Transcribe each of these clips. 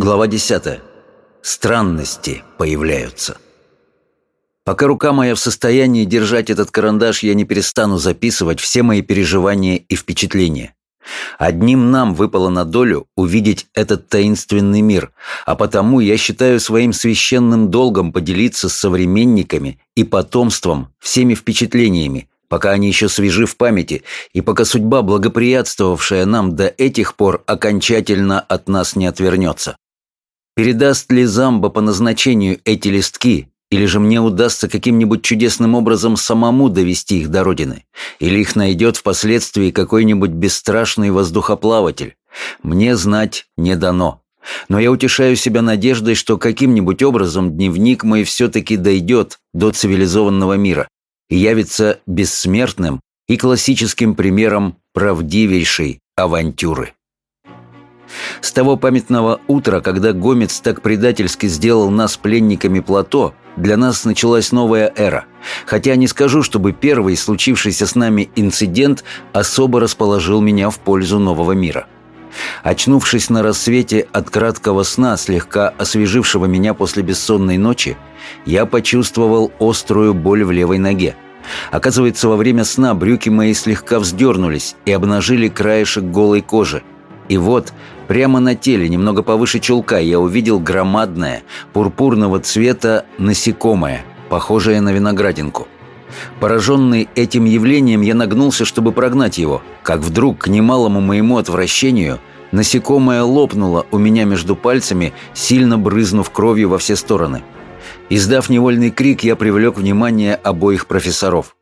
Глава 10. Странности появляются. Пока рука моя в состоянии держать этот карандаш, я не перестану записывать все мои переживания и впечатления. Одним нам выпало на долю увидеть этот таинственный мир, а потому я считаю своим священным долгом поделиться с современниками и потомством всеми впечатлениями, пока они еще свежи в памяти, и пока судьба, благоприятствовавшая нам до этих пор, окончательно от нас не отвернется. Передаст ли Замба по назначению эти листки, или же мне удастся каким-нибудь чудесным образом самому довести их до родины, или их найдет впоследствии какой-нибудь бесстрашный воздухоплаватель, мне знать не дано. Но я утешаю себя надеждой, что каким-нибудь образом дневник мой все-таки дойдет до цивилизованного мира и явится бессмертным и классическим примером правдивейшей авантюры. С того памятного утра, когда Гомец так предательски сделал нас пленниками плато, для нас началась новая эра. Хотя не скажу, чтобы первый случившийся с нами инцидент особо расположил меня в пользу нового мира. Очнувшись на рассвете от краткого сна, слегка освежившего меня после бессонной ночи, я почувствовал острую боль в левой ноге. Оказывается, во время сна брюки мои слегка вздернулись и обнажили краешек голой кожи. И вот, прямо на теле, немного повыше чулка, я увидел громадное, пурпурного цвета насекомое, похожее на виноградинку. Пораженный этим явлением, я нагнулся, чтобы прогнать его, как вдруг, к немалому моему отвращению, насекомое лопнуло у меня между пальцами, сильно брызнув кровью во все стороны. Издав невольный крик, я привлек внимание обоих профессоров.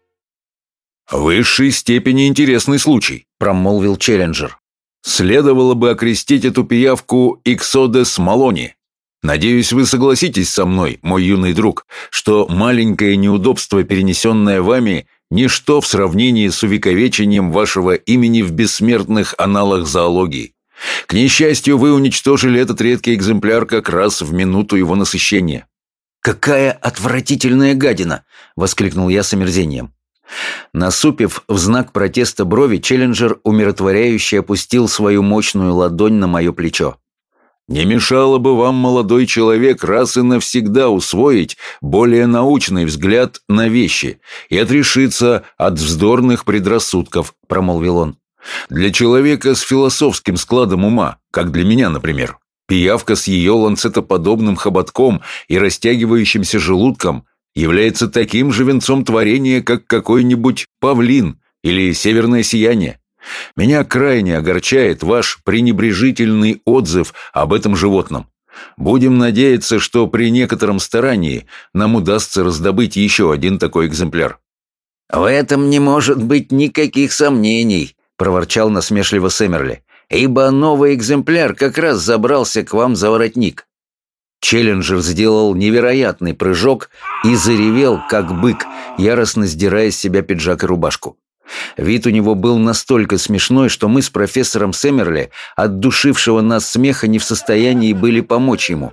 «В высшей степени интересный случай», – промолвил Челленджер. Следовало бы окрестить эту пиявку Иксодес Малони. Надеюсь, вы согласитесь со мной, мой юный друг, что маленькое неудобство, перенесенное вами, ничто в сравнении с увековечением вашего имени в бессмертных аналах зоологии. К несчастью, вы уничтожили этот редкий экземпляр как раз в минуту его насыщения. «Какая отвратительная гадина!» — воскликнул я с омерзением. Насупив в знак протеста брови, Челленджер умиротворяюще опустил свою мощную ладонь на мое плечо. «Не мешало бы вам, молодой человек, раз и навсегда усвоить более научный взгляд на вещи и отрешиться от вздорных предрассудков», — промолвил он. «Для человека с философским складом ума, как для меня, например, пиявка с ее ланцетоподобным хоботком и растягивающимся желудком — является таким же венцом творения, как какой-нибудь павлин или северное сияние. Меня крайне огорчает ваш пренебрежительный отзыв об этом животном. Будем надеяться, что при некотором старании нам удастся раздобыть еще один такой экземпляр». «В этом не может быть никаких сомнений», — проворчал насмешливо Сэмерли, «ибо новый экземпляр как раз забрался к вам за воротник. Челленджер сделал невероятный прыжок и заревел, как бык, яростно сдирая с себя пиджак и рубашку. Вид у него был настолько смешной, что мы с профессором Сэмерли, от душившего нас смеха, не в состоянии были помочь ему.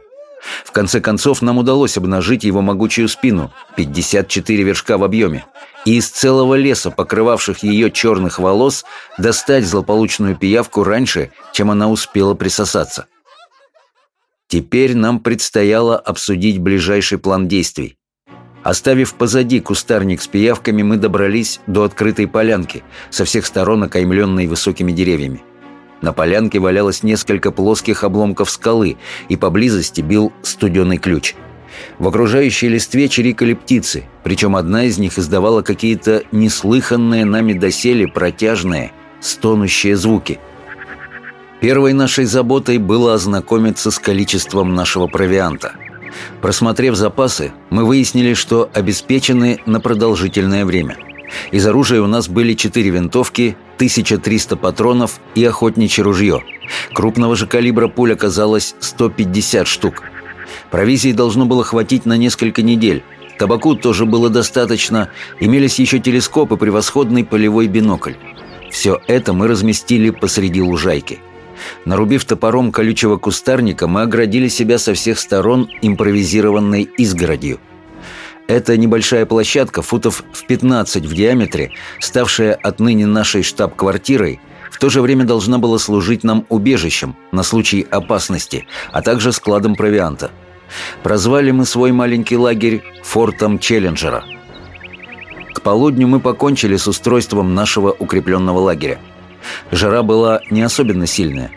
В конце концов, нам удалось обнажить его могучую спину, 54 вершка в объеме, и из целого леса, покрывавших ее черных волос, достать злополучную пиявку раньше, чем она успела присосаться. Теперь нам предстояло обсудить ближайший план действий. Оставив позади кустарник с пиявками, мы добрались до открытой полянки, со всех сторон окаймленной высокими деревьями. На полянке валялось несколько плоских обломков скалы, и поблизости бил студеный ключ. В окружающей листве чирикали птицы, причем одна из них издавала какие-то неслыханные нами доселе протяжные, стонущие звуки – Первой нашей заботой было ознакомиться с количеством нашего провианта. Просмотрев запасы, мы выяснили, что обеспечены на продолжительное время. Из оружия у нас были 4 винтовки, 1300 патронов и охотничье ружье. Крупного же калибра пуль оказалось 150 штук. Провизии должно было хватить на несколько недель. Табаку тоже было достаточно, имелись еще телескоп и превосходный полевой бинокль. Все это мы разместили посреди лужайки – Нарубив топором колючего кустарника, мы оградили себя со всех сторон импровизированной изгородью. Эта небольшая площадка, футов в 15 в диаметре, ставшая отныне нашей штаб-квартирой, в то же время должна была служить нам убежищем на случай опасности, а также складом провианта. Прозвали мы свой маленький лагерь фортом Челленджера. К полудню мы покончили с устройством нашего укрепленного лагеря. Жара была не особенно сильная.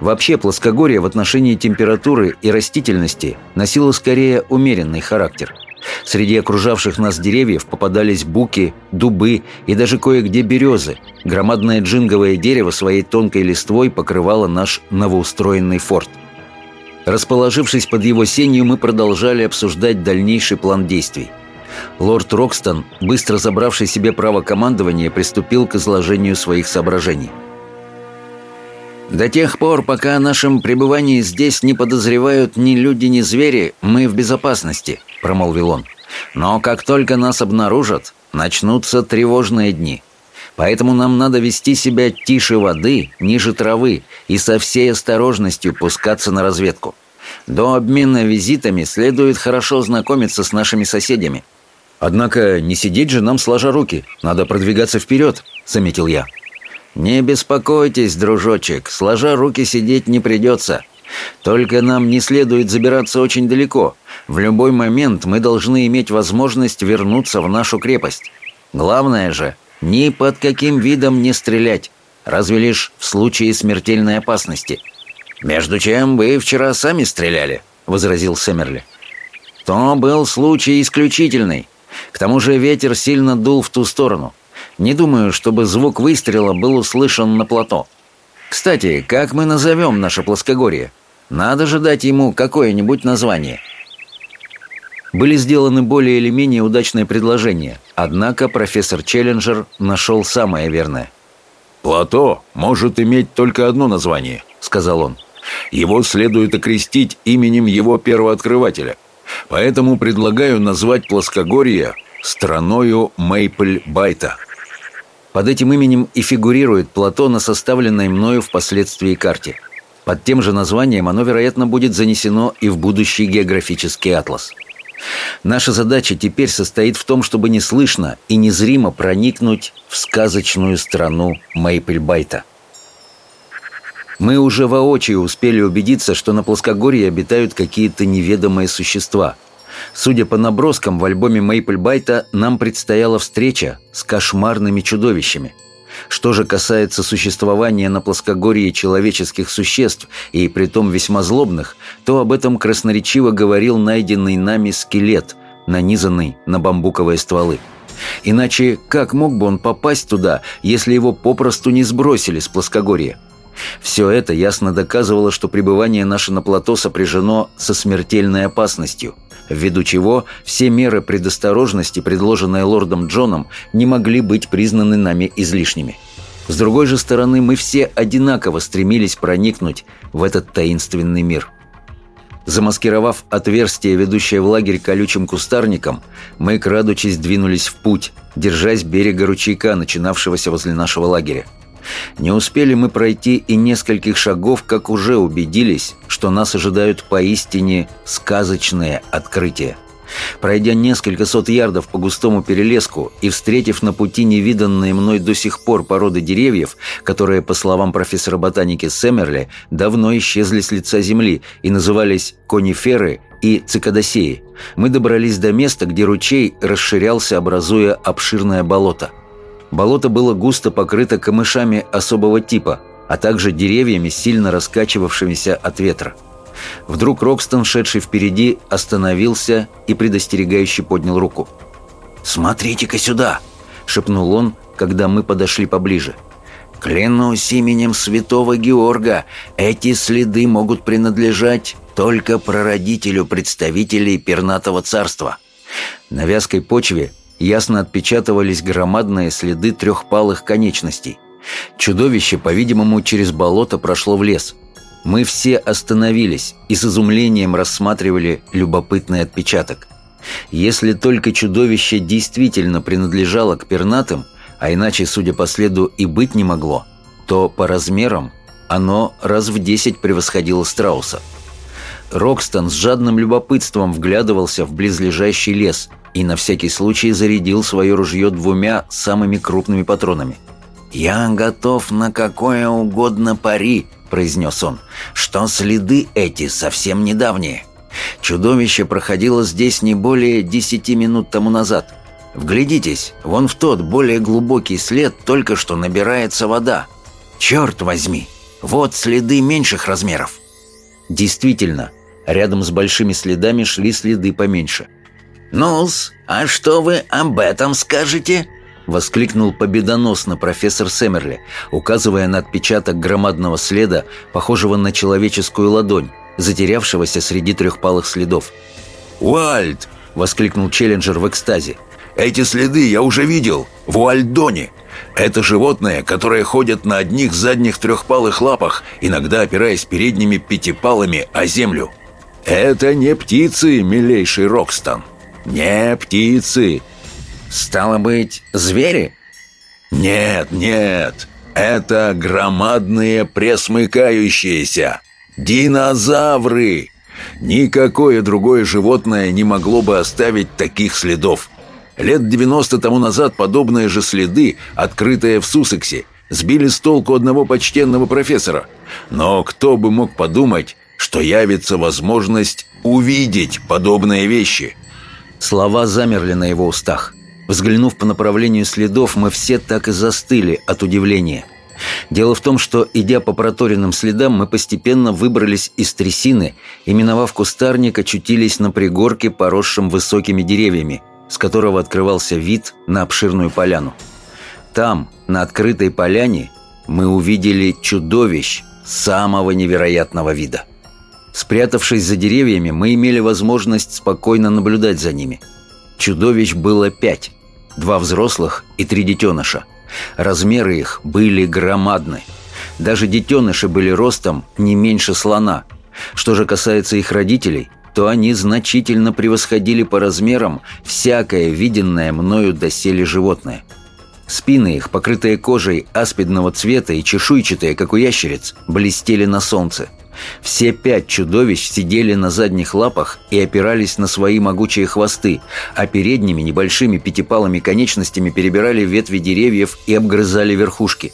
Вообще плоскогорье в отношении температуры и растительности носило скорее умеренный характер – Среди окружавших нас деревьев попадались буки, дубы и даже кое-где березы. Громадное джинговое дерево своей тонкой листвой покрывало наш новоустроенный форт. Расположившись под его сенью, мы продолжали обсуждать дальнейший план действий. Лорд Рокстон, быстро забравший себе право командования, приступил к изложению своих соображений. «До тех пор, пока о нашем пребывании здесь не подозревают ни люди, ни звери, мы в безопасности», — промолвил он. «Но как только нас обнаружат, начнутся тревожные дни. Поэтому нам надо вести себя тише воды, ниже травы и со всей осторожностью пускаться на разведку. До обмена визитами следует хорошо знакомиться с нашими соседями». «Однако не сидеть же нам сложа руки, надо продвигаться вперед», — заметил я. «Не беспокойтесь, дружочек, сложа руки сидеть не придется. Только нам не следует забираться очень далеко. В любой момент мы должны иметь возможность вернуться в нашу крепость. Главное же, ни под каким видом не стрелять, разве лишь в случае смертельной опасности». «Между чем вы вчера сами стреляли», — возразил Сэмерли. «То был случай исключительный. К тому же ветер сильно дул в ту сторону. Не думаю, чтобы звук выстрела был услышан на плато. Кстати, как мы назовем наше плоскогорье? Надо же дать ему какое-нибудь название. Были сделаны более или менее удачные предложения, однако профессор Челленджер нашел самое верное. «Плато может иметь только одно название», — сказал он. «Его следует окрестить именем его первооткрывателя. Поэтому предлагаю назвать плоскогорье страною Мейпль-Байта». Под этим именем и фигурирует плато на составленной мною впоследствии карте. Под тем же названием оно, вероятно, будет занесено и в будущий географический атлас. Наша задача теперь состоит в том, чтобы неслышно и незримо проникнуть в сказочную страну Мейпельбайта. Мы уже воочию успели убедиться, что на плоскогорье обитают какие-то неведомые существа – Судя по наброскам в альбоме Мейпльбайта, нам предстояла встреча с кошмарными чудовищами. Что же касается существования на плоскогорье человеческих существ, и притом весьма злобных, то об этом красноречиво говорил найденный нами скелет, нанизанный на бамбуковые стволы. Иначе как мог бы он попасть туда, если его попросту не сбросили с плоскогорья? Все это ясно доказывало, что пребывание наше на плато сопряжено со смертельной опасностью – ввиду чего все меры предосторожности, предложенные лордом Джоном, не могли быть признаны нами излишними. С другой же стороны, мы все одинаково стремились проникнуть в этот таинственный мир. Замаскировав отверстие, ведущее в лагерь колючим кустарником, мы, крадучись, двинулись в путь, держась берега ручейка, начинавшегося возле нашего лагеря. Не успели мы пройти и нескольких шагов, как уже убедились, что нас ожидают поистине сказочные открытия. Пройдя несколько сот ярдов по густому перелеску и встретив на пути невиданные мной до сих пор породы деревьев, которые, по словам профессора ботаники Сэмерли, давно исчезли с лица земли и назывались кониферы и цикадосеи, мы добрались до места, где ручей расширялся, образуя обширное болото – Болото было густо покрыто камышами особого типа, а также деревьями, сильно раскачивавшимися от ветра. Вдруг Рокстон, шедший впереди, остановился и предостерегающе поднял руку. «Смотрите-ка сюда!» — шепнул он, когда мы подошли поближе. «Клянусь именем святого Георга, эти следы могут принадлежать только прародителю представителей пернатого царства». На вязкой почве ясно отпечатывались громадные следы трехпалых конечностей. Чудовище, по-видимому, через болото прошло в лес. Мы все остановились и с изумлением рассматривали любопытный отпечаток. Если только чудовище действительно принадлежало к пернатым, а иначе, судя по следу, и быть не могло, то по размерам оно раз в десять превосходило страуса. Рокстон с жадным любопытством вглядывался в близлежащий лес и на всякий случай зарядил свое ружье двумя самыми крупными патронами. «Я готов на какое угодно пари», — произнес он, — «что следы эти совсем недавние. Чудовище проходило здесь не более десяти минут тому назад. Вглядитесь, вон в тот более глубокий след только что набирается вода. Черт возьми, вот следы меньших размеров». Действительно, рядом с большими следами шли следы поменьше. «Ну-с, а что вы об этом скажете?» Воскликнул победоносно профессор Сэмерли, указывая на отпечаток громадного следа, похожего на человеческую ладонь, затерявшегося среди трехпалых следов. «Уальд!» — воскликнул Челленджер в экстазе. «Эти следы я уже видел в Уальдоне. Это животное, которое ходит на одних задних трехпалых лапах, иногда опираясь передними пятипалами о землю. Это не птицы, милейший Рокстон. Не птицы, «Стало быть, звери?» «Нет, нет, это громадные пресмыкающиеся динозавры!» Никакое другое животное не могло бы оставить таких следов. Лет 90 тому назад подобные же следы, открытые в Суссексе, сбили с толку одного почтенного профессора. Но кто бы мог подумать, что явится возможность увидеть подобные вещи? Слова замерли на его устах. Взглянув по направлению следов, мы все так и застыли от удивления. Дело в том, что, идя по проторенным следам, мы постепенно выбрались из трясины и, миновав кустарник, очутились на пригорке, поросшем высокими деревьями, с которого открывался вид на обширную поляну. Там, на открытой поляне, мы увидели чудовищ самого невероятного вида. Спрятавшись за деревьями, мы имели возможность спокойно наблюдать за ними. Чудовищ было пять, два взрослых и три детеныша. Размеры их были громадны. Даже детеныши были ростом не меньше слона. Что же касается их родителей, то они значительно превосходили по размерам всякое виденное мною доселе животное. Спины их, покрытые кожей аспидного цвета и чешуйчатые, как у ящериц, блестели на солнце. Все пять чудовищ сидели на задних лапах и опирались на свои могучие хвосты, а передними небольшими пятипалыми конечностями перебирали ветви деревьев и обгрызали верхушки.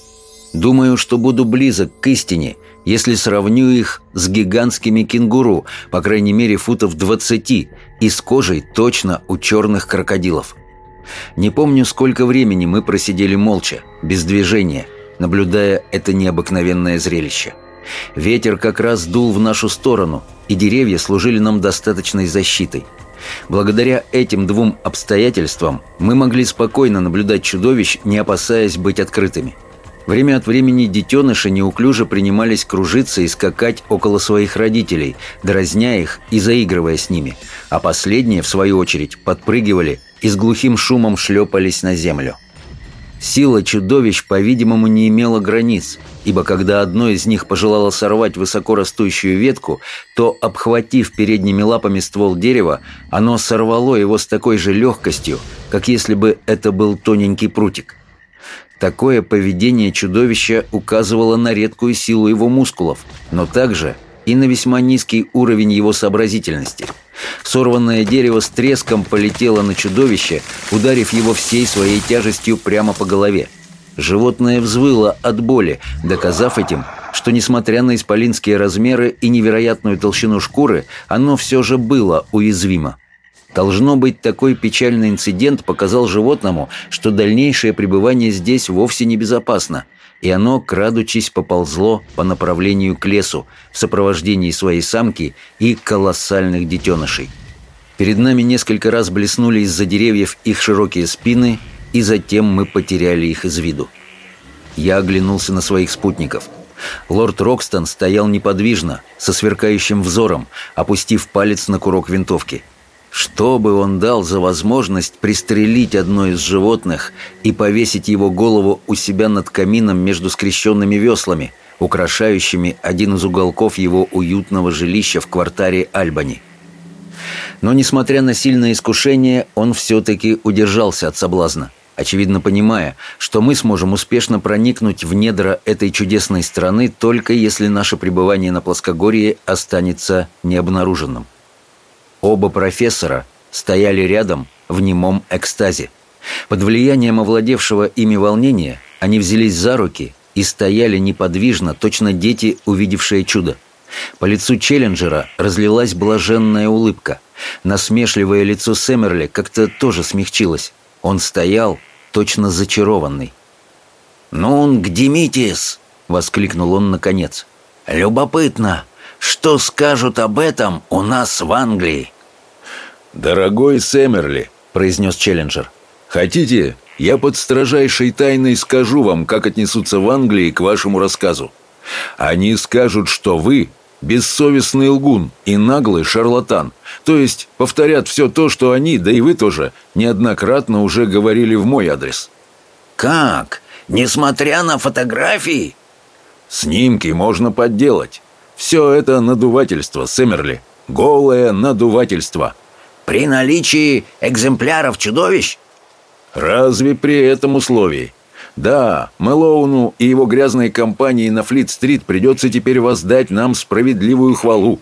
Думаю, что буду близок к истине, если сравню их с гигантскими кенгуру, по крайней мере футов 20, и с кожей точно у черных крокодилов. Не помню, сколько времени мы просидели молча, без движения, наблюдая это необыкновенное зрелище. Ветер как раз дул в нашу сторону, и деревья служили нам достаточной защитой. Благодаря этим двум обстоятельствам мы могли спокойно наблюдать чудовищ, не опасаясь быть открытыми. Время от времени детеныши неуклюже принимались кружиться и скакать около своих родителей, дразня их и заигрывая с ними, а последние, в свою очередь, подпрыгивали и с глухим шумом шлепались на землю. Сила чудовищ, по-видимому, не имела границ, ибо когда одно из них пожелало сорвать высоко растущую ветку, то, обхватив передними лапами ствол дерева, оно сорвало его с такой же легкостью, как если бы это был тоненький прутик. Такое поведение чудовища указывало на редкую силу его мускулов, но также и на весьма низкий уровень его сообразительности – Сорванное дерево с треском полетело на чудовище, ударив его всей своей тяжестью прямо по голове. Животное взвыло от боли, доказав этим, что, несмотря на исполинские размеры и невероятную толщину шкуры, оно все же было уязвимо. Должно быть, такой печальный инцидент показал животному, что дальнейшее пребывание здесь вовсе не безопасно, и оно, крадучись, поползло по направлению к лесу в сопровождении своей самки и колоссальных детенышей. Перед нами несколько раз блеснули из-за деревьев их широкие спины, и затем мы потеряли их из виду. Я оглянулся на своих спутников. Лорд Рокстон стоял неподвижно, со сверкающим взором, опустив палец на курок винтовки – что бы он дал за возможность пристрелить одно из животных и повесить его голову у себя над камином между скрещенными веслами, украшающими один из уголков его уютного жилища в квартаре Альбани. Но, несмотря на сильное искушение, он все-таки удержался от соблазна, очевидно понимая, что мы сможем успешно проникнуть в недра этой чудесной страны только если наше пребывание на плоскогорье останется необнаруженным. Оба профессора стояли рядом в немом экстазе. Под влиянием овладевшего ими волнения Они взялись за руки и стояли неподвижно, точно дети, увидевшие чудо. По лицу Челленджера разлилась блаженная улыбка. Насмешливое лицо Сэмерли как-то тоже смягчилось. Он стоял, точно зачарованный. «Ну, Гдимитис!» — воскликнул он наконец. «Любопытно, что скажут об этом у нас в Англии?» «Дорогой Сэмерли», — произнес Челленджер, — «хотите, я под строжайшей тайной скажу вам, как отнесутся в Англии к вашему рассказу. Они скажут, что вы бессовестный лгун и наглый шарлатан. То есть повторят все то, что они, да и вы тоже, неоднократно уже говорили в мой адрес. «Как? Несмотря на фотографии?» «Снимки можно подделать. Все это надувательство, Сэмерли. Голое надувательство». «При наличии экземпляров чудовищ?» «Разве при этом условии?» Да, Мэлоуну и его грязной компании на Флит-стрит придется теперь воздать нам справедливую хвалу.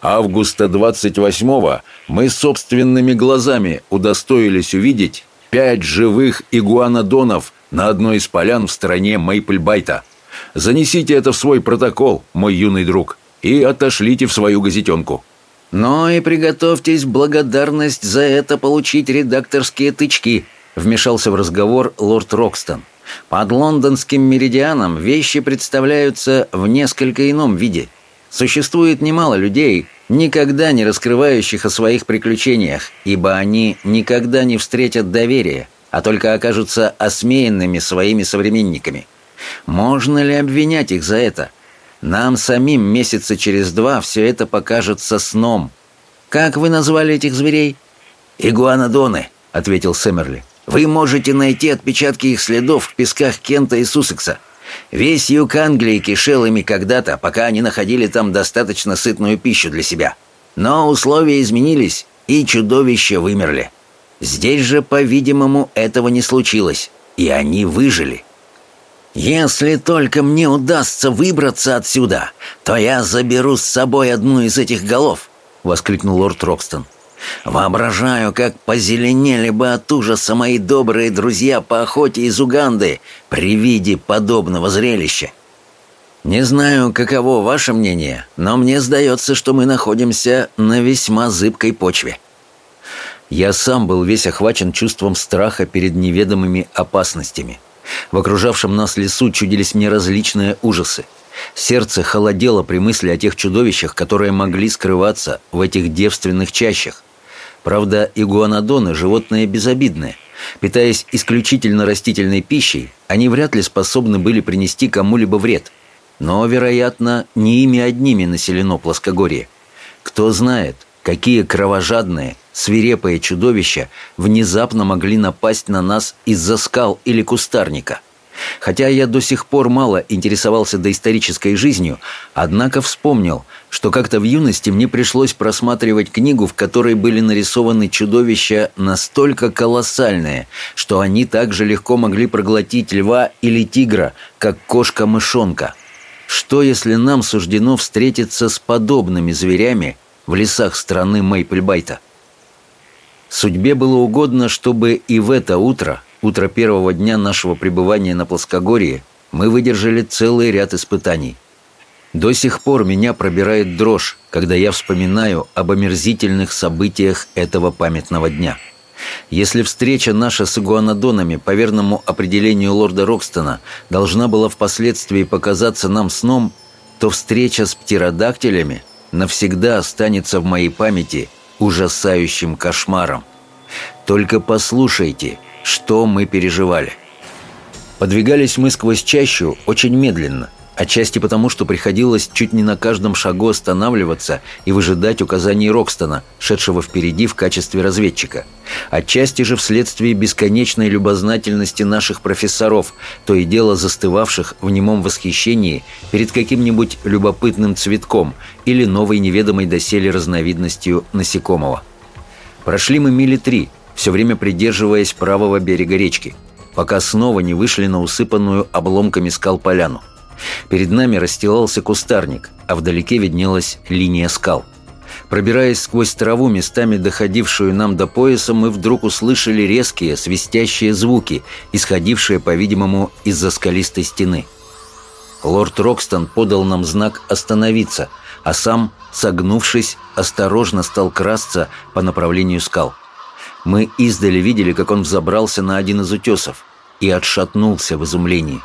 Августа 28-го мы собственными глазами удостоились увидеть пять живых игуанодонов на одной из полян в стороне Мейпльбайта. Занесите это в свой протокол, мой юный друг, и отошлите в свою газетенку. Но и приготовьтесь благодарность за это получить редакторские тычки, вмешался в разговор лорд Рокстон. Под лондонским меридианом вещи представляются в несколько ином виде. Существует немало людей, никогда не раскрывающих о своих приключениях, ибо они никогда не встретят доверия, а только окажутся осмеянными своими современниками. Можно ли обвинять их за это? Нам самим месяца через два все это покажется сном. Как вы назвали этих зверей? «Игуанодоны», — ответил Сэмерли. Вы можете найти отпечатки их следов в песках Кента и Суссекса. Весь юг Англии кишел ими когда-то, пока они находили там достаточно сытную пищу для себя. Но условия изменились, и чудовища вымерли. Здесь же, по-видимому, этого не случилось, и они выжили. «Если только мне удастся выбраться отсюда, то я заберу с собой одну из этих голов», — воскликнул лорд Рокстон. Воображаю, как позеленели бы от ужаса мои добрые друзья по охоте из Уганды при виде подобного зрелища. Не знаю, каково ваше мнение, но мне сдается, что мы находимся на весьма зыбкой почве. Я сам был весь охвачен чувством страха перед неведомыми опасностями. В окружавшем нас лесу чудились мне различные ужасы. Сердце холодело при мысли о тех чудовищах, которые могли скрываться в этих девственных чащах. Правда, игуанодоны – животные безобидные. Питаясь исключительно растительной пищей, они вряд ли способны были принести кому-либо вред. Но, вероятно, не ими одними населено плоскогорье. Кто знает, какие кровожадные, свирепые чудовища внезапно могли напасть на нас из-за скал или кустарника – Хотя я до сих пор мало интересовался доисторической жизнью, однако вспомнил, что как-то в юности мне пришлось просматривать книгу, в которой были нарисованы чудовища настолько колоссальные, что они так же легко могли проглотить льва или тигра, как кошка-мышонка. Что, если нам суждено встретиться с подобными зверями в лесах страны Мейпельбайта? Судьбе было угодно, чтобы и в это утро – утро первого дня нашего пребывания на плоскогорье мы выдержали целый ряд испытаний. До сих пор меня пробирает дрожь, когда я вспоминаю об омерзительных событиях этого памятного дня. Если встреча наша с игуанодонами по верному определению лорда Рокстона должна была впоследствии показаться нам сном, то встреча с птеродактилями навсегда останется в моей памяти ужасающим кошмаром. Только послушайте – что мы переживали. Подвигались мы сквозь чащу очень медленно, отчасти потому, что приходилось чуть не на каждом шагу останавливаться и выжидать указаний Рокстона, шедшего впереди в качестве разведчика. Отчасти же вследствие бесконечной любознательности наших профессоров, то и дело застывавших в немом восхищении перед каким-нибудь любопытным цветком или новой неведомой доселе разновидностью насекомого. Прошли мы мили три – все время придерживаясь правого берега речки, пока снова не вышли на усыпанную обломками скал поляну. Перед нами расстилался кустарник, а вдалеке виднелась линия скал. Пробираясь сквозь траву, местами доходившую нам до пояса, мы вдруг услышали резкие, свистящие звуки, исходившие, по-видимому, из-за скалистой стены. Лорд Рокстон подал нам знак «Остановиться», а сам, согнувшись, осторожно стал красться по направлению скал. Мы издали видели, как он взобрался на один из утесов и отшатнулся в изумлении.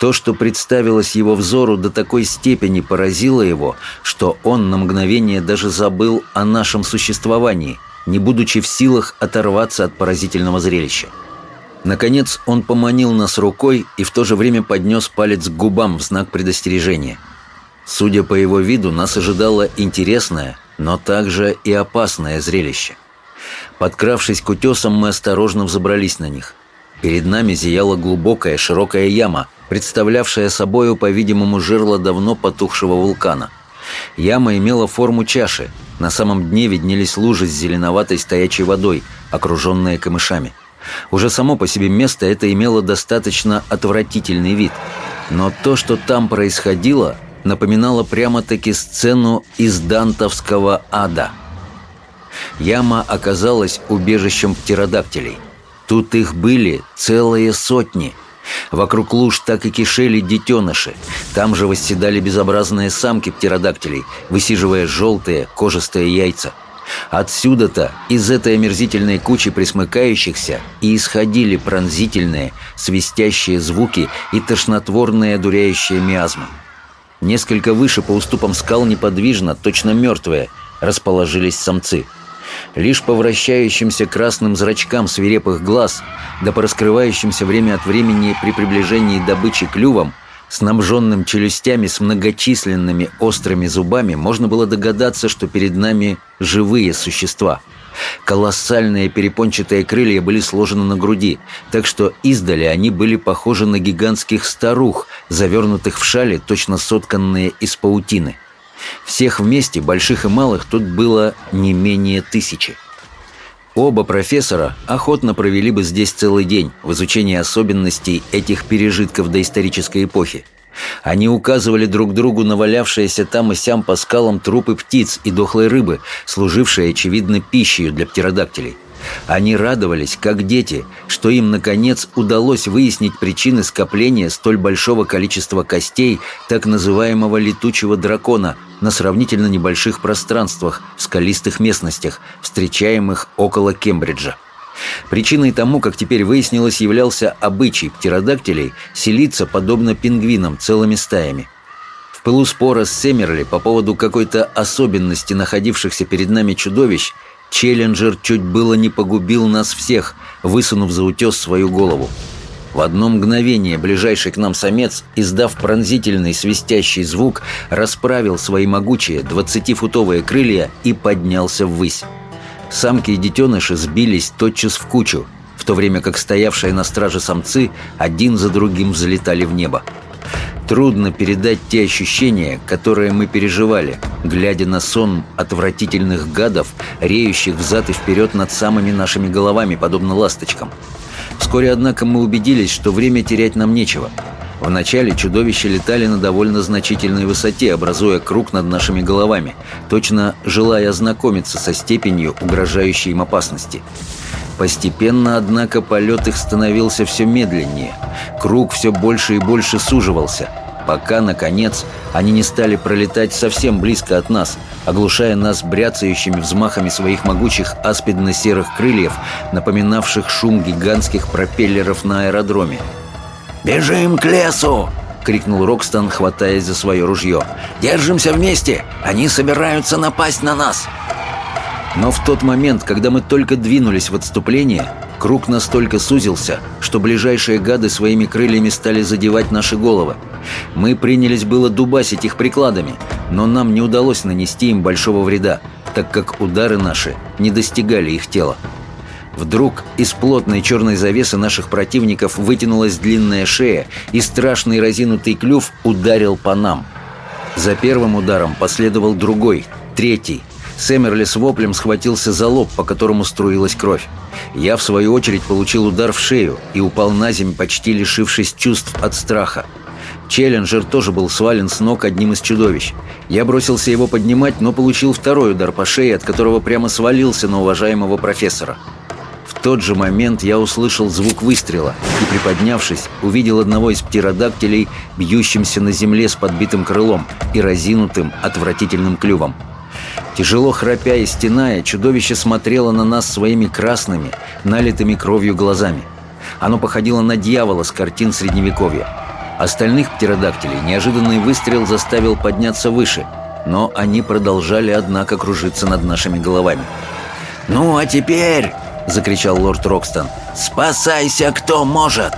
То, что представилось его взору, до такой степени поразило его, что он на мгновение даже забыл о нашем существовании, не будучи в силах оторваться от поразительного зрелища. Наконец он поманил нас рукой и в то же время поднес палец к губам в знак предостережения. Судя по его виду, нас ожидало интересное, но также и опасное зрелище. Подкравшись к утесам, мы осторожно взобрались на них. Перед нами зияла глубокая широкая яма, представлявшая собою, по-видимому, жерло давно потухшего вулкана. Яма имела форму чаши. На самом дне виднелись лужи с зеленоватой стоячей водой, окруженные камышами. Уже само по себе место это имело достаточно отвратительный вид. Но то, что там происходило, напоминало прямо-таки сцену из дантовского ада. Яма оказалась убежищем птеродактилей – Тут их были целые сотни. Вокруг луж так и кишели детеныши. Там же восседали безобразные самки птеродактилей, высиживая желтые кожистые яйца. Отсюда-то, из этой омерзительной кучи присмыкающихся, и исходили пронзительные, свистящие звуки и тошнотворные одуряющие миазмы. Несколько выше по уступам скал неподвижно, точно мертвые, расположились самцы – Лишь по вращающимся красным зрачкам свирепых глаз, да по раскрывающимся время от времени при приближении добычи клювом, снабженным челюстями с многочисленными острыми зубами, можно было догадаться, что перед нами живые существа. Колоссальные перепончатые крылья были сложены на груди, так что издали они были похожи на гигантских старух, завернутых в шали, точно сотканные из паутины. Всех вместе, больших и малых, тут было не менее тысячи. Оба профессора охотно провели бы здесь целый день в изучении особенностей этих пережитков доисторической эпохи. Они указывали друг другу на валявшиеся там и сям по скалам трупы птиц и дохлой рыбы, служившие, очевидно, пищей для птеродактилей. Они радовались, как дети, что им, наконец, удалось выяснить причины скопления столь большого количества костей так называемого «летучего дракона» на сравнительно небольших пространствах в скалистых местностях, встречаемых около Кембриджа. Причиной тому, как теперь выяснилось, являлся обычай птеродактилей селиться подобно пингвинам целыми стаями. В пылу спора с Семерли по поводу какой-то особенности находившихся перед нами чудовищ – Челленджер чуть было не погубил нас всех, высунув за утес свою голову. В одно мгновение ближайший к нам самец, издав пронзительный свистящий звук, расправил свои могучие двадцатифутовые крылья и поднялся ввысь. Самки и детеныши сбились тотчас в кучу, в то время как стоявшие на страже самцы один за другим взлетали в небо. Трудно передать те ощущения, которые мы переживали, глядя на сон отвратительных гадов, реющих взад и вперед над самыми нашими головами, подобно ласточкам. Вскоре, однако, мы убедились, что время терять нам нечего. Вначале чудовища летали на довольно значительной высоте, образуя круг над нашими головами, точно желая ознакомиться со степенью угрожающей им опасности. Постепенно, однако, полет их становился все медленнее. Круг все больше и больше суживался, пока, наконец, они не стали пролетать совсем близко от нас, оглушая нас бряцающими взмахами своих могучих аспидно-серых крыльев, напоминавших шум гигантских пропеллеров на аэродроме. «Бежим к лесу!» — крикнул Рокстон, хватаясь за свое ружье. «Держимся вместе! Они собираются напасть на нас!» Но в тот момент, когда мы только двинулись в отступление, круг настолько сузился, что ближайшие гады своими крыльями стали задевать наши головы. Мы принялись было дубасить их прикладами, но нам не удалось нанести им большого вреда, так как удары наши не достигали их тела. Вдруг из плотной черной завесы наших противников вытянулась длинная шея, и страшный разинутый клюв ударил по нам. За первым ударом последовал другой, третий, Сэмерли с воплем схватился за лоб, по которому струилась кровь. Я, в свою очередь, получил удар в шею и упал на землю, почти лишившись чувств от страха. Челленджер тоже был свален с ног одним из чудовищ. Я бросился его поднимать, но получил второй удар по шее, от которого прямо свалился на уважаемого профессора. В тот же момент я услышал звук выстрела и, приподнявшись, увидел одного из птеродактилей, бьющимся на земле с подбитым крылом и разинутым отвратительным клювом. Тяжело храпя и стеная, чудовище смотрело на нас своими красными, налитыми кровью глазами. Оно походило на дьявола с картин Средневековья. Остальных птеродактилей неожиданный выстрел заставил подняться выше, но они продолжали, однако, кружиться над нашими головами. «Ну, а теперь...» — закричал лорд Рокстон. «Спасайся, кто может!»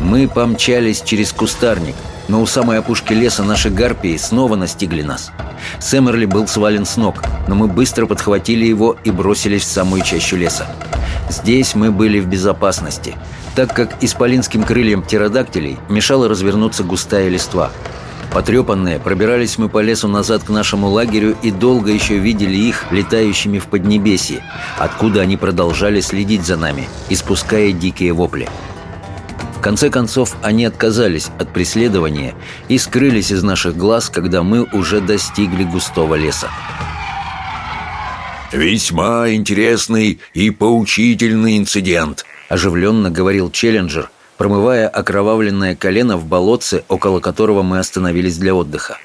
Мы помчались через кустарник, но у самой опушки леса наши гарпии снова настигли нас. Сэмерли был свален с ног, но мы быстро подхватили его и бросились в самую чащу леса. Здесь мы были в безопасности, так как исполинским крыльям птеродактилей мешала развернуться густая листва. Потрепанные, пробирались мы по лесу назад к нашему лагерю и долго еще видели их летающими в Поднебесье, откуда они продолжали следить за нами, испуская дикие вопли. В конце концов, они отказались от преследования и скрылись из наших глаз, когда мы уже достигли густого леса. «Весьма интересный и поучительный инцидент», – оживленно говорил Челленджер, промывая окровавленное колено в болотце, около которого мы остановились для отдыха.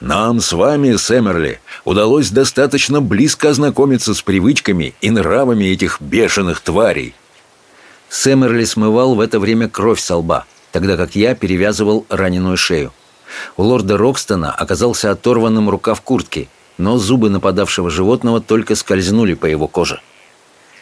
«Нам с вами, Сэмерли, удалось достаточно близко ознакомиться с привычками и нравами этих бешеных тварей. Сэмерли смывал в это время кровь со лба, тогда как я перевязывал раненую шею. У лорда Рокстона оказался оторванным рукав куртки, но зубы нападавшего животного только скользнули по его коже.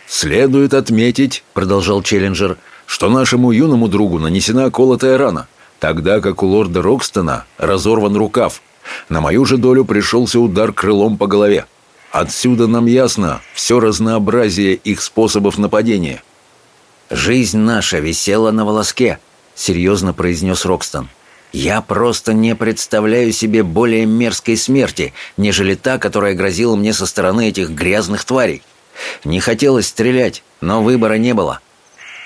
«Следует отметить», — продолжал Челленджер, «что нашему юному другу нанесена колотая рана, тогда как у лорда Рокстона разорван рукав. На мою же долю пришелся удар крылом по голове. Отсюда нам ясно все разнообразие их способов нападения». «Жизнь наша висела на волоске», — серьезно произнес Рокстон. «Я просто не представляю себе более мерзкой смерти, нежели та, которая грозила мне со стороны этих грязных тварей. Не хотелось стрелять, но выбора не было».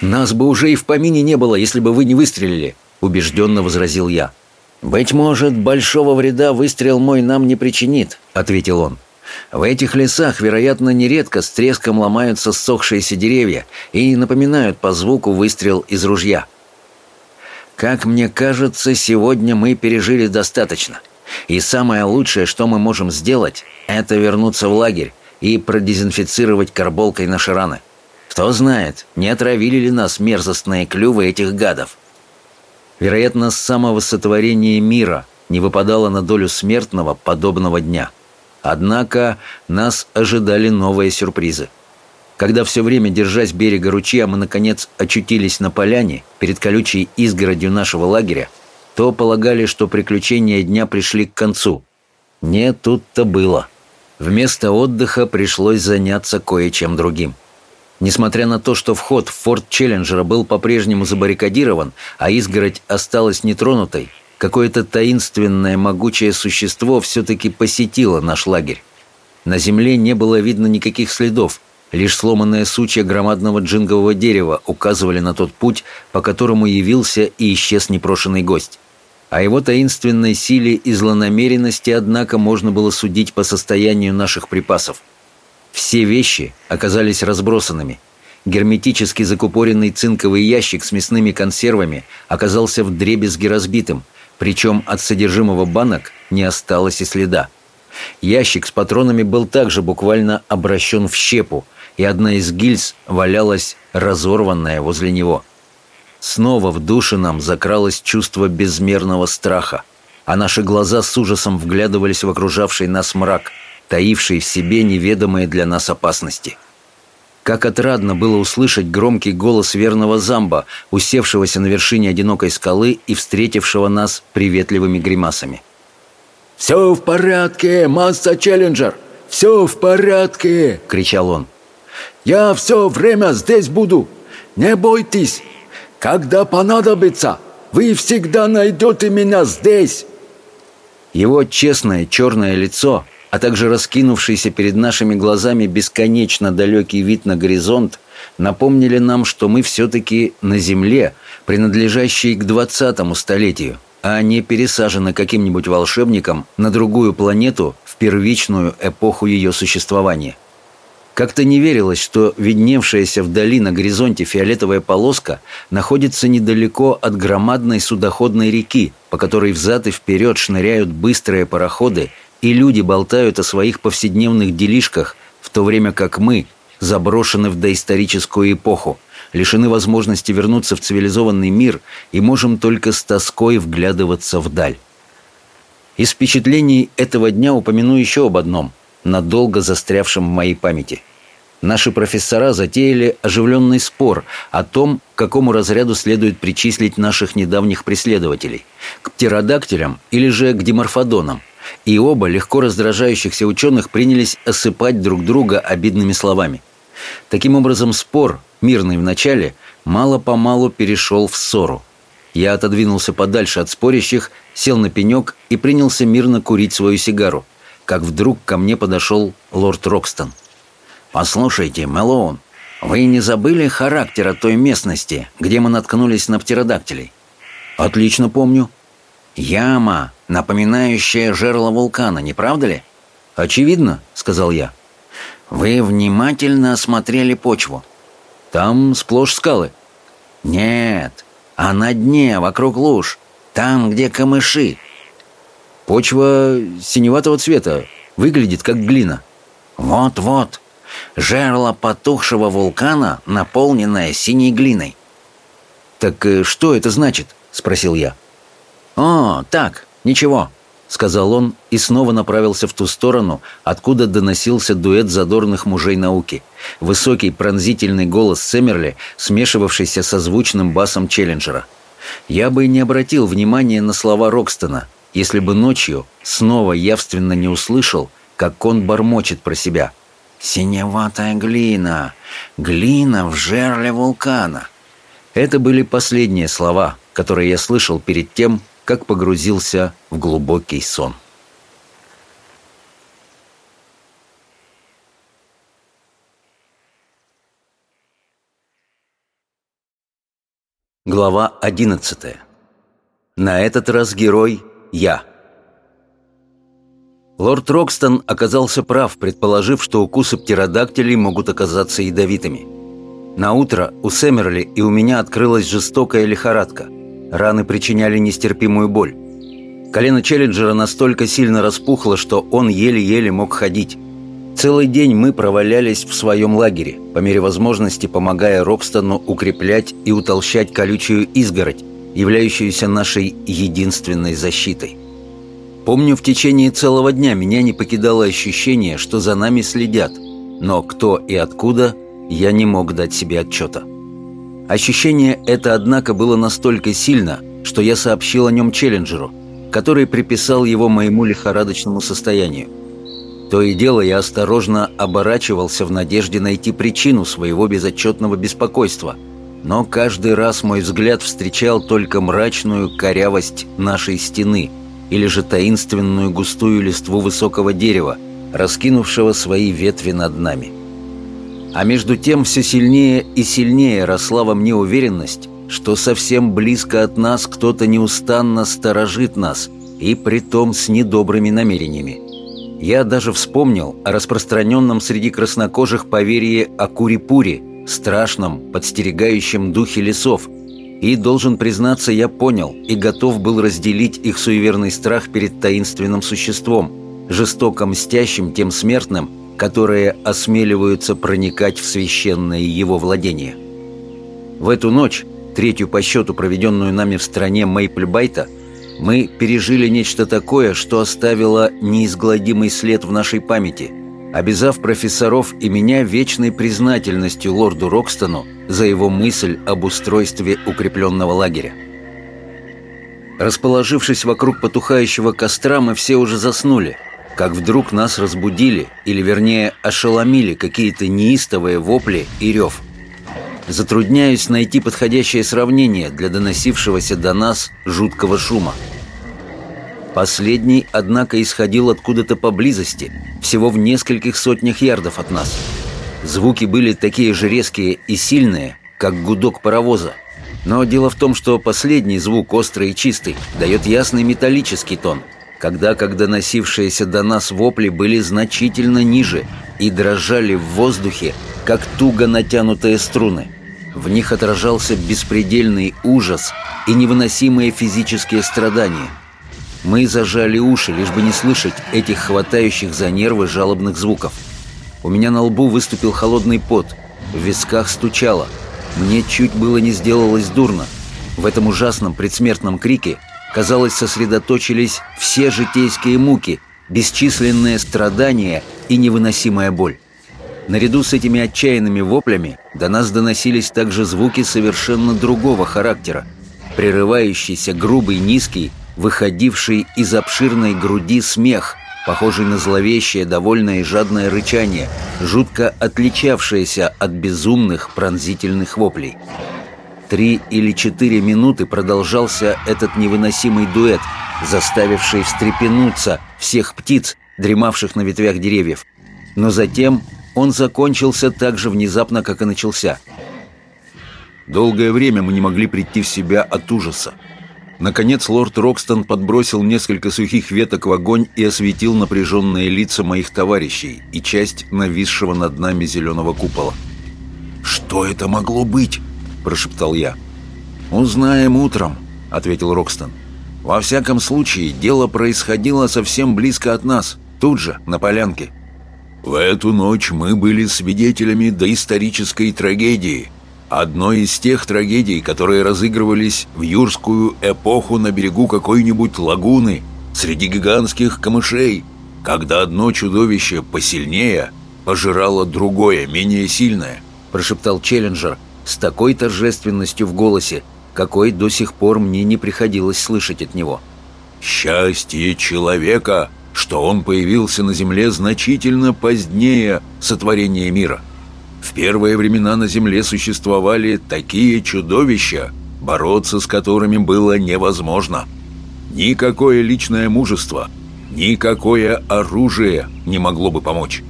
«Нас бы уже и в помине не было, если бы вы не выстрелили», — убежденно возразил я. «Быть может, большого вреда выстрел мой нам не причинит», — ответил он. В этих лесах, вероятно, нередко с треском ломаются ссохшиеся деревья и напоминают по звуку выстрел из ружья. Как мне кажется, сегодня мы пережили достаточно. И самое лучшее, что мы можем сделать, это вернуться в лагерь и продезинфицировать карболкой наши раны. Кто знает, не отравили ли нас мерзостные клювы этих гадов. Вероятно, с самого сотворения мира не выпадало на долю смертного подобного дня – Однако нас ожидали новые сюрпризы. Когда все время, держась берега ручья, мы, наконец, очутились на поляне перед колючей изгородью нашего лагеря, то полагали, что приключения дня пришли к концу. Не тут-то было. Вместо отдыха пришлось заняться кое-чем другим. Несмотря на то, что вход в форт Челленджера был по-прежнему забаррикадирован, а изгородь осталась нетронутой, Какое-то таинственное могучее существо все-таки посетило наш лагерь. На земле не было видно никаких следов, лишь сломанные сучья громадного джингового дерева указывали на тот путь, по которому явился и исчез непрошенный гость. О его таинственной силе и злонамеренности, однако, можно было судить по состоянию наших припасов. Все вещи оказались разбросанными. Герметически закупоренный цинковый ящик с мясными консервами оказался вдребезги разбитым – причем от содержимого банок не осталось и следа. Ящик с патронами был также буквально обращен в щепу, и одна из гильз валялась разорванная возле него. Снова в душе нам закралось чувство безмерного страха, а наши глаза с ужасом вглядывались в окружавший нас мрак, таивший в себе неведомые для нас опасности. Как отрадно было услышать громкий голос верного замба, усевшегося на вершине одинокой скалы и встретившего нас приветливыми гримасами. «Все в порядке, масса Челленджер! Все в порядке!» — кричал он. «Я все время здесь буду! Не бойтесь! Когда понадобится, вы всегда найдете меня здесь!» Его честное черное лицо а также раскинувшийся перед нашими глазами бесконечно далекий вид на горизонт, напомнили нам, что мы все-таки на Земле, принадлежащей к двадцатому столетию, а не пересажены каким-нибудь волшебником на другую планету в первичную эпоху ее существования. Как-то не верилось, что видневшаяся вдали на горизонте фиолетовая полоска находится недалеко от громадной судоходной реки, по которой взад и вперед шныряют быстрые пароходы, и люди болтают о своих повседневных делишках, в то время как мы заброшены в доисторическую эпоху, лишены возможности вернуться в цивилизованный мир и можем только с тоской вглядываться вдаль. Из впечатлений этого дня упомяну еще об одном, надолго застрявшем в моей памяти – Наши профессора затеяли оживленный спор о том, к какому разряду следует причислить наших недавних преследователей – к птеродактилям или же к диморфодонам. И оба легко раздражающихся ученых принялись осыпать друг друга обидными словами. Таким образом, спор, мирный в начале, мало-помалу перешел в ссору. Я отодвинулся подальше от спорящих, сел на пенек и принялся мирно курить свою сигару, как вдруг ко мне подошел лорд Рокстон – «Послушайте, Мэлоун, вы не забыли характера той местности, где мы наткнулись на птеродактилей?» «Отлично помню». «Яма, напоминающая жерло вулкана, не правда ли?» «Очевидно», — сказал я. «Вы внимательно осмотрели почву?» «Там сплошь скалы». «Нет, а на дне, вокруг луж, там, где камыши». «Почва синеватого цвета, выглядит как глина». «Вот-вот, Жерло потухшего вулкана, наполненное синей глиной. «Так э, что это значит?» — спросил я. «О, так, ничего», — сказал он и снова направился в ту сторону, откуда доносился дуэт задорных мужей науки. Высокий пронзительный голос Сэмерли, смешивавшийся со звучным басом Челленджера. Я бы не обратил внимания на слова Рокстона, если бы ночью снова явственно не услышал, как он бормочет про себя — Синеватая глина, глина в жерле вулкана. Это были последние слова, которые я слышал перед тем, как погрузился в глубокий сон. Глава одиннадцатая. На этот раз герой – я – Лорд Рокстон оказался прав, предположив, что укусы птеродактилей могут оказаться ядовитыми. На утро у Сэмерли и у меня открылась жестокая лихорадка. Раны причиняли нестерпимую боль. Колено Челленджера настолько сильно распухло, что он еле-еле мог ходить. Целый день мы провалялись в своем лагере, по мере возможности помогая Рокстону укреплять и утолщать колючую изгородь, являющуюся нашей единственной защитой. Помню, в течение целого дня меня не покидало ощущение, что за нами следят, но кто и откуда, я не мог дать себе отчета. Ощущение это, однако, было настолько сильно, что я сообщил о нем Челленджеру, который приписал его моему лихорадочному состоянию. То и дело я осторожно оборачивался в надежде найти причину своего безотчетного беспокойства, но каждый раз мой взгляд встречал только мрачную корявость нашей стены – или же таинственную густую листву высокого дерева, раскинувшего свои ветви над нами. А между тем все сильнее и сильнее росла во мне уверенность, что совсем близко от нас кто-то неустанно сторожит нас, и притом с недобрыми намерениями. Я даже вспомнил о распространенном среди краснокожих поверье о Курипуре, страшном, подстерегающем духе лесов – и, должен признаться, я понял и готов был разделить их суеверный страх перед таинственным существом, жестоко мстящим тем смертным, которые осмеливаются проникать в священное его владение. В эту ночь, третью по счету, проведенную нами в стране Мейпльбайта, мы пережили нечто такое, что оставило неизгладимый след в нашей памяти – обязав профессоров и меня вечной признательностью лорду Рокстону за его мысль об устройстве укрепленного лагеря. Расположившись вокруг потухающего костра, мы все уже заснули, как вдруг нас разбудили, или вернее ошеломили какие-то неистовые вопли и рев. Затрудняюсь найти подходящее сравнение для доносившегося до нас жуткого шума. Последний, однако, исходил откуда-то поблизости, всего в нескольких сотнях ярдов от нас. Звуки были такие же резкие и сильные, как гудок паровоза. Но дело в том, что последний звук, острый и чистый, дает ясный металлический тон, когда как доносившиеся до нас вопли были значительно ниже и дрожали в воздухе, как туго натянутые струны. В них отражался беспредельный ужас и невыносимые физические страдания. Мы зажали уши, лишь бы не слышать этих хватающих за нервы жалобных звуков. У меня на лбу выступил холодный пот, в висках стучало. Мне чуть было не сделалось дурно. В этом ужасном предсмертном крике, казалось, сосредоточились все житейские муки, бесчисленные страдания и невыносимая боль. Наряду с этими отчаянными воплями до нас доносились также звуки совершенно другого характера. Прерывающийся, грубый, низкий, выходивший из обширной груди смех, похожий на зловещее, довольное и жадное рычание, жутко отличавшееся от безумных пронзительных воплей. Три или четыре минуты продолжался этот невыносимый дуэт, заставивший встрепенуться всех птиц, дремавших на ветвях деревьев. Но затем он закончился так же внезапно, как и начался. Долгое время мы не могли прийти в себя от ужаса. Наконец лорд Рокстон подбросил несколько сухих веток в огонь и осветил напряженные лица моих товарищей и часть нависшего над нами зеленого купола. «Что это могло быть?» – прошептал я. «Узнаем утром», – ответил Рокстон. «Во всяком случае, дело происходило совсем близко от нас, тут же, на полянке». В эту ночь мы были свидетелями доисторической трагедии. Одной из тех трагедий, которые разыгрывались в юрскую эпоху на берегу какой-нибудь лагуны, среди гигантских камышей, когда одно чудовище посильнее пожирало другое, менее сильное, прошептал Челленджер с такой торжественностью в голосе, какой до сих пор мне не приходилось слышать от него. «Счастье человека!» что он появился на Земле значительно позднее сотворения мира. В первые времена на Земле существовали такие чудовища, бороться с которыми было невозможно. Никакое личное мужество, никакое оружие не могло бы помочь.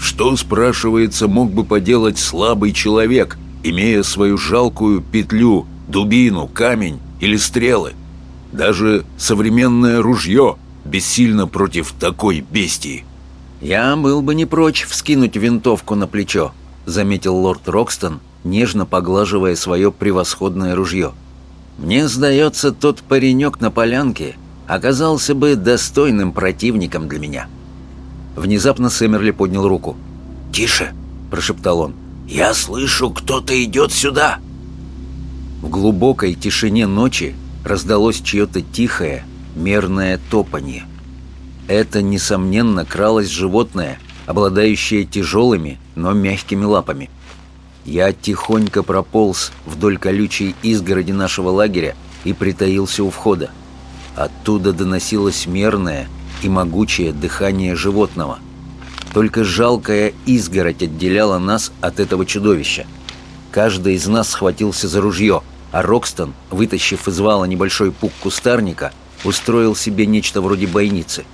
Что, спрашивается, мог бы поделать слабый человек, имея свою жалкую петлю, дубину, камень или стрелы? Даже современное ружье – бессильно против такой бестии. «Я был бы не прочь вскинуть винтовку на плечо», — заметил лорд Рокстон, нежно поглаживая свое превосходное ружье. «Мне сдается, тот паренек на полянке оказался бы достойным противником для меня». Внезапно Сэмерли поднял руку. «Тише!» – прошептал он. «Я слышу, кто-то идет сюда!» В глубокой тишине ночи раздалось чье-то тихое, мерное топанье. Это, несомненно, кралось животное, обладающее тяжелыми, но мягкими лапами. Я тихонько прополз вдоль колючей изгороди нашего лагеря и притаился у входа. Оттуда доносилось мерное и могучее дыхание животного. Только жалкая изгородь отделяла нас от этого чудовища. Каждый из нас схватился за ружье, а Рокстон, вытащив из вала небольшой пук кустарника, устроил себе нечто вроде бойницы.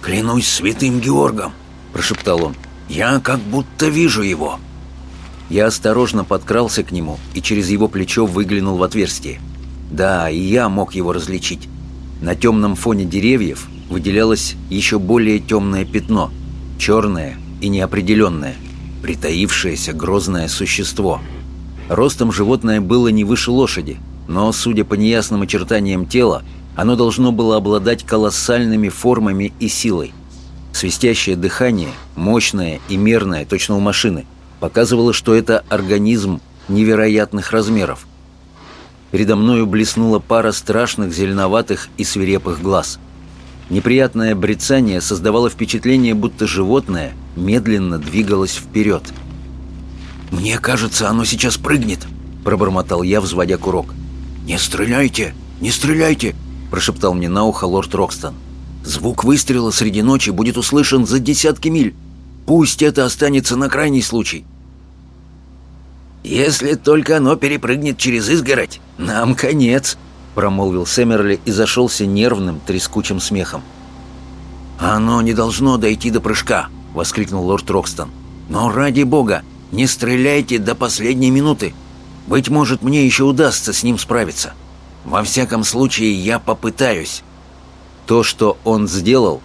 «Клянусь святым Георгом!» – прошептал он. «Я как будто вижу его!» Я осторожно подкрался к нему и через его плечо выглянул в отверстие. Да, и я мог его различить. На темном фоне деревьев выделялось еще более темное пятно, черное и неопределенное, притаившееся грозное существо. Ростом животное было не выше лошади, но, судя по неясным очертаниям тела, оно должно было обладать колоссальными формами и силой. Свистящее дыхание, мощное и мерное, точно у машины, показывало, что это организм невероятных размеров. Передо мною блеснула пара страшных зеленоватых и свирепых глаз. Неприятное брецание создавало впечатление, будто животное медленно двигалось вперед. «Мне кажется, оно сейчас прыгнет», – пробормотал я, взводя курок. «Не стреляйте! Не стреляйте!» – прошептал мне на ухо лорд Рокстон. «Звук выстрела среди ночи будет услышан за десятки миль. Пусть это останется на крайний случай». «Если только оно перепрыгнет через изгородь, нам конец», – промолвил Сэмерли и зашелся нервным, трескучим смехом. «Оно не должно дойти до прыжка», – воскликнул лорд Рокстон. «Но ради бога, не стреляйте до последней минуты. Быть может, мне еще удастся с ним справиться. Во всяком случае, я попытаюсь». То, что он сделал,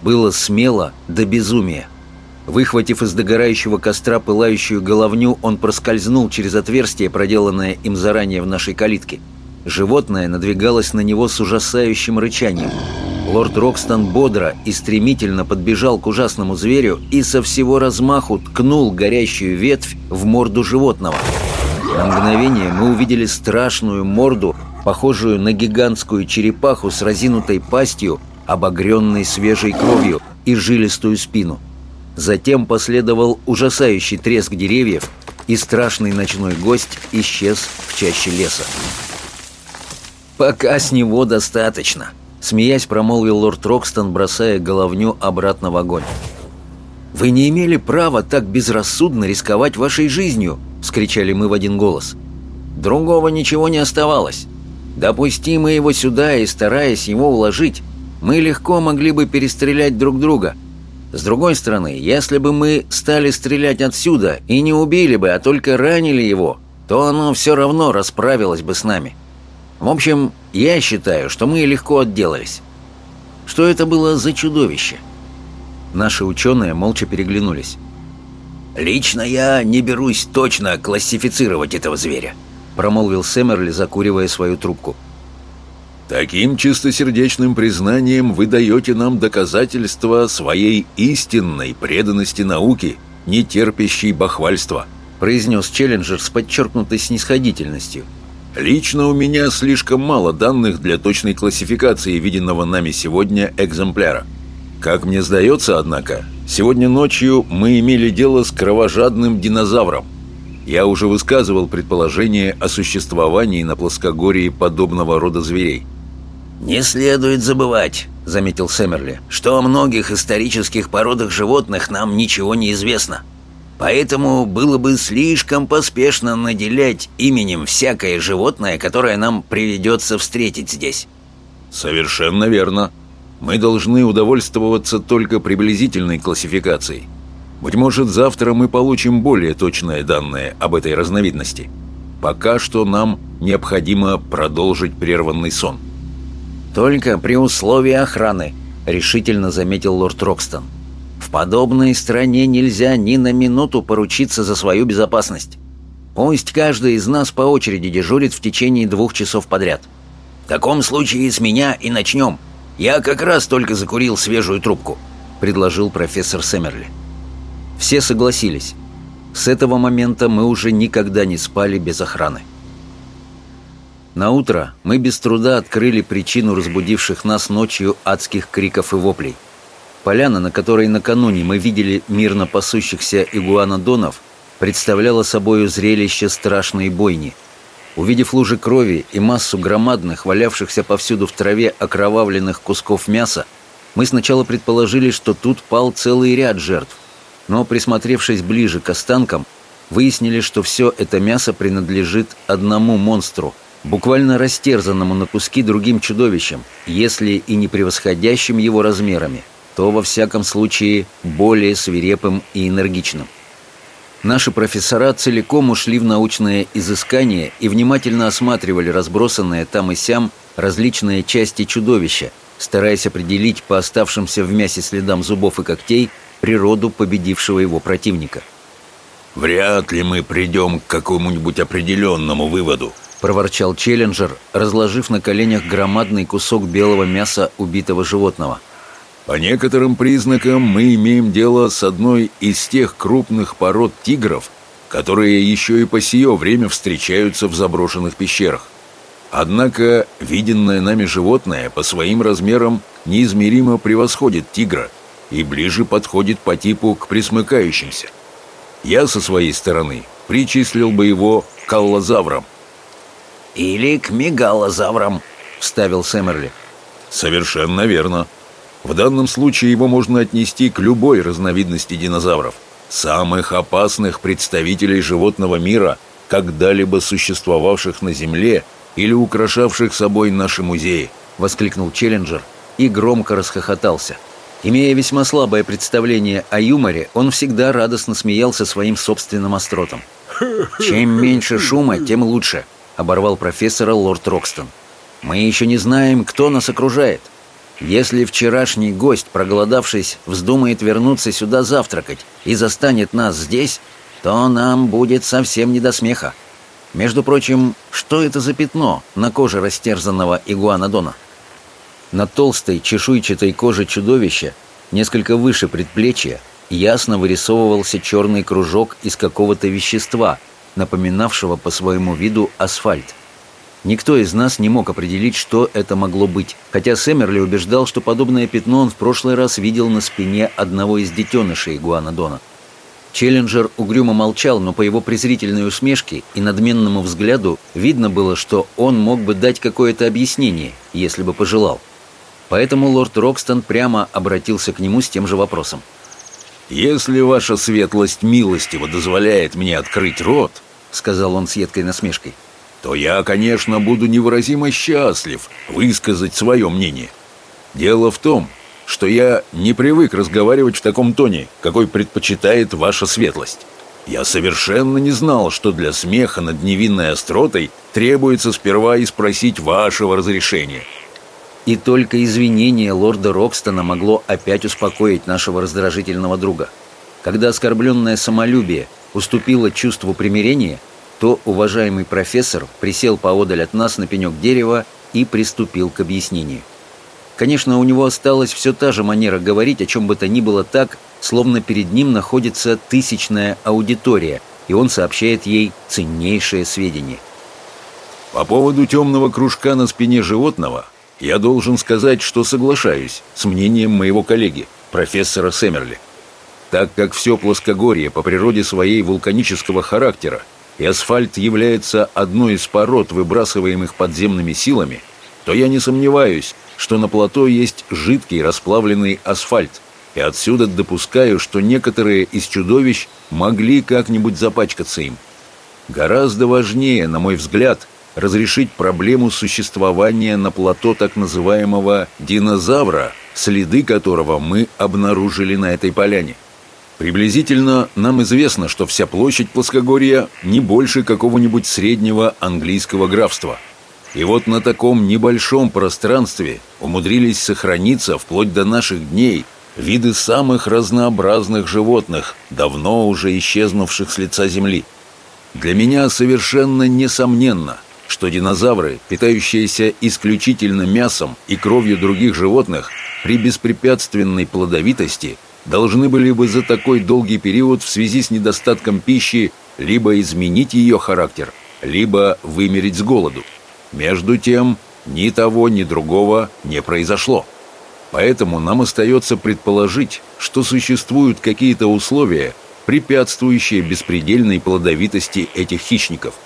было смело до безумия. Выхватив из догорающего костра пылающую головню, он проскользнул через отверстие, проделанное им заранее в нашей калитке. Животное надвигалось на него с ужасающим рычанием. Лорд Рокстон бодро и стремительно подбежал к ужасному зверю и со всего размаху ткнул горящую ветвь в морду животного. На мгновение мы увидели страшную морду, похожую на гигантскую черепаху с разинутой пастью, обогренной свежей кровью и жилистую спину. Затем последовал ужасающий треск деревьев, и страшный ночной гость исчез в чаще леса. «Пока с него достаточно», — смеясь промолвил лорд Рокстон, бросая головню обратно в огонь. «Вы не имели права так безрассудно рисковать вашей жизнью!» — вскричали мы в один голос. «Другого ничего не оставалось. Допусти мы его сюда и, стараясь его уложить, мы легко могли бы перестрелять друг друга. С другой стороны, если бы мы стали стрелять отсюда и не убили бы, а только ранили его, то оно все равно расправилось бы с нами. В общем, я считаю, что мы легко отделались. Что это было за чудовище? Наши ученые молча переглянулись. «Лично я не берусь точно классифицировать этого зверя», промолвил Сэмерли, закуривая свою трубку. Таким чистосердечным признанием вы даете нам доказательство своей истинной преданности науке, не терпящей бахвальства», произнес Челленджер с подчеркнутой снисходительностью. «Лично у меня слишком мало данных для точной классификации виденного нами сегодня экземпляра. Как мне сдается, однако, сегодня ночью мы имели дело с кровожадным динозавром. Я уже высказывал предположение о существовании на плоскогорье подобного рода зверей. «Не следует забывать», — заметил Сэмерли, «что о многих исторических породах животных нам ничего не известно. Поэтому было бы слишком поспешно наделять именем всякое животное, которое нам приведется встретить здесь». «Совершенно верно. Мы должны удовольствоваться только приблизительной классификацией. Быть может, завтра мы получим более точные данные об этой разновидности. Пока что нам необходимо продолжить прерванный сон». «Только при условии охраны», — решительно заметил лорд Рокстон. «В подобной стране нельзя ни на минуту поручиться за свою безопасность. Пусть каждый из нас по очереди дежурит в течение двух часов подряд. В таком случае с меня и начнем. Я как раз только закурил свежую трубку», — предложил профессор Сэмерли. Все согласились. С этого момента мы уже никогда не спали без охраны. На утро мы без труда открыли причину разбудивших нас ночью адских криков и воплей. Поляна, на которой накануне мы видели мирно пасущихся игуанодонов, представляла собою зрелище страшной бойни. Увидев лужи крови и массу громадных, валявшихся повсюду в траве окровавленных кусков мяса, мы сначала предположили, что тут пал целый ряд жертв. Но, присмотревшись ближе к останкам, выяснили, что все это мясо принадлежит одному монстру – буквально растерзанному на куски другим чудовищем, если и не превосходящим его размерами, то во всяком случае более свирепым и энергичным. Наши профессора целиком ушли в научное изыскание и внимательно осматривали разбросанные там и сям различные части чудовища, стараясь определить по оставшимся в мясе следам зубов и когтей природу победившего его противника. «Вряд ли мы придем к какому-нибудь определенному выводу», — проворчал Челленджер, разложив на коленях громадный кусок белого мяса убитого животного. «По некоторым признакам мы имеем дело с одной из тех крупных пород тигров, которые еще и по сие время встречаются в заброшенных пещерах. Однако виденное нами животное по своим размерам неизмеримо превосходит тигра и ближе подходит по типу к присмыкающимся. Я со своей стороны причислил бы его к аллозаврам. «Или к мегалозаврам», — вставил Сэмерли. «Совершенно верно. В данном случае его можно отнести к любой разновидности динозавров, самых опасных представителей животного мира, когда-либо существовавших на Земле или украшавших собой наши музеи», — воскликнул Челленджер и громко расхохотался. Имея весьма слабое представление о юморе, он всегда радостно смеялся своим собственным остротом. «Чем меньше шума, тем лучше», — оборвал профессора лорд Рокстон. «Мы еще не знаем, кто нас окружает. Если вчерашний гость, проголодавшись, вздумает вернуться сюда завтракать и застанет нас здесь, то нам будет совсем не до смеха. Между прочим, что это за пятно на коже растерзанного игуанодона?» На толстой чешуйчатой коже чудовища, несколько выше предплечья, ясно вырисовывался черный кружок из какого-то вещества, напоминавшего по своему виду асфальт. Никто из нас не мог определить, что это могло быть, хотя Сэмерли убеждал, что подобное пятно он в прошлый раз видел на спине одного из детенышей игуанодона. Челленджер угрюмо молчал, но по его презрительной усмешке и надменному взгляду видно было, что он мог бы дать какое-то объяснение, если бы пожелал. Поэтому лорд Рокстон прямо обратился к нему с тем же вопросом. «Если ваша светлость милостиво дозволяет мне открыть рот», — сказал он с едкой насмешкой, «то я, конечно, буду невыразимо счастлив высказать свое мнение. Дело в том, что я не привык разговаривать в таком тоне, какой предпочитает ваша светлость. Я совершенно не знал, что для смеха над невинной остротой требуется сперва и спросить вашего разрешения». И только извинение лорда Рокстона могло опять успокоить нашего раздражительного друга. Когда оскорбленное самолюбие уступило чувству примирения, то уважаемый профессор присел поодаль от нас на пенек дерева и приступил к объяснению. Конечно, у него осталась все та же манера говорить о чем бы то ни было так, словно перед ним находится тысячная аудитория, и он сообщает ей ценнейшее сведения. По поводу темного кружка на спине животного – я должен сказать, что соглашаюсь с мнением моего коллеги, профессора Сэмерли. Так как все плоскогорье по природе своей вулканического характера и асфальт является одной из пород, выбрасываемых подземными силами, то я не сомневаюсь, что на плато есть жидкий расплавленный асфальт, и отсюда допускаю, что некоторые из чудовищ могли как-нибудь запачкаться им. Гораздо важнее, на мой взгляд, разрешить проблему существования на плато так называемого «динозавра», следы которого мы обнаружили на этой поляне. Приблизительно нам известно, что вся площадь плоскогорья не больше какого-нибудь среднего английского графства. И вот на таком небольшом пространстве умудрились сохраниться вплоть до наших дней виды самых разнообразных животных, давно уже исчезнувших с лица Земли. Для меня совершенно несомненно – что динозавры, питающиеся исключительно мясом и кровью других животных, при беспрепятственной плодовитости должны были бы за такой долгий период в связи с недостатком пищи либо изменить ее характер, либо вымереть с голоду. Между тем, ни того, ни другого не произошло. Поэтому нам остается предположить, что существуют какие-то условия, препятствующие беспредельной плодовитости этих хищников –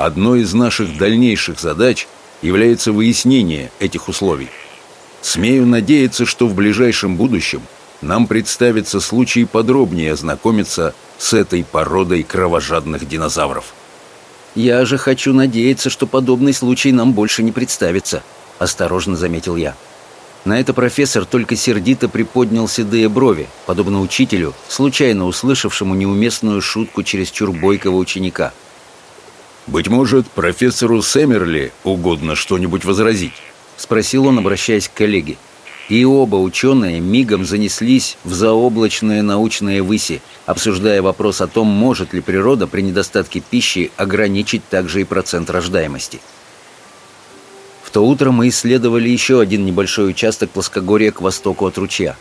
Одной из наших дальнейших задач является выяснение этих условий. Смею надеяться, что в ближайшем будущем нам представится случай подробнее ознакомиться с этой породой кровожадных динозавров. «Я же хочу надеяться, что подобный случай нам больше не представится», – осторожно заметил я. На это профессор только сердито приподнял седые брови, подобно учителю, случайно услышавшему неуместную шутку через чур бойкого ученика – «Быть может, профессору Сэмерли угодно что-нибудь возразить?» — спросил он, обращаясь к коллеге. И оба ученые мигом занеслись в заоблачные научные выси, обсуждая вопрос о том, может ли природа при недостатке пищи ограничить также и процент рождаемости. В то утро мы исследовали еще один небольшой участок плоскогорья к востоку от ручья,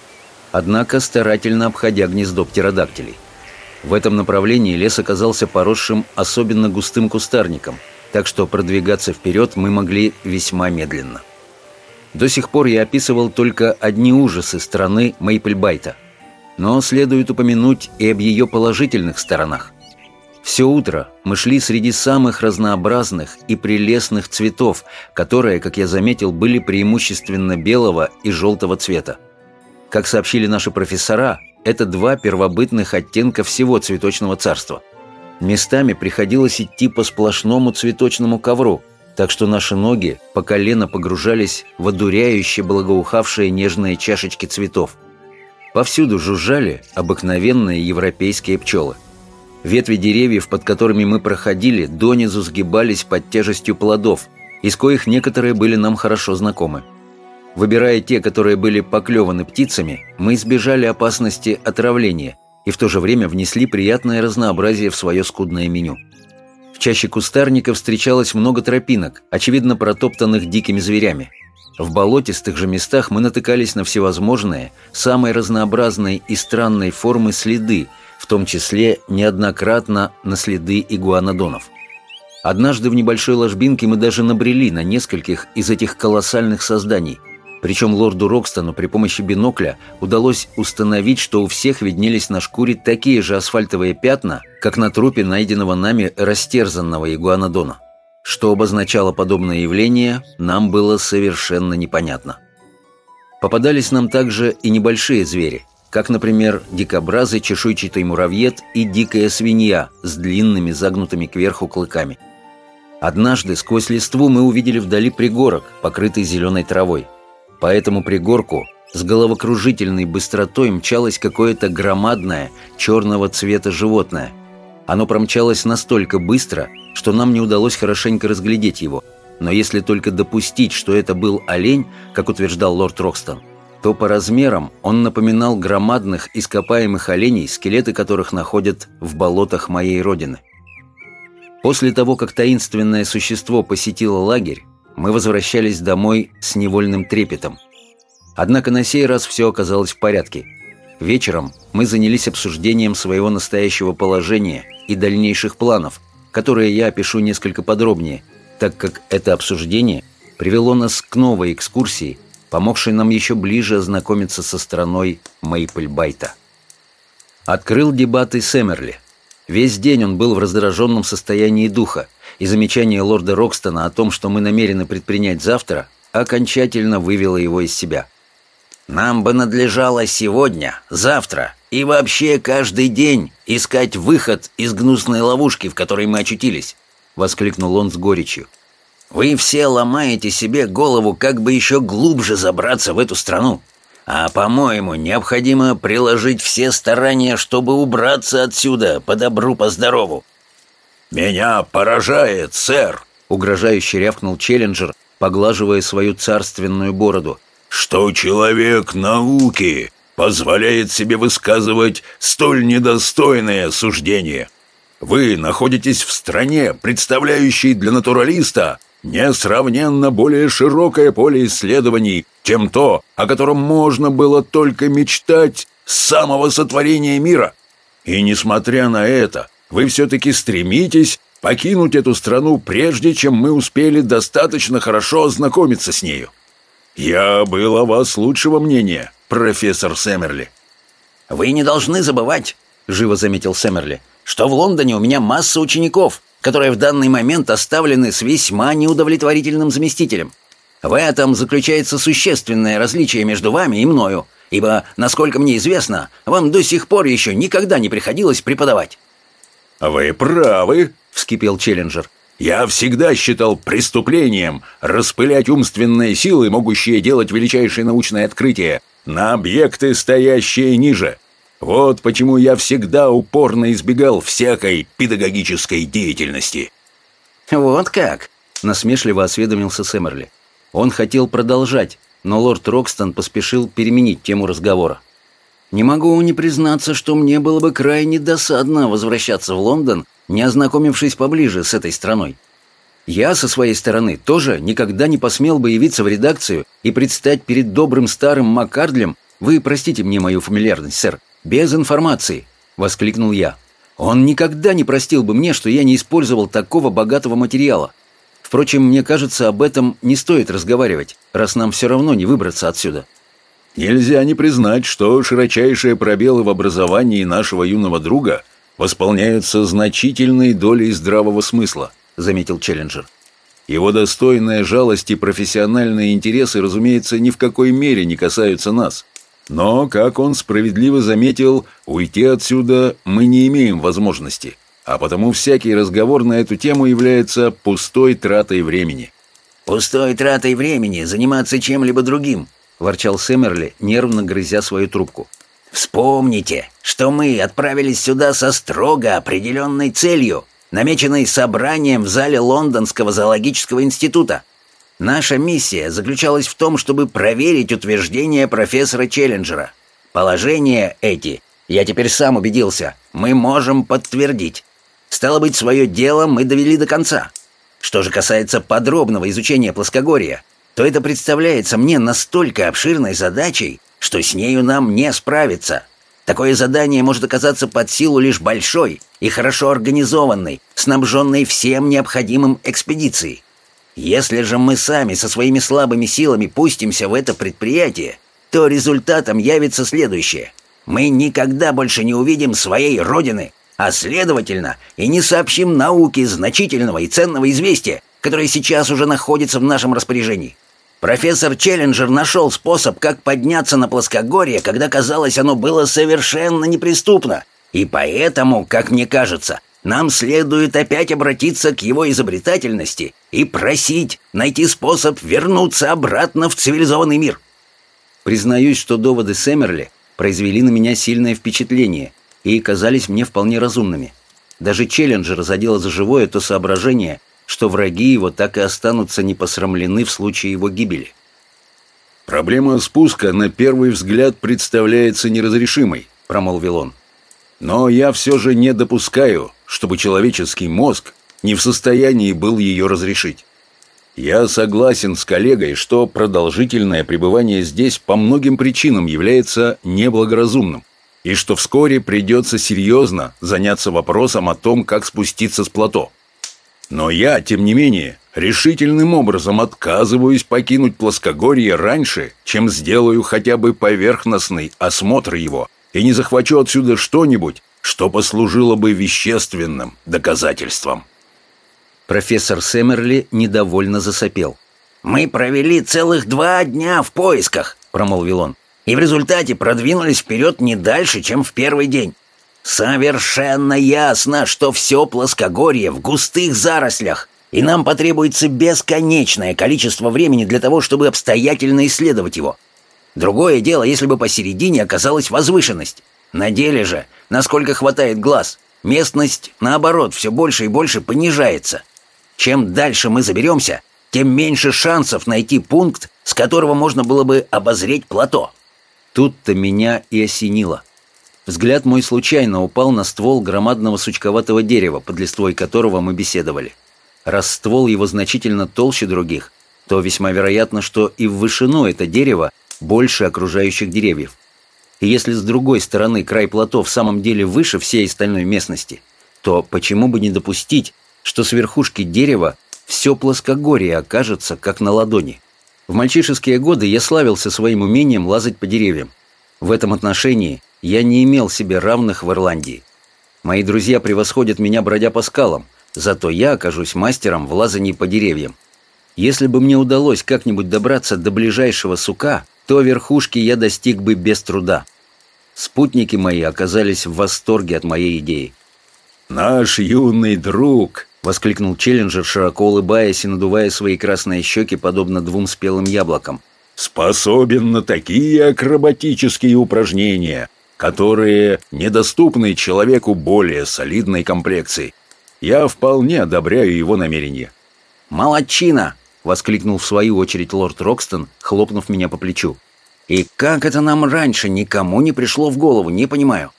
однако старательно обходя гнездо птеродактилей. В этом направлении лес оказался поросшим особенно густым кустарником, так что продвигаться вперед мы могли весьма медленно. До сих пор я описывал только одни ужасы страны Мейпльбайта, но следует упомянуть и об ее положительных сторонах. Все утро мы шли среди самых разнообразных и прелестных цветов, которые, как я заметил, были преимущественно белого и желтого цвета. Как сообщили наши профессора, это два первобытных оттенка всего цветочного царства. Местами приходилось идти по сплошному цветочному ковру, так что наши ноги по колено погружались в одуряюще благоухавшие нежные чашечки цветов. Повсюду жужжали обыкновенные европейские пчелы. Ветви деревьев, под которыми мы проходили, донизу сгибались под тяжестью плодов, из коих некоторые были нам хорошо знакомы. Выбирая те, которые были поклеваны птицами, мы избежали опасности отравления и в то же время внесли приятное разнообразие в свое скудное меню. Чаще кустарника встречалось много тропинок, очевидно протоптанных дикими зверями. В болотистых же местах мы натыкались на всевозможные, самые разнообразные и странные формы следы, в том числе неоднократно на следы игуанодонов. Однажды в небольшой ложбинке мы даже набрели на нескольких из этих колоссальных созданий. Причем лорду Рокстону при помощи бинокля удалось установить, что у всех виднелись на шкуре такие же асфальтовые пятна, как на трупе найденного нами растерзанного игуанодона. Что обозначало подобное явление, нам было совершенно непонятно. Попадались нам также и небольшие звери, как, например, дикобразы, чешуйчатый муравьед и дикая свинья с длинными загнутыми кверху клыками. Однажды сквозь листву мы увидели вдали пригорок, покрытый зеленой травой. По этому пригорку с головокружительной быстротой мчалось какое-то громадное черного цвета животное. Оно промчалось настолько быстро, что нам не удалось хорошенько разглядеть его. Но если только допустить, что это был олень, как утверждал лорд Рокстон, то по размерам он напоминал громадных ископаемых оленей, скелеты которых находят в болотах моей родины. После того, как таинственное существо посетило лагерь, мы возвращались домой с невольным трепетом. Однако на сей раз все оказалось в порядке. Вечером мы занялись обсуждением своего настоящего положения и дальнейших планов, которые я опишу несколько подробнее, так как это обсуждение привело нас к новой экскурсии – помогший нам еще ближе ознакомиться со страной Мейпльбайта. Открыл дебаты Сэмерли. Весь день он был в раздраженном состоянии духа, и замечание лорда Рокстона о том, что мы намерены предпринять завтра, окончательно вывело его из себя. «Нам бы надлежало сегодня, завтра и вообще каждый день искать выход из гнусной ловушки, в которой мы очутились», — воскликнул он с горечью. Вы все ломаете себе голову, как бы еще глубже забраться в эту страну. А, по-моему, необходимо приложить все старания, чтобы убраться отсюда по добру, по здорову. «Меня поражает, сэр!» — угрожающе рявкнул Челленджер, поглаживая свою царственную бороду. «Что человек науки позволяет себе высказывать столь недостойное суждение? Вы находитесь в стране, представляющей для натуралиста несравненно более широкое поле исследований, чем то, о котором можно было только мечтать с самого сотворения мира. И несмотря на это, вы все-таки стремитесь покинуть эту страну, прежде чем мы успели достаточно хорошо ознакомиться с нею. Я был о вас лучшего мнения, профессор Сэмерли. «Вы не должны забывать», — живо заметил Сэмерли, «что в Лондоне у меня масса учеников, которые в данный момент оставлены с весьма неудовлетворительным заместителем. В этом заключается существенное различие между вами и мною, ибо, насколько мне известно, вам до сих пор еще никогда не приходилось преподавать». «Вы правы», — вскипел Челленджер. «Я всегда считал преступлением распылять умственные силы, могущие делать величайшие научные открытия, на объекты, стоящие ниже. Вот почему я всегда упорно избегал всякой педагогической деятельности». «Вот как?» — насмешливо осведомился Сэмерли. Он хотел продолжать, но лорд Рокстон поспешил переменить тему разговора. «Не могу не признаться, что мне было бы крайне досадно возвращаться в Лондон, не ознакомившись поближе с этой страной. Я, со своей стороны, тоже никогда не посмел бы явиться в редакцию и предстать перед добрым старым Маккардлем, вы простите мне мою фамильярность, сэр, без информации!» — воскликнул я. «Он никогда не простил бы мне, что я не использовал такого богатого материала. Впрочем, мне кажется, об этом не стоит разговаривать, раз нам все равно не выбраться отсюда». «Нельзя не признать, что широчайшие пробелы в образовании нашего юного друга восполняются значительной долей здравого смысла», — заметил Челленджер. «Его достойная жалость и профессиональные интересы, разумеется, ни в какой мере не касаются нас». Но, как он справедливо заметил, уйти отсюда мы не имеем возможности, а потому всякий разговор на эту тему является пустой тратой времени. «Пустой тратой времени заниматься чем-либо другим», – ворчал Сэмерли, нервно грызя свою трубку. Вспомните, что мы отправились сюда со строго определенной целью, намеченной собранием в зале Лондонского зоологического института. Наша миссия заключалась в том, чтобы проверить утверждения профессора Челленджера. Положения эти, я теперь сам убедился, мы можем подтвердить. Стало быть, свое дело мы довели до конца. Что же касается подробного изучения плоскогорья, то это представляется мне настолько обширной задачей, что с нею нам не справиться. Такое задание может оказаться под силу лишь большой и хорошо организованной, снабженной всем необходимым экспедицией. Если же мы сами со своими слабыми силами пустимся в это предприятие, то результатом явится следующее. Мы никогда больше не увидим своей Родины, а следовательно и не сообщим науке значительного и ценного известия, которое сейчас уже находится в нашем распоряжении. Профессор Челленджер нашел способ, как подняться на плоскогорье, когда, казалось, оно было совершенно неприступно. И поэтому, как мне кажется, нам следует опять обратиться к его изобретательности и просить найти способ вернуться обратно в цивилизованный мир. Признаюсь, что доводы Сэмерли произвели на меня сильное впечатление и казались мне вполне разумными. Даже Челленджер задело за живое то соображение, что враги его так и останутся непосрамлены в случае его гибели. «Проблема спуска на первый взгляд представляется неразрешимой», — промолвил он. «Но я все же не допускаю, чтобы человеческий мозг не в состоянии был ее разрешить. Я согласен с коллегой, что продолжительное пребывание здесь по многим причинам является неблагоразумным, и что вскоре придется серьезно заняться вопросом о том, как спуститься с плато. Но я, тем не менее, решительным образом отказываюсь покинуть плоскогорье раньше, чем сделаю хотя бы поверхностный осмотр его и не захвачу отсюда что-нибудь, что послужило бы вещественным доказательством. Профессор Сэмерли недовольно засопел. «Мы провели целых два дня в поисках», — промолвил он, «и в результате продвинулись вперед не дальше, чем в первый день. Совершенно ясно, что все плоскогорье в густых зарослях, и нам потребуется бесконечное количество времени для того, чтобы обстоятельно исследовать его. Другое дело, если бы посередине оказалась возвышенность. На деле же, насколько хватает глаз, местность, наоборот, все больше и больше понижается. Чем дальше мы заберемся, тем меньше шансов найти пункт, с которого можно было бы обозреть плато. Тут-то меня и осенило. Взгляд мой случайно упал на ствол громадного сучковатого дерева, под листвой которого мы беседовали. Раз ствол его значительно толще других, то весьма вероятно, что и в вышину это дерево больше окружающих деревьев. И если с другой стороны край плато в самом деле выше всей остальной местности, то почему бы не допустить, что с верхушки дерева все плоскогорье окажется как на ладони? В мальчишеские годы я славился своим умением лазать по деревьям. В этом отношении я не имел себе равных в Ирландии. Мои друзья превосходят меня, бродя по скалам, зато я окажусь мастером в лазании по деревьям. Если бы мне удалось как-нибудь добраться до ближайшего сука, то верхушки я достиг бы без труда. Спутники мои оказались в восторге от моей идеи. «Наш юный друг!» — воскликнул Челленджер, широко улыбаясь и надувая свои красные щеки, подобно двум спелым яблокам. «Способен на такие акробатические упражнения, которые недоступны человеку более солидной комплекции. Я вполне одобряю его намерения». «Молодчина!» — воскликнул в свою очередь лорд Рокстон, хлопнув меня по плечу. «И как это нам раньше никому не пришло в голову, не понимаю.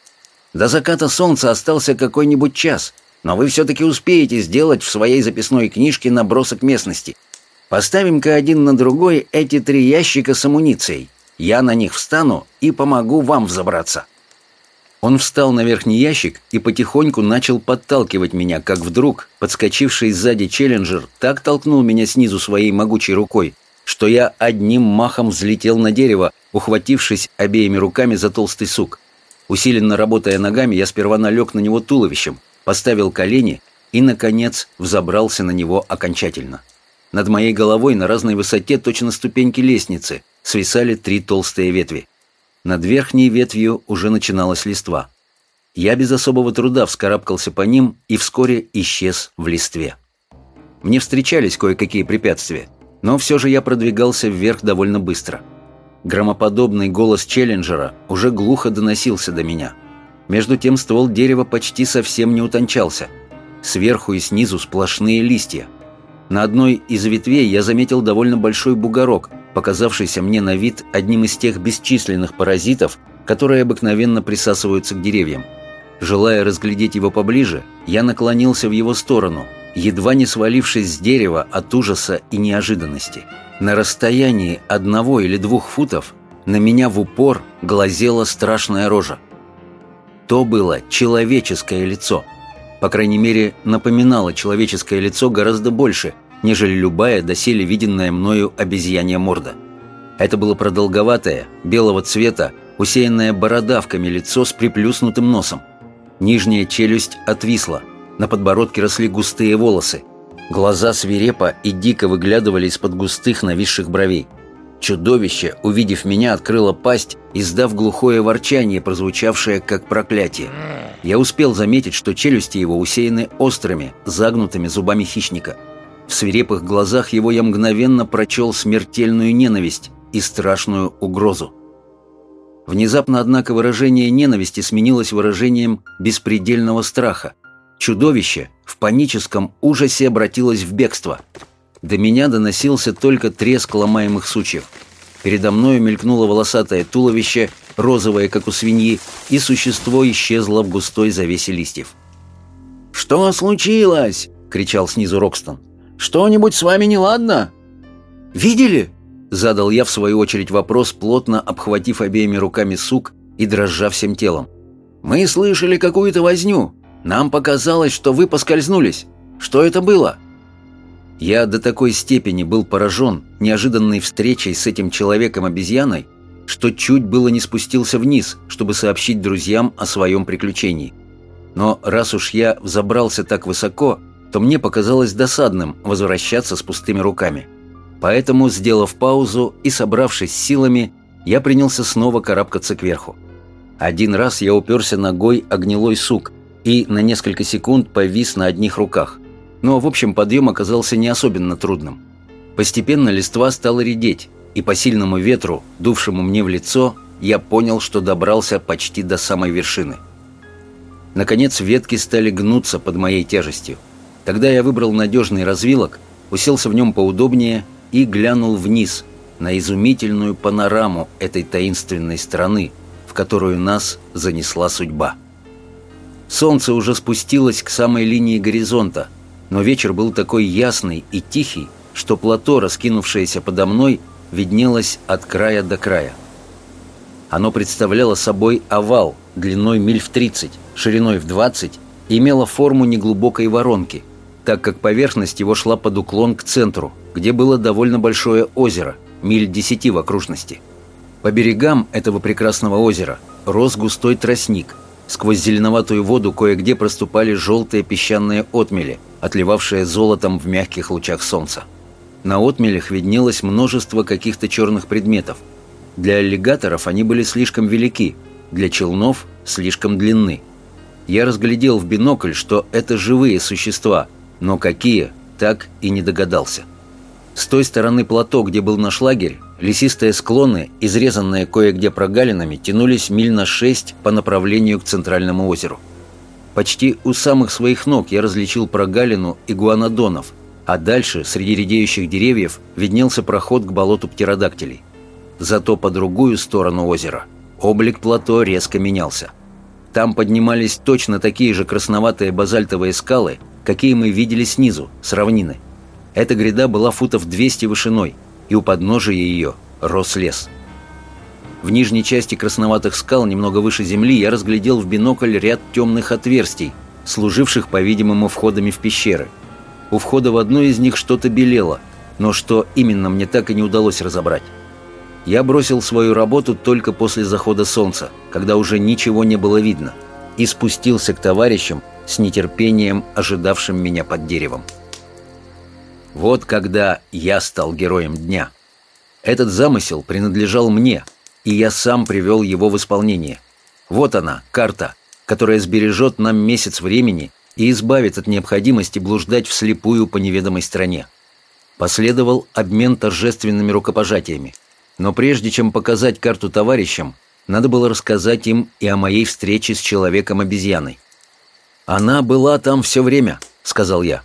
До заката солнца остался какой-нибудь час, но вы все-таки успеете сделать в своей записной книжке набросок местности. Поставим-ка один на другой эти три ящика с амуницией. Я на них встану и помогу вам взобраться». Он встал на верхний ящик и потихоньку начал подталкивать меня, как вдруг, подскочивший сзади челленджер, так толкнул меня снизу своей могучей рукой, что я одним махом взлетел на дерево, ухватившись обеими руками за толстый сук. Усиленно работая ногами, я сперва налег на него туловищем, поставил колени и, наконец, взобрался на него окончательно. Над моей головой на разной высоте, точно ступеньки лестницы, свисали три толстые ветви. Над верхней ветвью уже начиналась листва. Я без особого труда вскарабкался по ним и вскоре исчез в листве. Мне встречались кое-какие препятствия, но все же я продвигался вверх довольно быстро. Громоподобный голос Челленджера уже глухо доносился до меня. Между тем ствол дерева почти совсем не утончался. Сверху и снизу сплошные листья. На одной из ветвей я заметил довольно большой бугорок, показавшийся мне на вид одним из тех бесчисленных паразитов, которые обыкновенно присасываются к деревьям. Желая разглядеть его поближе, я наклонился в его сторону, едва не свалившись с дерева от ужаса и неожиданности. На расстоянии одного или двух футов на меня в упор глазела страшная рожа. То было человеческое лицо. По крайней мере, напоминало человеческое лицо гораздо больше, нежели любая доселе виденная мною обезьянья морда. Это было продолговатое, белого цвета, усеянное бородавками лицо с приплюснутым носом. Нижняя челюсть отвисла, на подбородке росли густые волосы. Глаза свирепо и дико выглядывали из-под густых нависших бровей. Чудовище, увидев меня, открыло пасть, издав глухое ворчание, прозвучавшее как проклятие. Я успел заметить, что челюсти его усеяны острыми, загнутыми зубами хищника. В свирепых глазах его я мгновенно прочел смертельную ненависть и страшную угрозу. Внезапно, однако, выражение ненависти сменилось выражением беспредельного страха. Чудовище в паническом ужасе обратилось в бегство. До меня доносился только треск ломаемых сучьев. Передо мною мелькнуло волосатое туловище, розовое, как у свиньи, и существо исчезло в густой завесе листьев. «Что случилось?» — кричал снизу Рокстон. «Что-нибудь с вами неладно?» «Видели?» Задал я в свою очередь вопрос, плотно обхватив обеими руками сук и дрожа всем телом. «Мы слышали какую-то возню. Нам показалось, что вы поскользнулись. Что это было?» Я до такой степени был поражен неожиданной встречей с этим человеком-обезьяной, что чуть было не спустился вниз, чтобы сообщить друзьям о своем приключении. Но раз уж я взобрался так высоко, то мне показалось досадным возвращаться с пустыми руками. Поэтому, сделав паузу и собравшись силами, я принялся снова карабкаться кверху. Один раз я уперся ногой о гнилой сук и на несколько секунд повис на одних руках. Но, в общем, подъем оказался не особенно трудным. Постепенно листва стала редеть, и по сильному ветру, дувшему мне в лицо, я понял, что добрался почти до самой вершины. Наконец ветки стали гнуться под моей тяжестью. Тогда я выбрал надежный развилок, уселся в нем поудобнее и глянул вниз на изумительную панораму этой таинственной страны, в которую нас занесла судьба. Солнце уже спустилось к самой линии горизонта, но вечер был такой ясный и тихий, что плато, раскинувшееся подо мной, виднелось от края до края. Оно представляло собой овал длиной миль в 30, шириной в 20 и имело форму неглубокой воронки – так как поверхность его шла под уклон к центру, где было довольно большое озеро, миль десяти в окружности. По берегам этого прекрасного озера рос густой тростник. Сквозь зеленоватую воду кое-где проступали желтые песчаные отмели, отливавшие золотом в мягких лучах солнца. На отмелях виднелось множество каких-то черных предметов. Для аллигаторов они были слишком велики, для челнов слишком длинны. Я разглядел в бинокль, что это живые существа – но какие, так и не догадался. С той стороны плато, где был наш лагерь, лесистые склоны, изрезанные кое-где прогалинами, тянулись миль на шесть по направлению к центральному озеру. Почти у самых своих ног я различил прогалину игуанодонов, а дальше, среди редеющих деревьев, виднелся проход к болоту птеродактилей. Зато по другую сторону озера облик плато резко менялся. Там поднимались точно такие же красноватые базальтовые скалы, какие мы видели снизу, с равнины. Эта гряда была футов 200 вышиной, и у подножия ее рос лес. В нижней части красноватых скал, немного выше земли, я разглядел в бинокль ряд темных отверстий, служивших, по-видимому, входами в пещеры. У входа в одно из них что-то белело, но что именно мне так и не удалось разобрать. Я бросил свою работу только после захода солнца, когда уже ничего не было видно, и спустился к товарищам, с нетерпением ожидавшим меня под деревом. Вот когда я стал героем дня. Этот замысел принадлежал мне, и я сам привел его в исполнение. Вот она, карта, которая сбережет нам месяц времени и избавит от необходимости блуждать вслепую по неведомой стране. Последовал обмен торжественными рукопожатиями. Но прежде чем показать карту товарищам, надо было рассказать им и о моей встрече с человеком-обезьяной. «Она была там все время», — сказал я.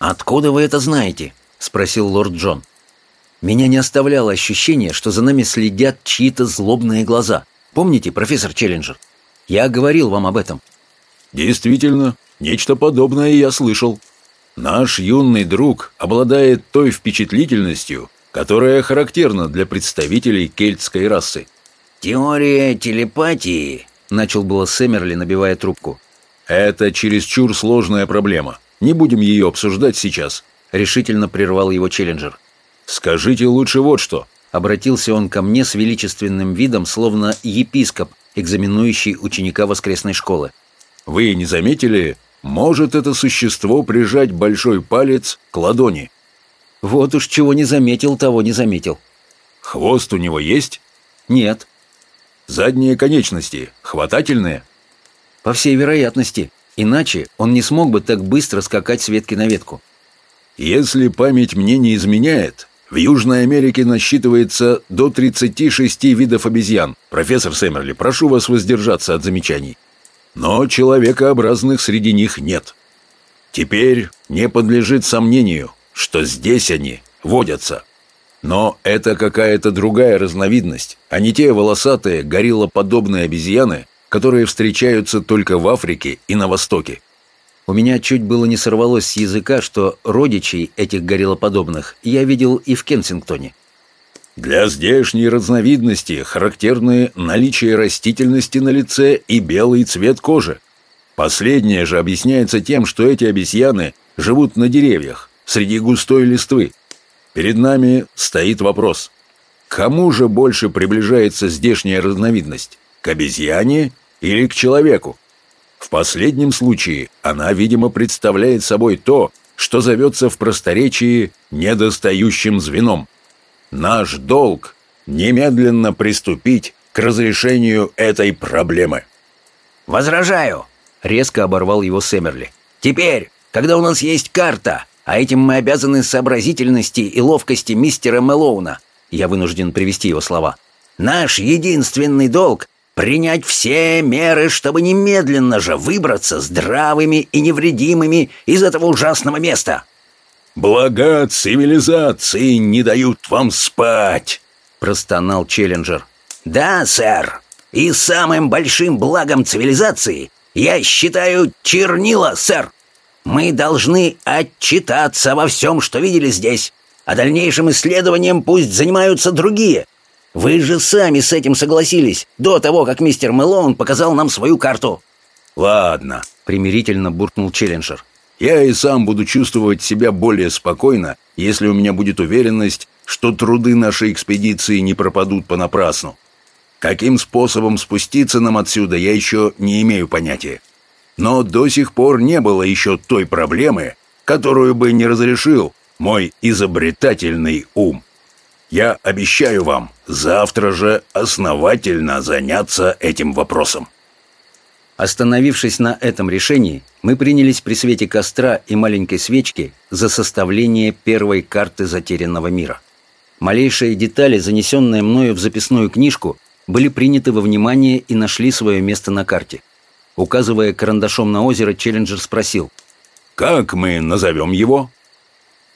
«Откуда вы это знаете?» — спросил лорд Джон. Меня не оставляло ощущение, что за нами следят чьи-то злобные глаза. Помните, профессор Челленджер? Я говорил вам об этом. Действительно, нечто подобное я слышал. Наш юный друг обладает той впечатлительностью, которая характерна для представителей кельтской расы. «Теория телепатии», — начал было Сэмерли, набивая трубку. «Это чересчур сложная проблема. Не будем ее обсуждать сейчас», — решительно прервал его Челленджер. «Скажите лучше вот что». Обратился он ко мне с величественным видом, словно епископ, экзаменующий ученика воскресной школы. «Вы не заметили, может это существо прижать большой палец к ладони?» «Вот уж чего не заметил, того не заметил». «Хвост у него есть?» «Нет». «Задние конечности хватательные?» «По всей вероятности. Иначе он не смог бы так быстро скакать с ветки на ветку». «Если память мне не изменяет, в Южной Америке насчитывается до 36 видов обезьян. Профессор Сэмерли, прошу вас воздержаться от замечаний. Но человекообразных среди них нет. Теперь не подлежит сомнению, что здесь они водятся. Но это какая-то другая разновидность, а не те волосатые гориллоподобные обезьяны, которые встречаются только в Африке и на Востоке. У меня чуть было не сорвалось с языка, что родичей этих гориллоподобных я видел и в Кенсингтоне. Для здешней разновидности характерны наличие растительности на лице и белый цвет кожи. Последнее же объясняется тем, что эти обезьяны живут на деревьях, среди густой листвы. Перед нами стоит вопрос. Кому же больше приближается здешняя разновидность? К обезьяне или к человеку? В последнем случае она, видимо, представляет собой то, что зовется в просторечии недостающим звеном. Наш долг – немедленно приступить к разрешению этой проблемы. «Возражаю!» – резко оборвал его Сэмерли. «Теперь, когда у нас есть карта, а этим мы обязаны сообразительности и ловкости мистера Мэлоуна, я вынужден привести его слова, наш единственный долг принять все меры, чтобы немедленно же выбраться здравыми и невредимыми из этого ужасного места. «Блага цивилизации не дают вам спать!» — простонал Челленджер. «Да, сэр, и самым большим благом цивилизации я считаю чернила, сэр. Мы должны отчитаться во всем, что видели здесь, а дальнейшим исследованием пусть занимаются другие, вы же сами с этим согласились, до того, как мистер Мэлоун показал нам свою карту». «Ладно», — примирительно буркнул Челленджер. «Я и сам буду чувствовать себя более спокойно, если у меня будет уверенность, что труды нашей экспедиции не пропадут понапрасну. Каким способом спуститься нам отсюда, я еще не имею понятия. Но до сих пор не было еще той проблемы, которую бы не разрешил мой изобретательный ум». Я обещаю вам завтра же основательно заняться этим вопросом. Остановившись на этом решении, мы принялись при свете костра и маленькой свечки за составление первой карты затерянного мира. Малейшие детали, занесенные мною в записную книжку, были приняты во внимание и нашли свое место на карте. Указывая карандашом на озеро, Челленджер спросил. «Как мы назовем его?»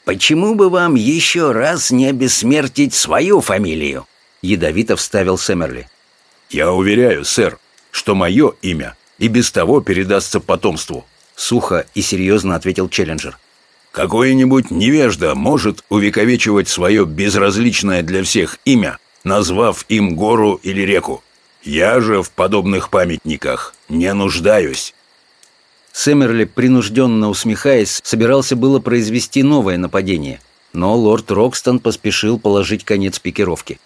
«Почему бы вам еще раз не обессмертить свою фамилию?» Ядовито вставил Сэмерли. «Я уверяю, сэр, что мое имя и без того передастся потомству», сухо и серьезно ответил Челленджер. «Какой-нибудь невежда может увековечивать свое безразличное для всех имя, назвав им гору или реку. Я же в подобных памятниках не нуждаюсь». Сэмерли, принужденно усмехаясь, собирался было произвести новое нападение, но лорд Рокстон поспешил положить конец пикировке.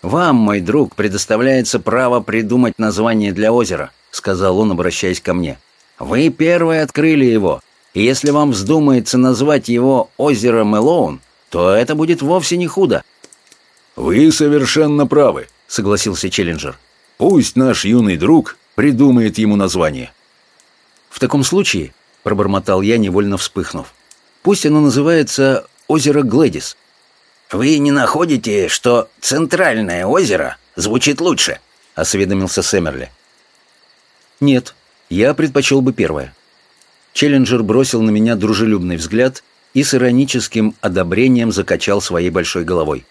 «Вам, мой друг, предоставляется право придумать название для озера», сказал он, обращаясь ко мне. «Вы первые открыли его, и если вам вздумается назвать его озеро Мэлоун, то это будет вовсе не худо». «Вы совершенно правы», — согласился Челленджер. «Пусть наш юный друг придумает ему название». «В таком случае», — пробормотал я, невольно вспыхнув, «пусть оно называется озеро Глэдис». «Вы не находите, что центральное озеро звучит лучше?» — осведомился Сэмерли. «Нет, я предпочел бы первое». Челленджер бросил на меня дружелюбный взгляд и с ироническим одобрением закачал своей большой головой.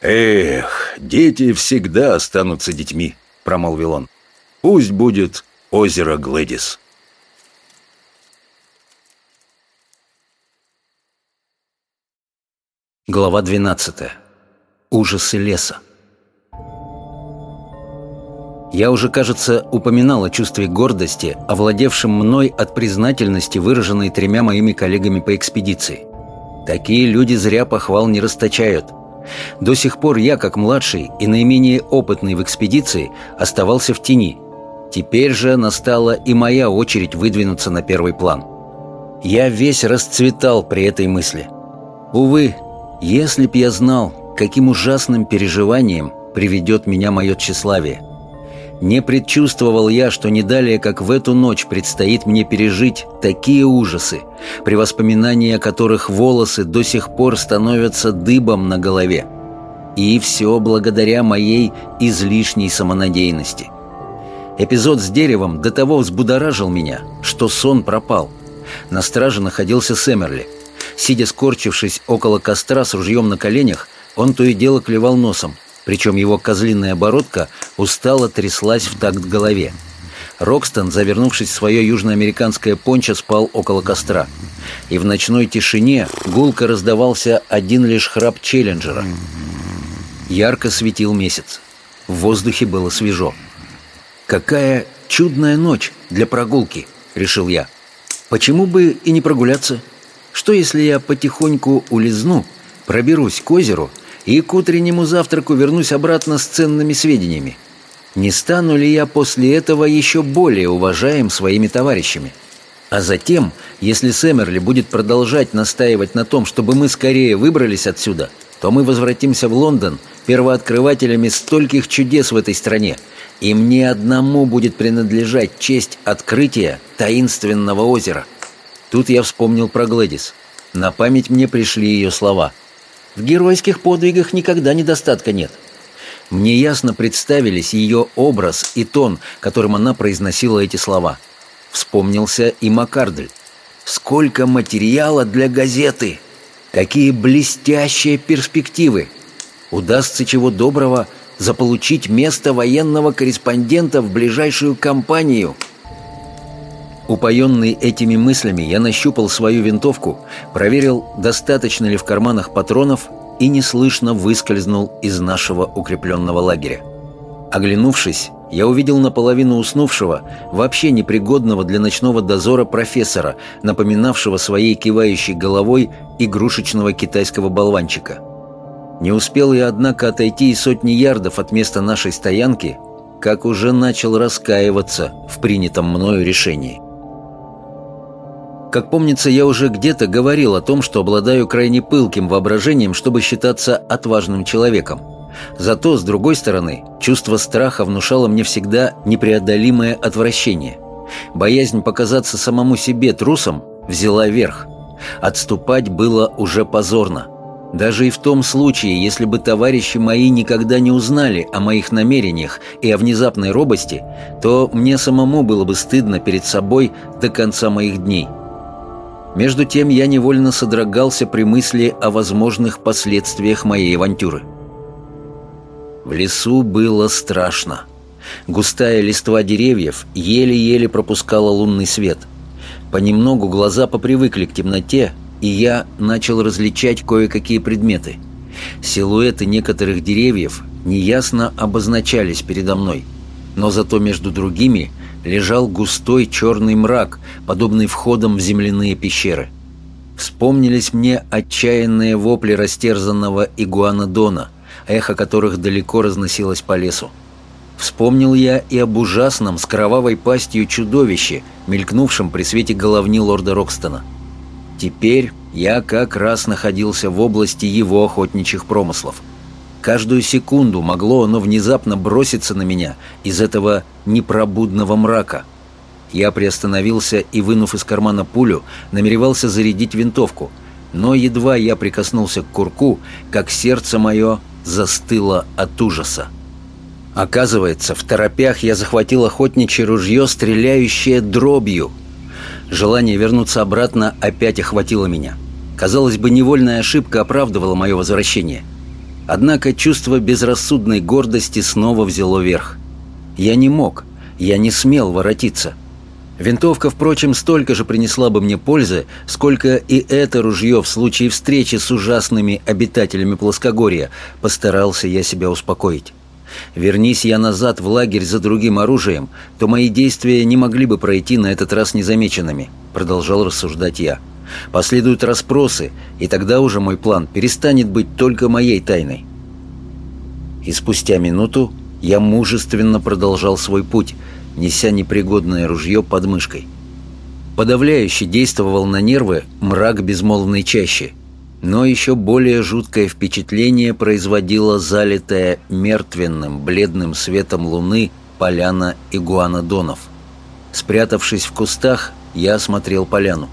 «Эх, дети всегда останутся детьми», — промолвил он. «Пусть будет озеро Глэдис». Глава 12. Ужасы леса. Я уже, кажется, упоминал о чувстве гордости, овладевшем мной от признательности, выраженной тремя моими коллегами по экспедиции. Такие люди зря похвал не расточают. До сих пор я, как младший и наименее опытный в экспедиции, оставался в тени. Теперь же настала и моя очередь выдвинуться на первый план. Я весь расцветал при этой мысли. Увы, если б я знал, каким ужасным переживанием приведет меня мое тщеславие. Не предчувствовал я, что не далее, как в эту ночь предстоит мне пережить такие ужасы, при воспоминании о которых волосы до сих пор становятся дыбом на голове. И все благодаря моей излишней самонадеянности. Эпизод с деревом до того взбудоражил меня, что сон пропал. На страже находился Сэмерли – Сидя скорчившись около костра с ружьем на коленях, он то и дело клевал носом, причем его козлиная бородка устало тряслась в такт голове. Рокстон, завернувшись в свое южноамериканское пончо, спал около костра. И в ночной тишине гулко раздавался один лишь храп Челленджера. Ярко светил месяц. В воздухе было свежо. «Какая чудная ночь для прогулки!» — решил я. «Почему бы и не прогуляться?» Что если я потихоньку улизну, проберусь к озеру и к утреннему завтраку вернусь обратно с ценными сведениями? Не стану ли я после этого еще более уважаем своими товарищами? А затем, если Сэмерли будет продолжать настаивать на том, чтобы мы скорее выбрались отсюда, то мы возвратимся в Лондон первооткрывателями стольких чудес в этой стране, и мне одному будет принадлежать честь открытия таинственного озера – Тут я вспомнил про Глэдис. На память мне пришли ее слова. «В геройских подвигах никогда недостатка нет». Мне ясно представились ее образ и тон, которым она произносила эти слова. Вспомнился и Маккардель. «Сколько материала для газеты! Какие блестящие перспективы! Удастся чего доброго заполучить место военного корреспондента в ближайшую кампанию!» Упоенный этими мыслями, я нащупал свою винтовку, проверил, достаточно ли в карманах патронов и неслышно выскользнул из нашего укрепленного лагеря. Оглянувшись, я увидел наполовину уснувшего, вообще непригодного для ночного дозора профессора, напоминавшего своей кивающей головой игрушечного китайского болванчика. Не успел я, однако, отойти и сотни ярдов от места нашей стоянки, как уже начал раскаиваться в принятом мною решении. Как помнится, я уже где-то говорил о том, что обладаю крайне пылким воображением, чтобы считаться отважным человеком. Зато, с другой стороны, чувство страха внушало мне всегда непреодолимое отвращение. Боязнь показаться самому себе трусом взяла верх. Отступать было уже позорно. Даже и в том случае, если бы товарищи мои никогда не узнали о моих намерениях и о внезапной робости, то мне самому было бы стыдно перед собой до конца моих дней. Между тем я невольно содрогался при мысли о возможных последствиях моей авантюры. В лесу было страшно. Густая листва деревьев еле-еле пропускала лунный свет. Понемногу глаза попривыкли к темноте, и я начал различать кое-какие предметы. Силуэты некоторых деревьев неясно обозначались передо мной, но зато между другими лежал густой черный мрак, подобный входам в земляные пещеры. Вспомнились мне отчаянные вопли растерзанного игуанодона, эхо которых далеко разносилось по лесу. Вспомнил я и об ужасном с кровавой пастью чудовище, мелькнувшем при свете головни лорда Рокстона. Теперь я как раз находился в области его охотничьих промыслов – Каждую секунду могло оно внезапно броситься на меня из этого непробудного мрака. Я приостановился и, вынув из кармана пулю, намеревался зарядить винтовку, Но едва я прикоснулся к курку, как сердце мое застыло от ужаса. Оказывается, в торопях я захватил охотничье ружье, стреляющее дробью. Желание вернуться обратно опять охватило меня. Казалось бы, невольная ошибка оправдывала мое возвращение. Однако чувство безрассудной гордости снова взяло верх. Я не мог, я не смел воротиться. Винтовка, впрочем, столько же принесла бы мне пользы, сколько и это ружье в случае встречи с ужасными обитателями плоскогорья, постарался я себя успокоить. Вернись я назад в лагерь за другим оружием, то мои действия не могли бы пройти на этот раз незамеченными, продолжал рассуждать я. Последуют расспросы, и тогда уже мой план перестанет быть только моей тайной. И спустя минуту я мужественно продолжал свой путь, неся непригодное ружье под мышкой. Подавляюще действовал на нервы мрак безмолвной чащи, но еще более жуткое впечатление производила залитая мертвенным бледным светом луны поляна игуанодонов. Спрятавшись в кустах, я осмотрел поляну.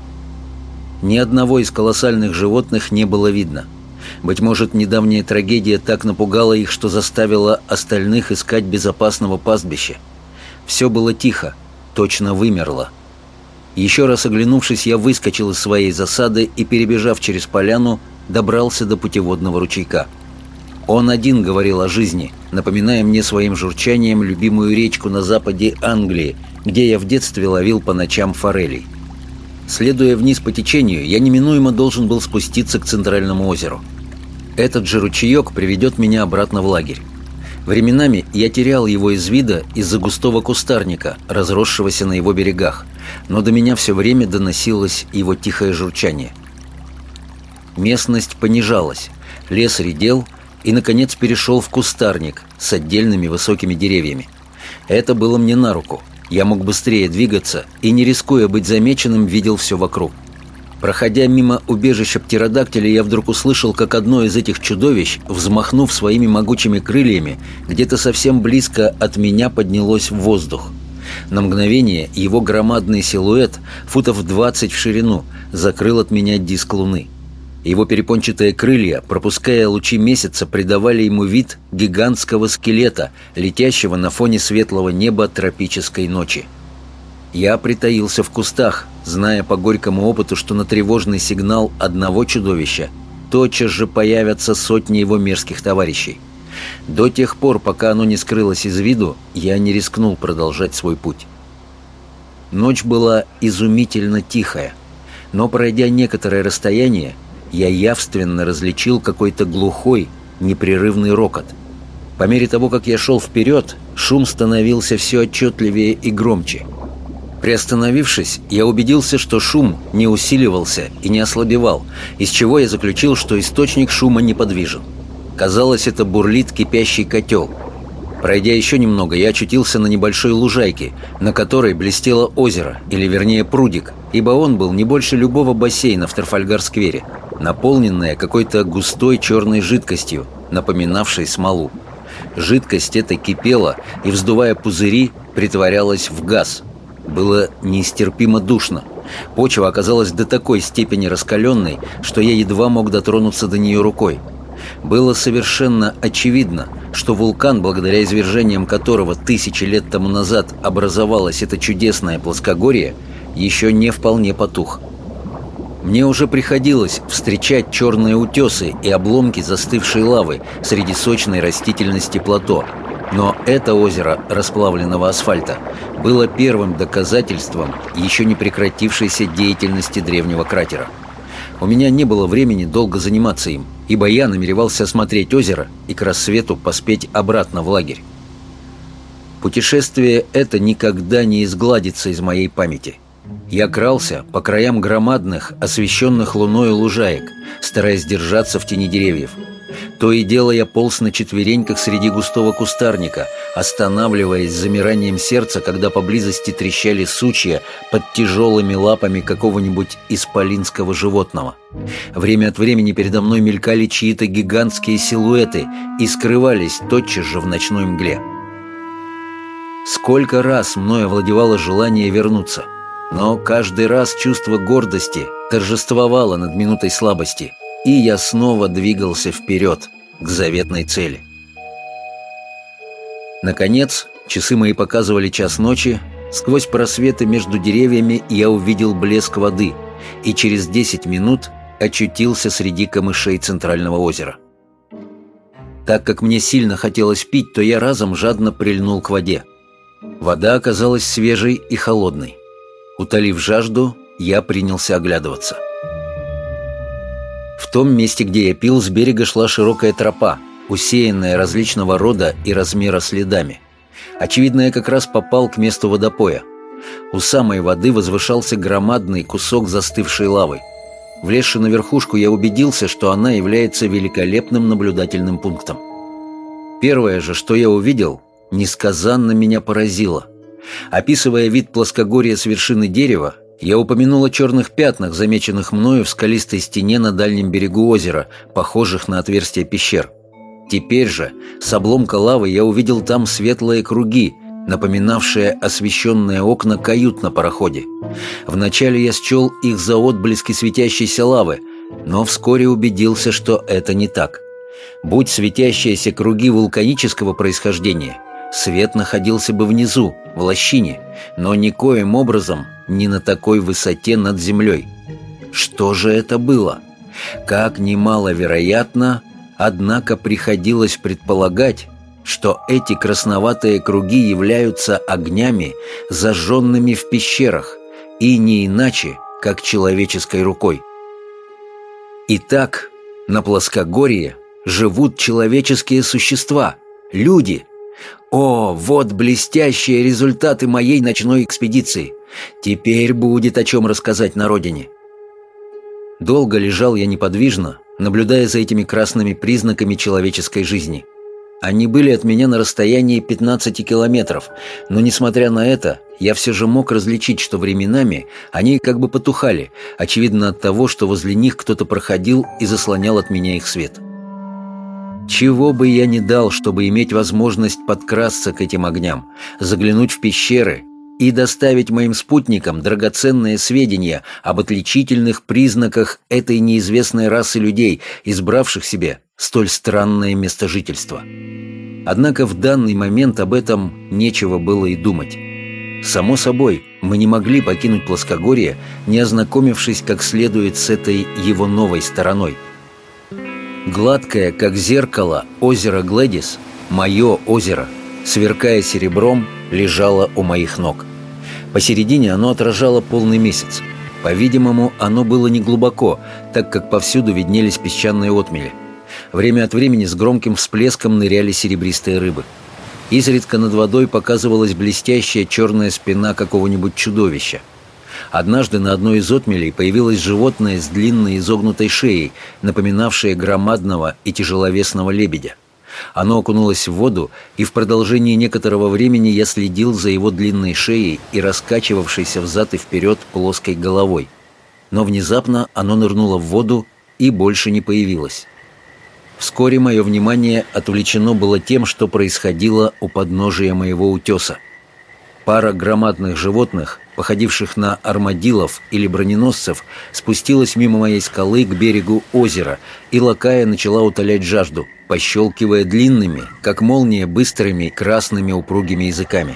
Ни одного из колоссальных животных не было видно. Быть может, недавняя трагедия так напугала их, что заставила остальных искать безопасного пастбища. Все было тихо, точно вымерло. Еще раз оглянувшись, я выскочил из своей засады и, перебежав через поляну, добрался до путеводного ручейка. Он один говорил о жизни, напоминая мне своим журчанием любимую речку на западе Англии, где я в детстве ловил по ночам форелей. Следуя вниз по течению, я неминуемо должен был спуститься к центральному озеру. Этот же ручеек приведет меня обратно в лагерь. Временами я терял его из вида из-за густого кустарника, разросшегося на его берегах, но до меня все время доносилось его тихое журчание. Местность понижалась, лес редел и, наконец, перешел в кустарник с отдельными высокими деревьями. Это было мне на руку – я мог быстрее двигаться и, не рискуя быть замеченным, видел все вокруг. Проходя мимо убежища птеродактиля, я вдруг услышал, как одно из этих чудовищ, взмахнув своими могучими крыльями, где-то совсем близко от меня поднялось в воздух. На мгновение его громадный силуэт, футов 20 в ширину, закрыл от меня диск луны. Его перепончатые крылья, пропуская лучи месяца, придавали ему вид гигантского скелета, летящего на фоне светлого неба тропической ночи. Я притаился в кустах, зная по горькому опыту, что на тревожный сигнал одного чудовища тотчас же появятся сотни его мерзких товарищей. До тех пор, пока оно не скрылось из виду, я не рискнул продолжать свой путь. Ночь была изумительно тихая, но пройдя некоторое расстояние, я явственно различил какой-то глухой, непрерывный рокот. По мере того, как я шел вперед, шум становился все отчетливее и громче. Приостановившись, я убедился, что шум не усиливался и не ослабевал, из чего я заключил, что источник шума неподвижен. Казалось, это бурлит кипящий котел – Пройдя еще немного, я очутился на небольшой лужайке, на которой блестело озеро, или вернее прудик, ибо он был не больше любого бассейна в Трафальгар-сквере, наполненное какой-то густой черной жидкостью, напоминавшей смолу. Жидкость эта кипела и, вздувая пузыри, притворялась в газ. Было нестерпимо душно. Почва оказалась до такой степени раскаленной, что я едва мог дотронуться до нее рукой. Было совершенно очевидно, что вулкан, благодаря извержениям которого тысячи лет тому назад образовалось это чудесное плоскогорье, еще не вполне потух. Мне уже приходилось встречать черные утесы и обломки застывшей лавы среди сочной растительности плато, но это озеро расплавленного асфальта было первым доказательством еще не прекратившейся деятельности древнего кратера. У меня не было времени долго заниматься им, ибо я намеревался осмотреть озеро и к рассвету поспеть обратно в лагерь. Путешествие это никогда не изгладится из моей памяти. Я крался по краям громадных, освещенных луной лужаек, стараясь держаться в тени деревьев – то и дело я полз на четвереньках среди густого кустарника, останавливаясь замиранием сердца, когда поблизости трещали сучья под тяжелыми лапами какого-нибудь исполинского животного. Время от времени передо мной мелькали чьи-то гигантские силуэты и скрывались тотчас же в ночной мгле. Сколько раз мною овладевало желание вернуться – Но каждый раз чувство гордости торжествовало над минутой слабости, и я снова двигался вперед, к заветной цели. Наконец, часы мои показывали час ночи, сквозь просветы между деревьями я увидел блеск воды и через 10 минут очутился среди камышей центрального озера. Так как мне сильно хотелось пить, то я разом жадно прильнул к воде. Вода оказалась свежей и холодной. Утолив жажду, я принялся оглядываться. В том месте, где я пил, с берега шла широкая тропа, усеянная различного рода и размера следами. Очевидно, я как раз попал к месту водопоя. У самой воды возвышался громадный кусок застывшей лавы. Влезши на верхушку, я убедился, что она является великолепным наблюдательным пунктом. Первое же, что я увидел, несказанно меня поразило. Описывая вид плоскогорья с вершины дерева, я упомянул о черных пятнах, замеченных мною в скалистой стене на дальнем берегу озера, похожих на отверстия пещер. Теперь же, с обломка лавы, я увидел там светлые круги, напоминавшие освещенные окна кают на пароходе. Вначале я счел их за отблески светящейся лавы, но вскоре убедился, что это не так. Будь светящиеся круги вулканического происхождения, свет находился бы внизу, в лощине, но никоим образом не на такой высоте над землей. Что же это было? Как немаловероятно, однако приходилось предполагать, что эти красноватые круги являются огнями, зажженными в пещерах, и не иначе, как человеческой рукой. Итак, на плоскогорье живут человеческие существа, люди. О, вот блестящие результаты моей ночной экспедиции. Теперь будет о чем рассказать на родине. Долго лежал я неподвижно, наблюдая за этими красными признаками человеческой жизни. Они были от меня на расстоянии 15 километров, но, несмотря на это, я все же мог различить, что временами они как бы потухали, очевидно от того, что возле них кто-то проходил и заслонял от меня их свет. Чего бы я ни дал, чтобы иметь возможность подкрасться к этим огням, заглянуть в пещеры и доставить моим спутникам драгоценные сведения об отличительных признаках этой неизвестной расы людей, избравших себе столь странное место жительства. Однако в данный момент об этом нечего было и думать. Само собой, мы не могли покинуть плоскогорье, не ознакомившись как следует с этой его новой стороной. Гладкое, как зеркало, озеро Глэдис, мое озеро, сверкая серебром, лежало у моих ног. Посередине оно отражало полный месяц. По-видимому, оно было неглубоко, так как повсюду виднелись песчаные отмели. Время от времени с громким всплеском ныряли серебристые рыбы. Изредка над водой показывалась блестящая черная спина какого-нибудь чудовища. Однажды на одной из отмелей появилось животное с длинной изогнутой шеей, напоминавшее громадного и тяжеловесного лебедя. Оно окунулось в воду, и в продолжении некоторого времени я следил за его длинной шеей и раскачивавшейся взад и вперед плоской головой. Но внезапно оно нырнуло в воду и больше не появилось. Вскоре мое внимание отвлечено было тем, что происходило у подножия моего утеса. Пара громадных животных, походивших на армадилов или броненосцев, спустилась мимо моей скалы к берегу озера, и лакая начала утолять жажду, пощелкивая длинными, как молния, быстрыми красными упругими языками.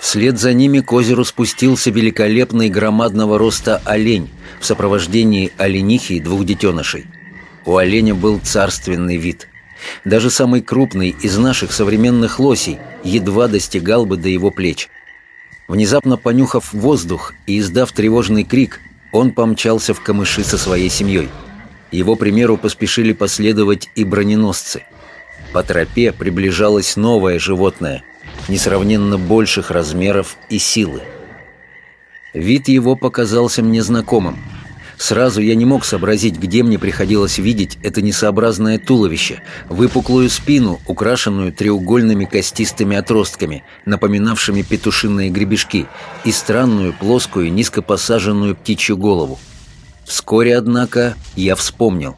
Вслед за ними к озеру спустился великолепный громадного роста олень в сопровождении оленихи и двух детенышей. У оленя был царственный вид. Даже самый крупный из наших современных лосей едва достигал бы до его плеч. Внезапно понюхав воздух и издав тревожный крик, он помчался в камыши со своей семьей. Его примеру поспешили последовать и броненосцы. По тропе приближалось новое животное, несравненно больших размеров и силы. Вид его показался мне знакомым – Сразу я не мог сообразить, где мне приходилось видеть это несообразное туловище, выпуклую спину, украшенную треугольными костистыми отростками, напоминавшими петушиные гребешки, и странную, плоскую, низко посаженную птичью голову. Вскоре, однако, я вспомнил.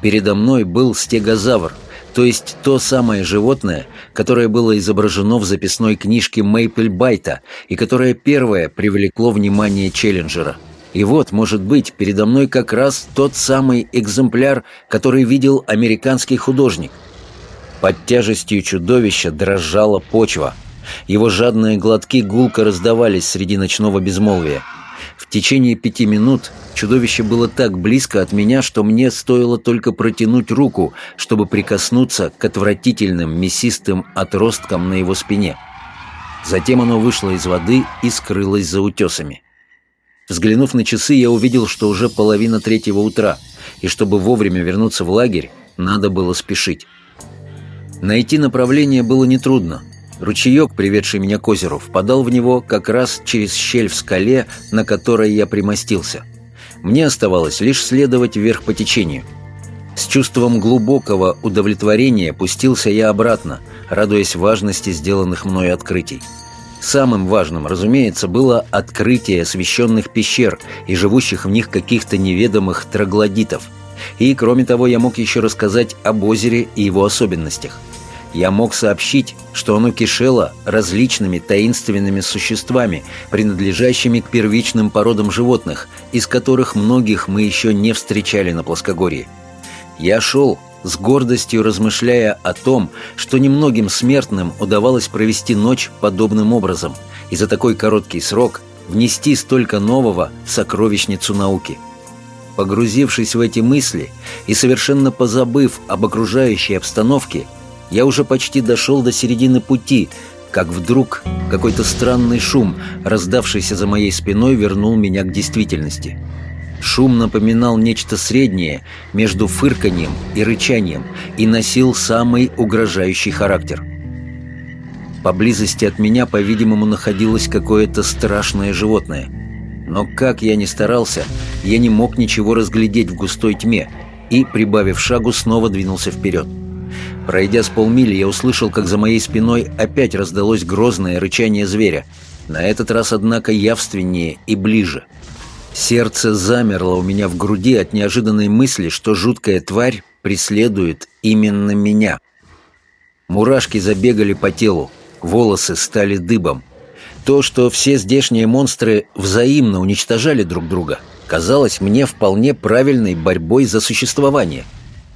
Передо мной был стегозавр, То есть то самое животное, которое было изображено в записной книжке Мейпл Байта и которое первое привлекло внимание Челленджера. И вот, может быть, передо мной как раз тот самый экземпляр, который видел американский художник. Под тяжестью чудовища дрожала почва. Его жадные глотки гулко раздавались среди ночного безмолвия. В течение пяти минут чудовище было так близко от меня, что мне стоило только протянуть руку, чтобы прикоснуться к отвратительным мясистым отросткам на его спине. Затем оно вышло из воды и скрылось за утесами. Взглянув на часы, я увидел, что уже половина третьего утра, и чтобы вовремя вернуться в лагерь, надо было спешить. Найти направление было нетрудно — Ручеек, приведший меня к озеру, впадал в него как раз через щель в скале, на которой я примостился. Мне оставалось лишь следовать вверх по течению. С чувством глубокого удовлетворения пустился я обратно, радуясь важности сделанных мной открытий. Самым важным, разумеется, было открытие освещенных пещер и живущих в них каких-то неведомых троглодитов. И, кроме того, я мог еще рассказать об озере и его особенностях – я мог сообщить, что оно кишело различными таинственными существами, принадлежащими к первичным породам животных, из которых многих мы еще не встречали на плоскогорье. Я шел, с гордостью размышляя о том, что немногим смертным удавалось провести ночь подобным образом и за такой короткий срок внести столько нового в сокровищницу науки. Погрузившись в эти мысли и совершенно позабыв об окружающей обстановке, я уже почти дошел до середины пути, как вдруг какой-то странный шум, раздавшийся за моей спиной, вернул меня к действительности. Шум напоминал нечто среднее между фырканьем и рычанием и носил самый угрожающий характер. Поблизости от меня, по-видимому, находилось какое-то страшное животное. Но как я ни старался, я не мог ничего разглядеть в густой тьме и, прибавив шагу, снова двинулся вперед. Пройдя с полмили, я услышал, как за моей спиной опять раздалось грозное рычание зверя. На этот раз, однако, явственнее и ближе. Сердце замерло у меня в груди от неожиданной мысли, что жуткая тварь преследует именно меня. Мурашки забегали по телу, волосы стали дыбом. То, что все здешние монстры взаимно уничтожали друг друга, казалось мне вполне правильной борьбой за существование –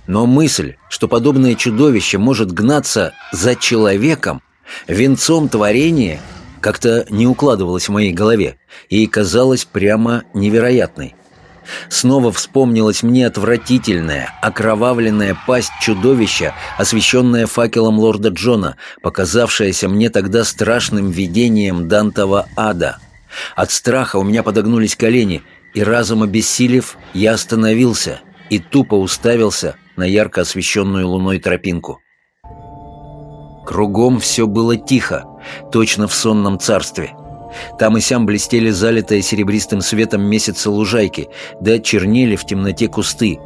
но мысль, что подобное чудовище может гнаться за человеком, венцом творения, как-то не укладывалась в моей голове и казалась прямо невероятной. Снова вспомнилась мне отвратительная, окровавленная пасть чудовища, освещенная факелом лорда Джона, показавшаяся мне тогда страшным видением Дантова ада. От страха у меня подогнулись колени, и разом обессилев, я остановился и тупо уставился на ярко освещенную луной тропинку. Кругом все было тихо, точно в сонном царстве. Там и сям блестели залитые серебристым светом месяца лужайки, да чернели в темноте кусты.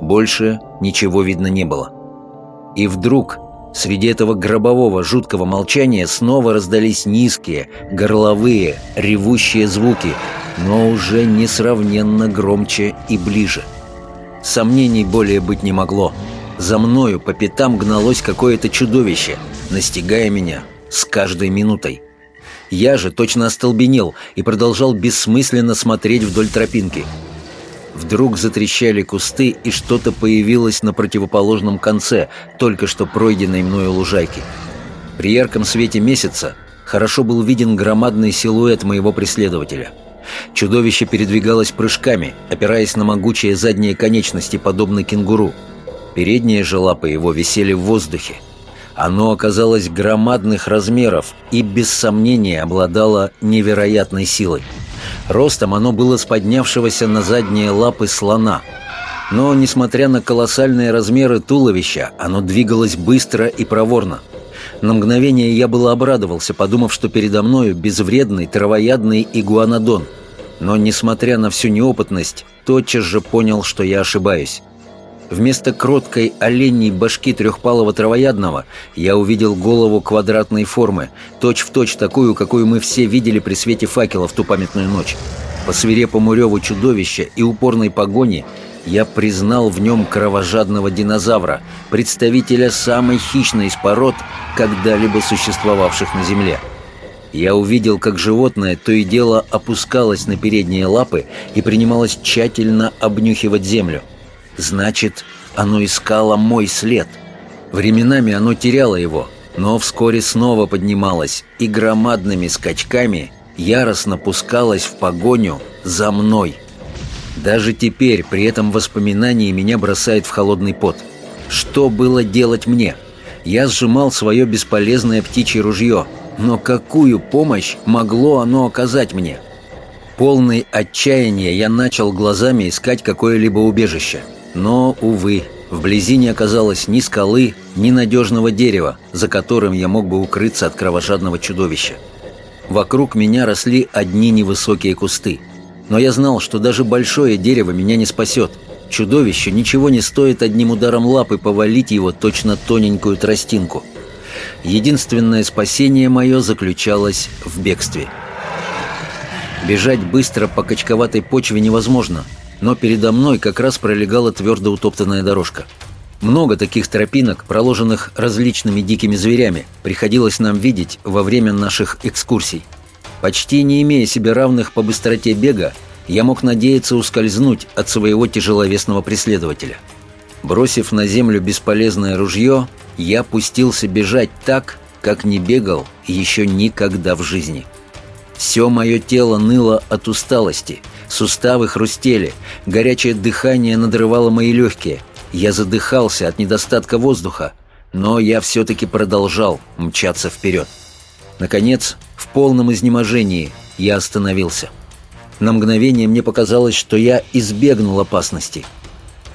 Больше ничего видно не было. И вдруг среди этого гробового жуткого молчания снова раздались низкие, горловые, ревущие звуки, но уже несравненно громче и ближе. — Сомнений более быть не могло. За мною по пятам гналось какое-то чудовище, настигая меня с каждой минутой. Я же точно остолбенел и продолжал бессмысленно смотреть вдоль тропинки. Вдруг затрещали кусты, и что-то появилось на противоположном конце только что пройденной мною лужайки. При ярком свете месяца хорошо был виден громадный силуэт моего преследователя — Чудовище передвигалось прыжками, опираясь на могучие задние конечности, подобно кенгуру. Передние же лапы его висели в воздухе. Оно оказалось громадных размеров и, без сомнения, обладало невероятной силой. Ростом оно было с поднявшегося на задние лапы слона. Но, несмотря на колоссальные размеры туловища, оно двигалось быстро и проворно. На мгновение я было обрадовался, подумав, что передо мною безвредный травоядный игуанодон – но, несмотря на всю неопытность, тотчас же понял, что я ошибаюсь. Вместо кроткой оленьей башки трехпалого травоядного я увидел голову квадратной формы, точь-в-точь точь такую, какую мы все видели при свете факела в ту памятную ночь. По свирепому реву чудовища и упорной погони я признал в нем кровожадного динозавра, представителя самой хищной из пород, когда-либо существовавших на Земле. Я увидел, как животное то и дело опускалось на передние лапы и принималось тщательно обнюхивать землю. Значит, оно искало мой след. Временами оно теряло его, но вскоре снова поднималось и громадными скачками яростно пускалось в погоню за мной – даже теперь, при этом воспоминании, меня бросает в холодный пот. Что было делать мне? Я сжимал свое бесполезное птичье ружье, но какую помощь могло оно оказать мне? Полный отчаяния я начал глазами искать какое-либо убежище. Но, увы, вблизи не оказалось ни скалы, ни надежного дерева, за которым я мог бы укрыться от кровожадного чудовища. Вокруг меня росли одни невысокие кусты – но я знал, что даже большое дерево меня не спасет. Чудовище ничего не стоит одним ударом лапы повалить его точно тоненькую тростинку. Единственное спасение мое заключалось в бегстве. Бежать быстро по качковатой почве невозможно, но передо мной как раз пролегала твердо утоптанная дорожка. Много таких тропинок, проложенных различными дикими зверями, приходилось нам видеть во время наших экскурсий – Почти не имея себе равных по быстроте бега, я мог надеяться ускользнуть от своего тяжеловесного преследователя. Бросив на землю бесполезное ружье, я пустился бежать так, как не бегал еще никогда в жизни. Все мое тело ныло от усталости, суставы хрустели, горячее дыхание надрывало мои легкие. Я задыхался от недостатка воздуха, но я все-таки продолжал мчаться вперед. Наконец, в полном изнеможении я остановился. На мгновение мне показалось, что я избегнул опасности.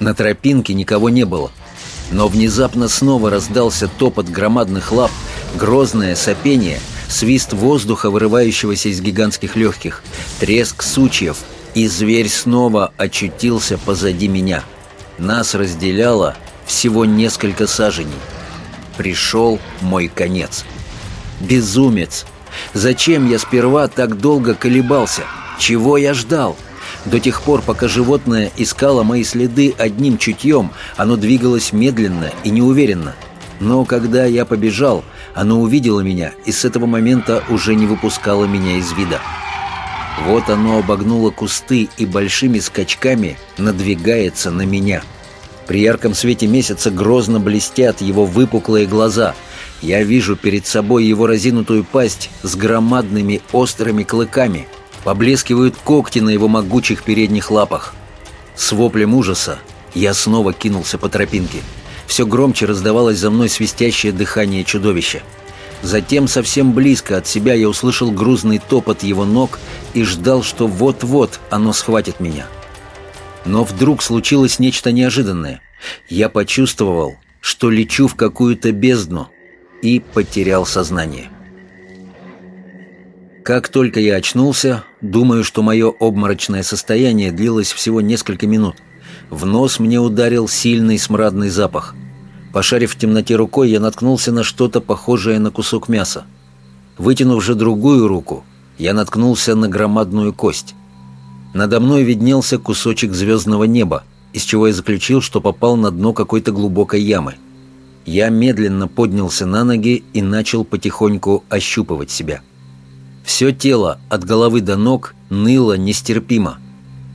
На тропинке никого не было. Но внезапно снова раздался топот громадных лап, грозное сопение, свист воздуха, вырывающегося из гигантских легких, треск сучьев, и зверь снова очутился позади меня. Нас разделяло всего несколько саженей. Пришел мой конец. Безумец! Зачем я сперва так долго колебался? Чего я ждал? До тех пор, пока животное искало мои следы одним чутьем, оно двигалось медленно и неуверенно. Но когда я побежал, оно увидело меня и с этого момента уже не выпускало меня из вида. Вот оно обогнуло кусты и большими скачками надвигается на меня. При ярком свете месяца грозно блестят его выпуклые глаза – я вижу перед собой его разинутую пасть с громадными острыми клыками. Поблескивают когти на его могучих передних лапах. С воплем ужаса я снова кинулся по тропинке. Все громче раздавалось за мной свистящее дыхание чудовища. Затем совсем близко от себя я услышал грузный топот его ног и ждал, что вот-вот оно схватит меня. Но вдруг случилось нечто неожиданное. Я почувствовал, что лечу в какую-то бездну, и потерял сознание. Как только я очнулся, думаю, что мое обморочное состояние длилось всего несколько минут. В нос мне ударил сильный смрадный запах. Пошарив в темноте рукой, я наткнулся на что-то похожее на кусок мяса. Вытянув же другую руку, я наткнулся на громадную кость. Надо мной виднелся кусочек звездного неба, из чего я заключил, что попал на дно какой-то глубокой ямы. Я медленно поднялся на ноги и начал потихоньку ощупывать себя. Все тело от головы до ног ныло нестерпимо.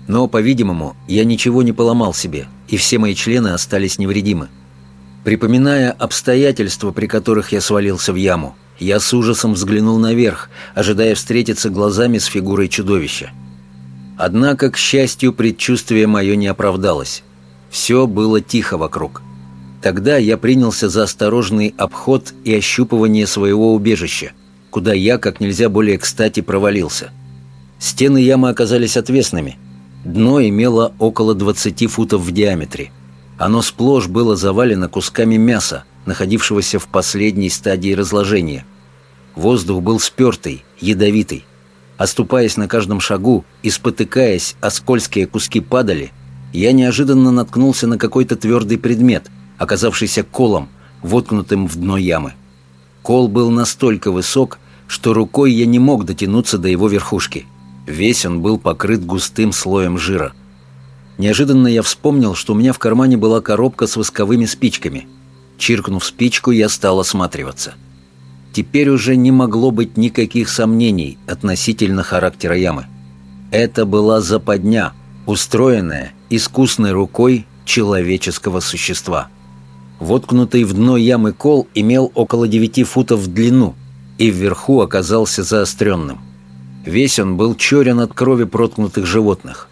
Но, по-видимому, я ничего не поломал себе, и все мои члены остались невредимы. Припоминая обстоятельства, при которых я свалился в яму, я с ужасом взглянул наверх, ожидая встретиться глазами с фигурой чудовища. Однако, к счастью, предчувствие мое не оправдалось. Все было тихо вокруг. Тогда я принялся за осторожный обход и ощупывание своего убежища, куда я как нельзя более кстати провалился. Стены ямы оказались отвесными. Дно имело около 20 футов в диаметре. Оно сплошь было завалено кусками мяса, находившегося в последней стадии разложения. Воздух был спертый, ядовитый. Оступаясь на каждом шагу и спотыкаясь, а скользкие куски падали, я неожиданно наткнулся на какой-то твердый предмет – оказавшийся колом, воткнутым в дно ямы. Кол был настолько высок, что рукой я не мог дотянуться до его верхушки. Весь он был покрыт густым слоем жира. Неожиданно я вспомнил, что у меня в кармане была коробка с восковыми спичками. Чиркнув спичку, я стал осматриваться. Теперь уже не могло быть никаких сомнений относительно характера ямы. Это была западня, устроенная искусной рукой человеческого существа. Воткнутый в дно ямы кол имел около 9 футов в длину и вверху оказался заостренным. Весь он был черен от крови проткнутых животных.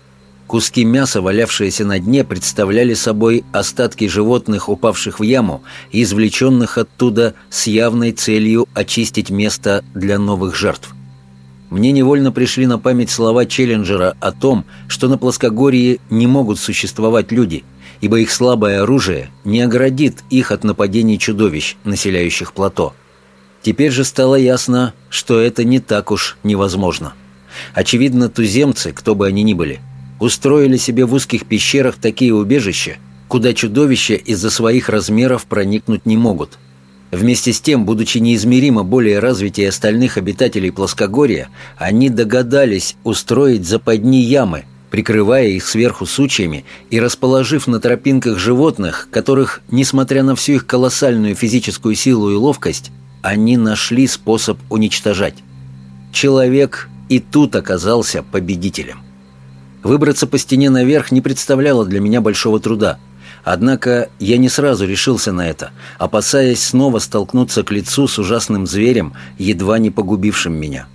Куски мяса, валявшиеся на дне, представляли собой остатки животных, упавших в яму и извлеченных оттуда с явной целью очистить место для новых жертв. Мне невольно пришли на память слова Челленджера о том, что на плоскогорье не могут существовать люди, ибо их слабое оружие не оградит их от нападений чудовищ, населяющих плато. Теперь же стало ясно, что это не так уж невозможно. Очевидно, туземцы, кто бы они ни были, устроили себе в узких пещерах такие убежища, куда чудовища из-за своих размеров проникнуть не могут. Вместе с тем, будучи неизмеримо более развитее остальных обитателей плоскогорья, они догадались устроить западни ямы, прикрывая их сверху сучьями и расположив на тропинках животных, которых, несмотря на всю их колоссальную физическую силу и ловкость, они нашли способ уничтожать. Человек и тут оказался победителем. Выбраться по стене наверх не представляло для меня большого труда. Однако я не сразу решился на это, опасаясь снова столкнуться к лицу с ужасным зверем, едва не погубившим меня.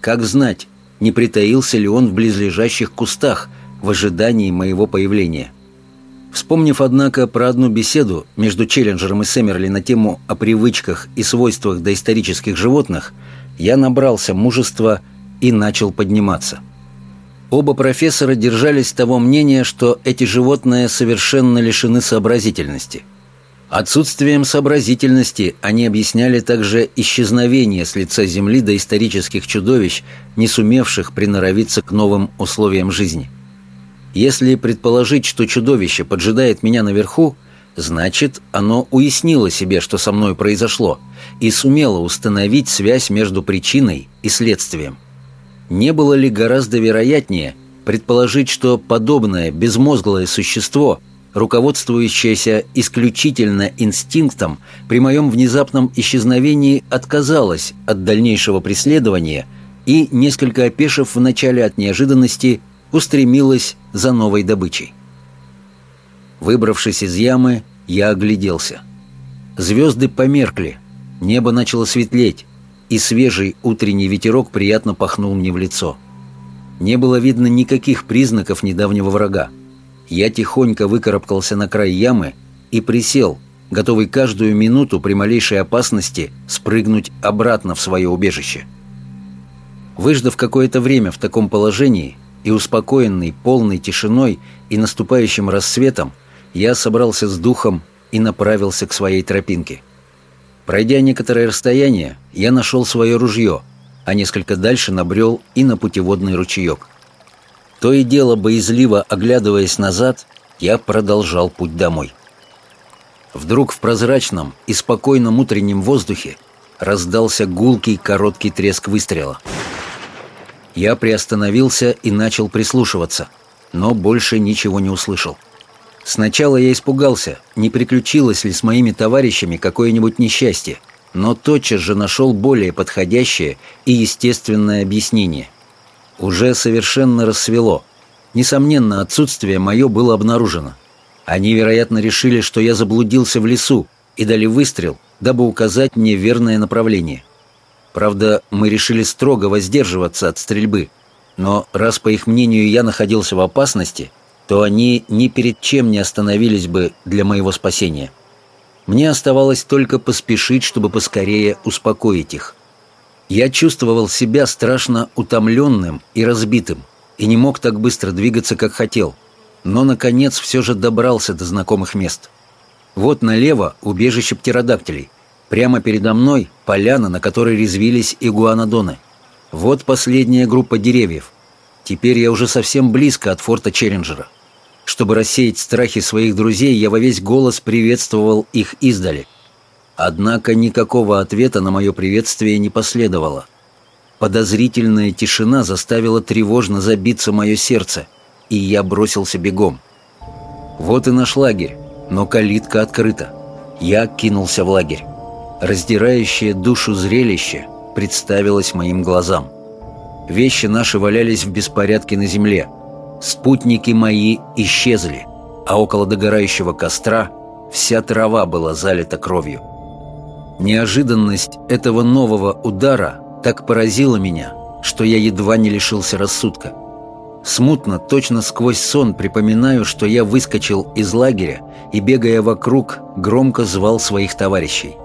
Как знать, не притаился ли он в близлежащих кустах в ожидании моего появления. Вспомнив, однако, про одну беседу между Челленджером и Сэмерли на тему о привычках и свойствах доисторических животных, я набрался мужества и начал подниматься. Оба профессора держались того мнения, что эти животные совершенно лишены сообразительности. Отсутствием сообразительности они объясняли также исчезновение с лица Земли доисторических чудовищ, не сумевших приноровиться к новым условиям жизни. Если предположить, что чудовище поджидает меня наверху, значит, оно уяснило себе, что со мной произошло, и сумело установить связь между причиной и следствием – не было ли гораздо вероятнее предположить, что подобное безмозглое существо, руководствующееся исключительно инстинктом, при моем внезапном исчезновении отказалось от дальнейшего преследования и, несколько опешив вначале от неожиданности, устремилось за новой добычей. Выбравшись из ямы, я огляделся. Звезды померкли, небо начало светлеть, и свежий утренний ветерок приятно пахнул мне в лицо. Не было видно никаких признаков недавнего врага. Я тихонько выкарабкался на край ямы и присел, готовый каждую минуту при малейшей опасности спрыгнуть обратно в свое убежище. Выждав какое-то время в таком положении и успокоенный полной тишиной и наступающим рассветом, я собрался с духом и направился к своей тропинке – Пройдя некоторое расстояние, я нашел свое ружье, а несколько дальше набрел и на путеводный ручеек. То и дело, боязливо оглядываясь назад, я продолжал путь домой. Вдруг в прозрачном и спокойном утреннем воздухе раздался гулкий короткий треск выстрела. Я приостановился и начал прислушиваться, но больше ничего не услышал. Сначала я испугался, не приключилось ли с моими товарищами какое-нибудь несчастье, но тотчас же нашел более подходящее и естественное объяснение. Уже совершенно рассвело. Несомненно, отсутствие мое было обнаружено. Они, вероятно, решили, что я заблудился в лесу и дали выстрел, дабы указать мне верное направление. Правда, мы решили строго воздерживаться от стрельбы, но раз, по их мнению, я находился в опасности – то они ни перед чем не остановились бы для моего спасения. Мне оставалось только поспешить, чтобы поскорее успокоить их. Я чувствовал себя страшно утомленным и разбитым, и не мог так быстро двигаться, как хотел, но, наконец, все же добрался до знакомых мест. Вот налево убежище птеродактилей. Прямо передо мной поляна, на которой резвились игуанодоны. Вот последняя группа деревьев. Теперь я уже совсем близко от форта Челленджера. Чтобы рассеять страхи своих друзей, я во весь голос приветствовал их издали. Однако никакого ответа на мое приветствие не последовало. Подозрительная тишина заставила тревожно забиться мое сердце, и я бросился бегом. Вот и наш лагерь, но калитка открыта. Я кинулся в лагерь. Раздирающее душу зрелище представилось моим глазам. Вещи наши валялись в беспорядке на земле. Спутники мои исчезли, а около догорающего костра вся трава была залита кровью. Неожиданность этого нового удара так поразила меня, что я едва не лишился рассудка. Смутно, точно сквозь сон припоминаю, что я выскочил из лагеря и, бегая вокруг, громко звал своих товарищей.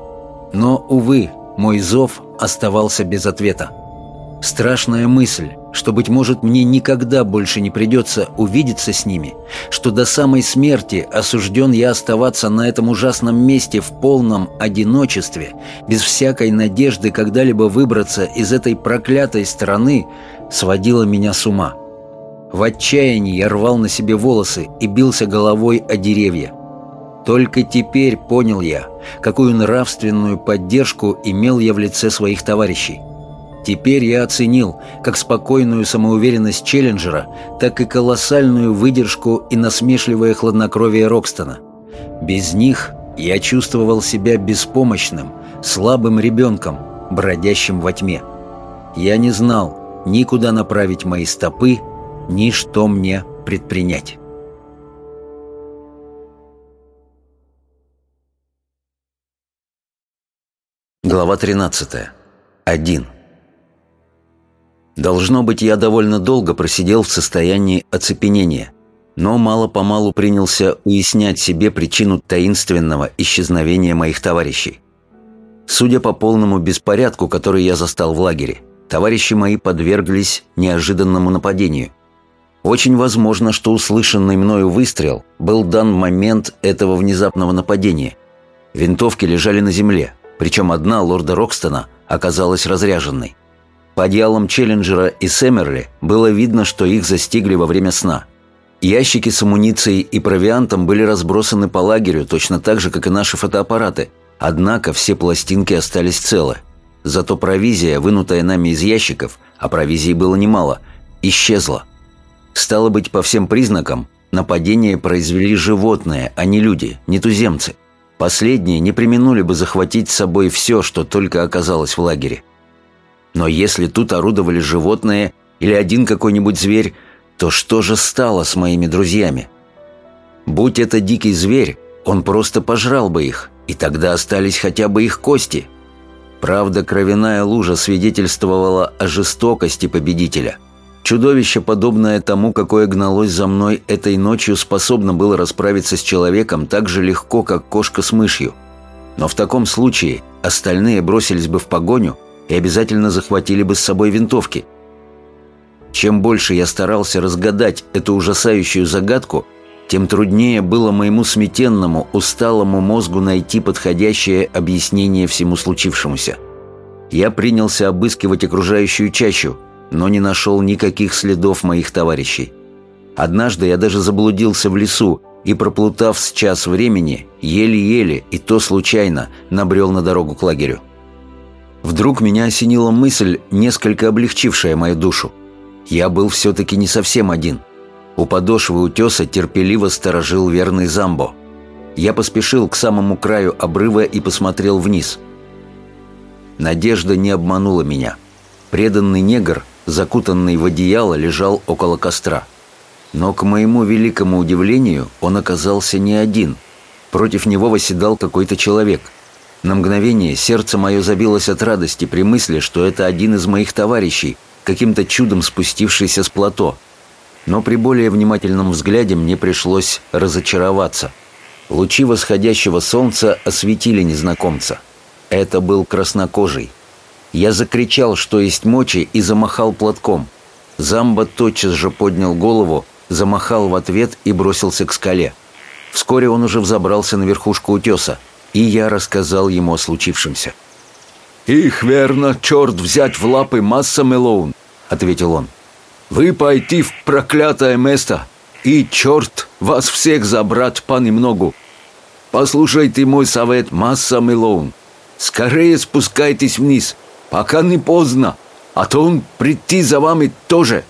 Но, увы, мой зов оставался без ответа. Страшная мысль, что, быть может, мне никогда больше не придется увидеться с ними, что до самой смерти осужден я оставаться на этом ужасном месте в полном одиночестве, без всякой надежды когда-либо выбраться из этой проклятой страны, сводила меня с ума. В отчаянии я рвал на себе волосы и бился головой о деревья. Только теперь понял я, какую нравственную поддержку имел я в лице своих товарищей. Теперь я оценил как спокойную самоуверенность Челленджера, так и колоссальную выдержку и насмешливое хладнокровие Рокстона. Без них я чувствовал себя беспомощным, слабым ребенком, бродящим во тьме. Я не знал ни куда направить мои стопы, ни что мне предпринять. Глава 13. 1. Должно быть, я довольно долго просидел в состоянии оцепенения, но мало-помалу принялся уяснять себе причину таинственного исчезновения моих товарищей. Судя по полному беспорядку, который я застал в лагере, товарищи мои подверглись неожиданному нападению. Очень возможно, что услышанный мною выстрел был дан момент этого внезапного нападения. Винтовки лежали на земле, причем одна лорда Рокстона оказалась разряженной. По одеялам Челленджера и Сэмерли было видно, что их застигли во время сна. Ящики с амуницией и провиантом были разбросаны по лагерю точно так же, как и наши фотоаппараты. Однако все пластинки остались целы. Зато провизия, вынутая нами из ящиков, а провизии было немало, исчезла. Стало быть, по всем признакам, нападение произвели животные, а не люди, не туземцы. Последние не применули бы захватить с собой все, что только оказалось в лагере. Но если тут орудовали животные или один какой-нибудь зверь, то что же стало с моими друзьями? Будь это дикий зверь, он просто пожрал бы их, и тогда остались хотя бы их кости. Правда, кровяная лужа свидетельствовала о жестокости победителя. Чудовище, подобное тому, какое гналось за мной этой ночью, способно было расправиться с человеком так же легко, как кошка с мышью. Но в таком случае остальные бросились бы в погоню и обязательно захватили бы с собой винтовки. Чем больше я старался разгадать эту ужасающую загадку, тем труднее было моему сметенному, усталому мозгу найти подходящее объяснение всему случившемуся. Я принялся обыскивать окружающую чащу, но не нашел никаких следов моих товарищей. Однажды я даже заблудился в лесу и, проплутав с час времени, еле-еле, и то случайно, набрел на дорогу к лагерю. Вдруг меня осенила мысль, несколько облегчившая мою душу. Я был все-таки не совсем один. У подошвы утеса терпеливо сторожил верный Замбо. Я поспешил к самому краю обрыва и посмотрел вниз. Надежда не обманула меня. Преданный негр, закутанный в одеяло, лежал около костра. Но, к моему великому удивлению, он оказался не один. Против него восседал какой-то человек – на мгновение сердце мое забилось от радости при мысли, что это один из моих товарищей, каким-то чудом спустившийся с плато. Но при более внимательном взгляде мне пришлось разочароваться. Лучи восходящего солнца осветили незнакомца. Это был краснокожий. Я закричал, что есть мочи, и замахал платком. Замба тотчас же поднял голову, замахал в ответ и бросился к скале. Вскоре он уже взобрался на верхушку утеса и я рассказал ему о случившемся. «Их, верно, черт взять в лапы масса Мелоун», — ответил он. «Вы пойти в проклятое место, и черт вас всех забрать понемногу. Послушайте мой совет, масса Мелоун. Скорее спускайтесь вниз, пока не поздно, а то он прийти за вами тоже».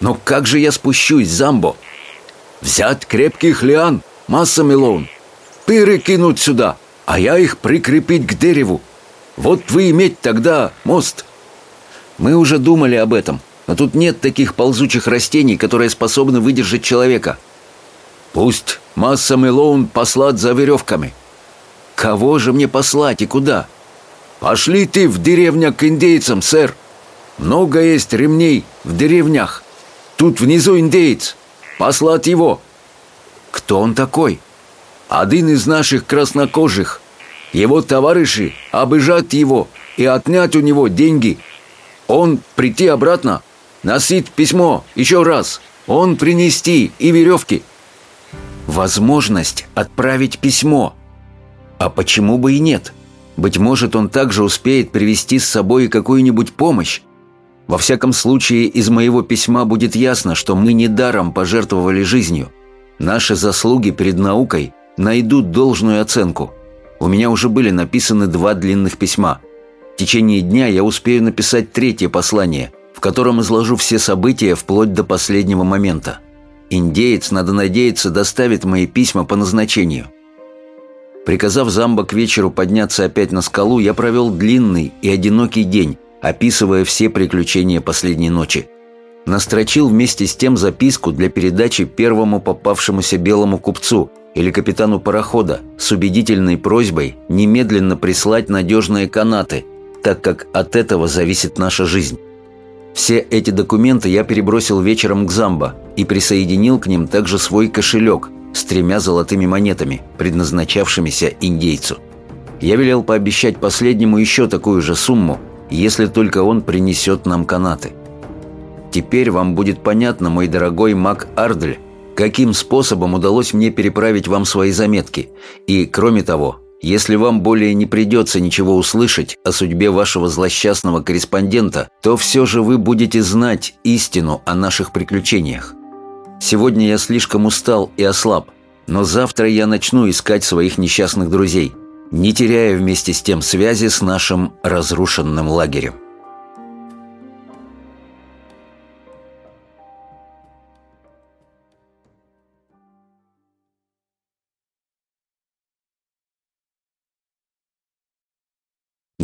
«Но как же я спущусь, Замбо?» Взять крепких лиан, масса мелон. Перекинуть сюда, а я их прикрепить к дереву. Вот вы иметь тогда мост. Мы уже думали об этом, но тут нет таких ползучих растений, которые способны выдержать человека. Пусть масса Мелоун послать за веревками. Кого же мне послать и куда? Пошли ты в деревню к индейцам, сэр. Много есть ремней в деревнях. Тут внизу индейец. Послать его. Кто он такой? Один из наших краснокожих. Его товарищи обижат его и отнять у него деньги. Он прийти обратно, носить письмо еще раз. Он принести и веревки. Возможность отправить письмо. А почему бы и нет? Быть может, он также успеет привести с собой какую-нибудь помощь. Во всяком случае, из моего письма будет ясно, что мы недаром пожертвовали жизнью. Наши заслуги перед наукой найдут должную оценку. У меня уже были написаны два длинных письма. В течение дня я успею написать третье послание, в котором изложу все события вплоть до последнего момента. Индеец, надо надеяться, доставит мои письма по назначению. Приказав Замбо к вечеру подняться опять на скалу, я провел длинный и одинокий день, описывая все приключения последней ночи. Настрочил вместе с тем записку для передачи первому попавшемуся белому купцу или капитану парохода с убедительной просьбой немедленно прислать надежные канаты, так как от этого зависит наша жизнь. Все эти документы я перебросил вечером к Замбо и присоединил к ним также свой кошелек с тремя золотыми монетами, предназначавшимися индейцу. Я велел пообещать последнему еще такую же сумму, если только он принесет нам канаты. Теперь вам будет понятно, мой дорогой Мак Ардль, каким способом удалось мне переправить вам свои заметки. И, кроме того, если вам более не придется ничего услышать о судьбе вашего злосчастного корреспондента, то все же вы будете знать истину о наших приключениях. Сегодня я слишком устал и ослаб, но завтра я начну искать своих несчастных друзей – не теряя вместе с тем связи с нашим разрушенным лагерем.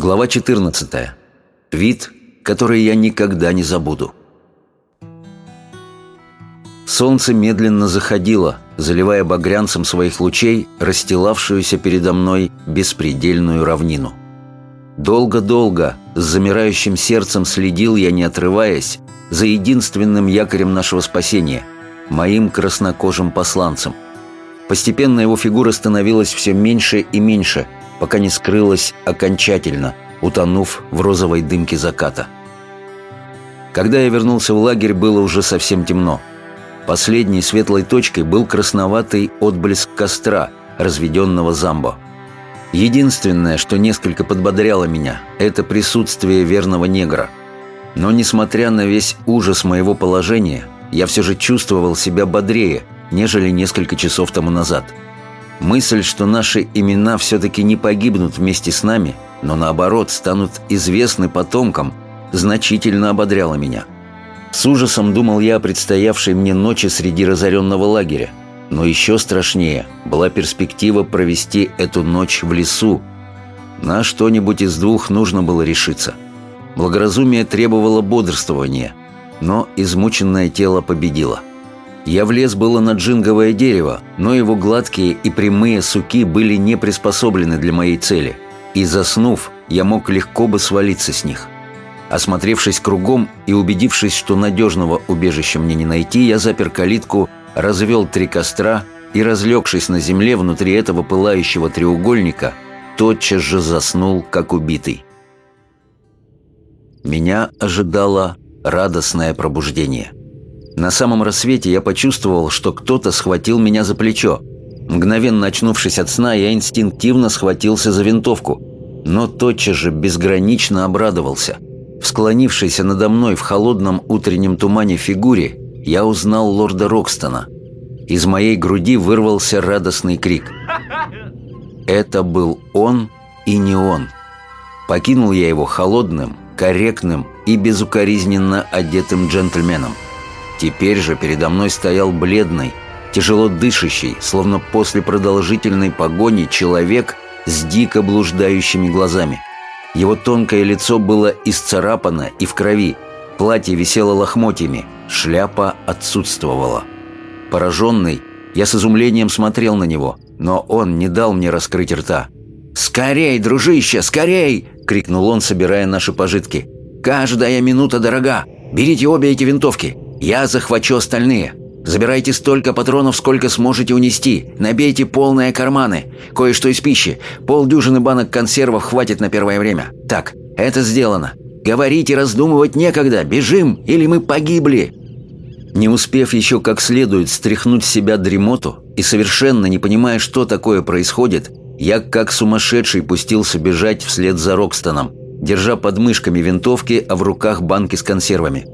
Глава 14. Вид, который я никогда не забуду. Солнце медленно заходило, заливая багрянцем своих лучей расстилавшуюся передо мной беспредельную равнину. Долго-долго, с замирающим сердцем следил я, не отрываясь, за единственным якорем нашего спасения – моим краснокожим посланцем. Постепенно его фигура становилась все меньше и меньше, пока не скрылась окончательно, утонув в розовой дымке заката. Когда я вернулся в лагерь, было уже совсем темно – Последней светлой точкой был красноватый отблеск костра, разведенного замбо. Единственное, что несколько подбодряло меня, это присутствие верного негра. Но несмотря на весь ужас моего положения, я все же чувствовал себя бодрее, нежели несколько часов тому назад. Мысль, что наши имена все-таки не погибнут вместе с нами, но наоборот станут известны потомкам, значительно ободряла меня – с ужасом думал я о предстоявшей мне ночи среди разоренного лагеря. Но еще страшнее была перспектива провести эту ночь в лесу. На что-нибудь из двух нужно было решиться. Благоразумие требовало бодрствования, но измученное тело победило. Я влез было на джинговое дерево, но его гладкие и прямые суки были не приспособлены для моей цели, и заснув, я мог легко бы свалиться с них – Осмотревшись кругом и убедившись, что надежного убежища мне не найти, я запер калитку, развел три костра и, разлегшись на земле внутри этого пылающего треугольника, тотчас же заснул, как убитый. Меня ожидало радостное пробуждение. На самом рассвете я почувствовал, что кто-то схватил меня за плечо. Мгновенно очнувшись от сна, я инстинктивно схватился за винтовку, но тотчас же безгранично обрадовался – в склонившейся надо мной в холодном утреннем тумане фигуре я узнал лорда Рокстона. Из моей груди вырвался радостный крик. Это был он и не он. Покинул я его холодным, корректным и безукоризненно одетым джентльменом. Теперь же передо мной стоял бледный, Тяжело дышащий, словно после продолжительной погони, человек с дико блуждающими глазами. Его тонкое лицо было исцарапано и в крови, платье висело лохмотьями, шляпа отсутствовала. Пораженный, я с изумлением смотрел на него, но он не дал мне раскрыть рта. «Скорей, дружище, скорей!» — крикнул он, собирая наши пожитки. «Каждая минута дорога! Берите обе эти винтовки! Я захвачу остальные! Забирайте столько патронов, сколько сможете унести! Набейте полные карманы! Кое-что из пищи! Полдюжины банок консервов хватит на первое время! Так, это сделано! Говорить и раздумывать некогда! Бежим, или мы погибли!» Не успев еще как следует стряхнуть с себя дремоту и совершенно не понимая, что такое происходит, я как сумасшедший пустился бежать вслед за Рокстоном, держа под мышками винтовки, а в руках банки с консервами.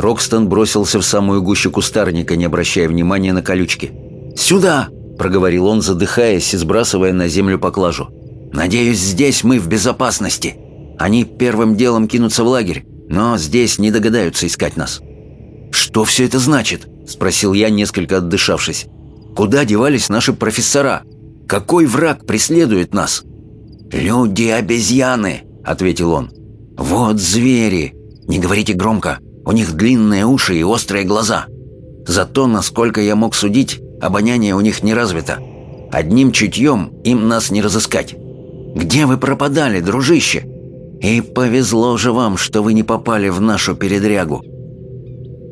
Рокстон бросился в самую гущу кустарника, не обращая внимания на колючки. «Сюда!» – проговорил он, задыхаясь и сбрасывая на землю поклажу. «Надеюсь, здесь мы в безопасности. Они первым делом кинутся в лагерь, но здесь не догадаются искать нас». «Что все это значит?» – спросил я, несколько отдышавшись. «Куда девались наши профессора?» Какой враг преследует нас?» «Люди-обезьяны», — ответил он. «Вот звери. Не говорите громко. У них длинные уши и острые глаза. Зато, насколько я мог судить, обоняние у них не развито. Одним чутьем им нас не разыскать. Где вы пропадали, дружище? И повезло же вам, что вы не попали в нашу передрягу».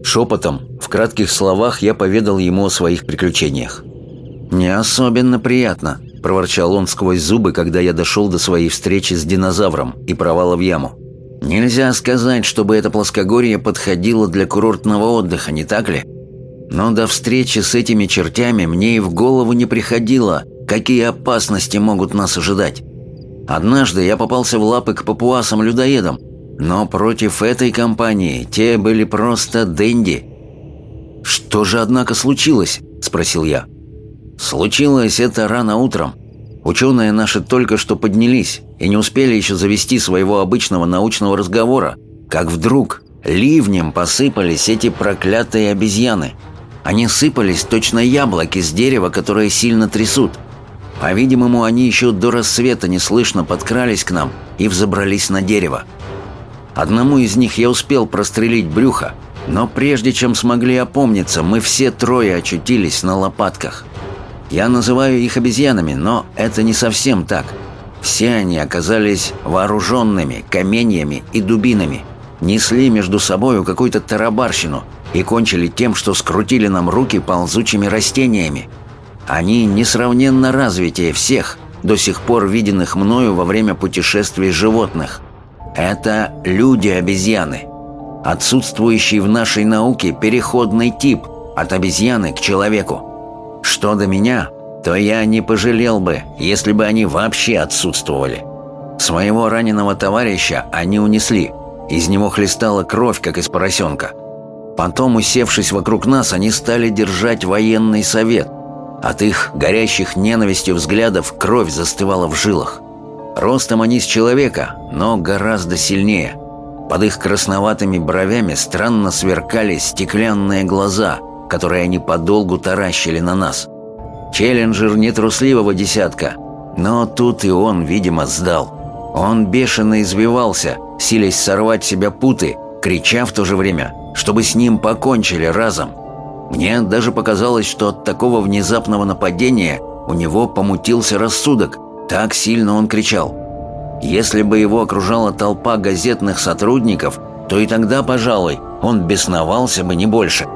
Шепотом, в кратких словах я поведал ему о своих приключениях. «Не особенно приятно», – проворчал он сквозь зубы, когда я дошел до своей встречи с динозавром и провала в яму. «Нельзя сказать, чтобы это плоскогорье подходило для курортного отдыха, не так ли? Но до встречи с этими чертями мне и в голову не приходило, какие опасности могут нас ожидать. Однажды я попался в лапы к папуасам-людоедам, но против этой компании те были просто денди». «Что же, однако, случилось?» – спросил я. Случилось это рано утром. Ученые наши только что поднялись и не успели еще завести своего обычного научного разговора, как вдруг ливнем посыпались эти проклятые обезьяны. Они сыпались точно яблоки с дерева, которые сильно трясут. По-видимому, они еще до рассвета неслышно подкрались к нам и взобрались на дерево. Одному из них я успел прострелить брюхо, но прежде чем смогли опомниться, мы все трое очутились на лопатках. Я называю их обезьянами, но это не совсем так. Все они оказались вооруженными каменьями и дубинами, несли между собою какую-то тарабарщину и кончили тем, что скрутили нам руки ползучими растениями. Они несравненно развитее всех, до сих пор виденных мною во время путешествий животных. Это люди-обезьяны. Отсутствующий в нашей науке переходный тип от обезьяны к человеку. Что до меня, то я не пожалел бы, если бы они вообще отсутствовали. Своего раненого товарища они унесли. Из него хлестала кровь, как из поросенка. Потом, усевшись вокруг нас, они стали держать военный совет. От их горящих ненавистью взглядов кровь застывала в жилах. Ростом они с человека, но гораздо сильнее. Под их красноватыми бровями странно сверкали стеклянные глаза, которые они подолгу таращили на нас. Челленджер нетрусливого десятка, но тут и он, видимо, сдал. Он бешено извивался, силясь сорвать себя путы, крича в то же время, чтобы с ним покончили разом. Мне даже показалось, что от такого внезапного нападения у него помутился рассудок, так сильно он кричал. Если бы его окружала толпа газетных сотрудников, то и тогда, пожалуй, он бесновался бы не больше.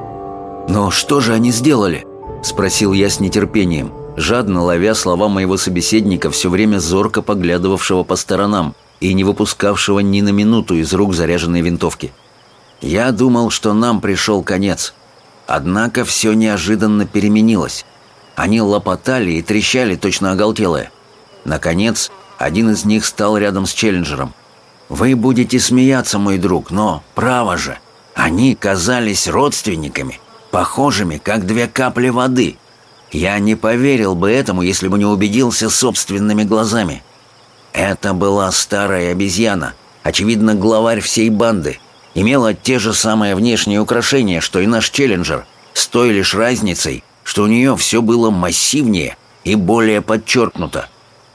«Но что же они сделали?» – спросил я с нетерпением, жадно ловя слова моего собеседника, все время зорко поглядывавшего по сторонам и не выпускавшего ни на минуту из рук заряженной винтовки. Я думал, что нам пришел конец. Однако все неожиданно переменилось. Они лопотали и трещали, точно оголтелые. Наконец, один из них стал рядом с Челленджером. «Вы будете смеяться, мой друг, но, право же, они казались родственниками похожими, как две капли воды. Я не поверил бы этому, если бы не убедился собственными глазами. Это была старая обезьяна, очевидно, главарь всей банды. Имела те же самые внешние украшения, что и наш челленджер, с той лишь разницей, что у нее все было массивнее и более подчеркнуто.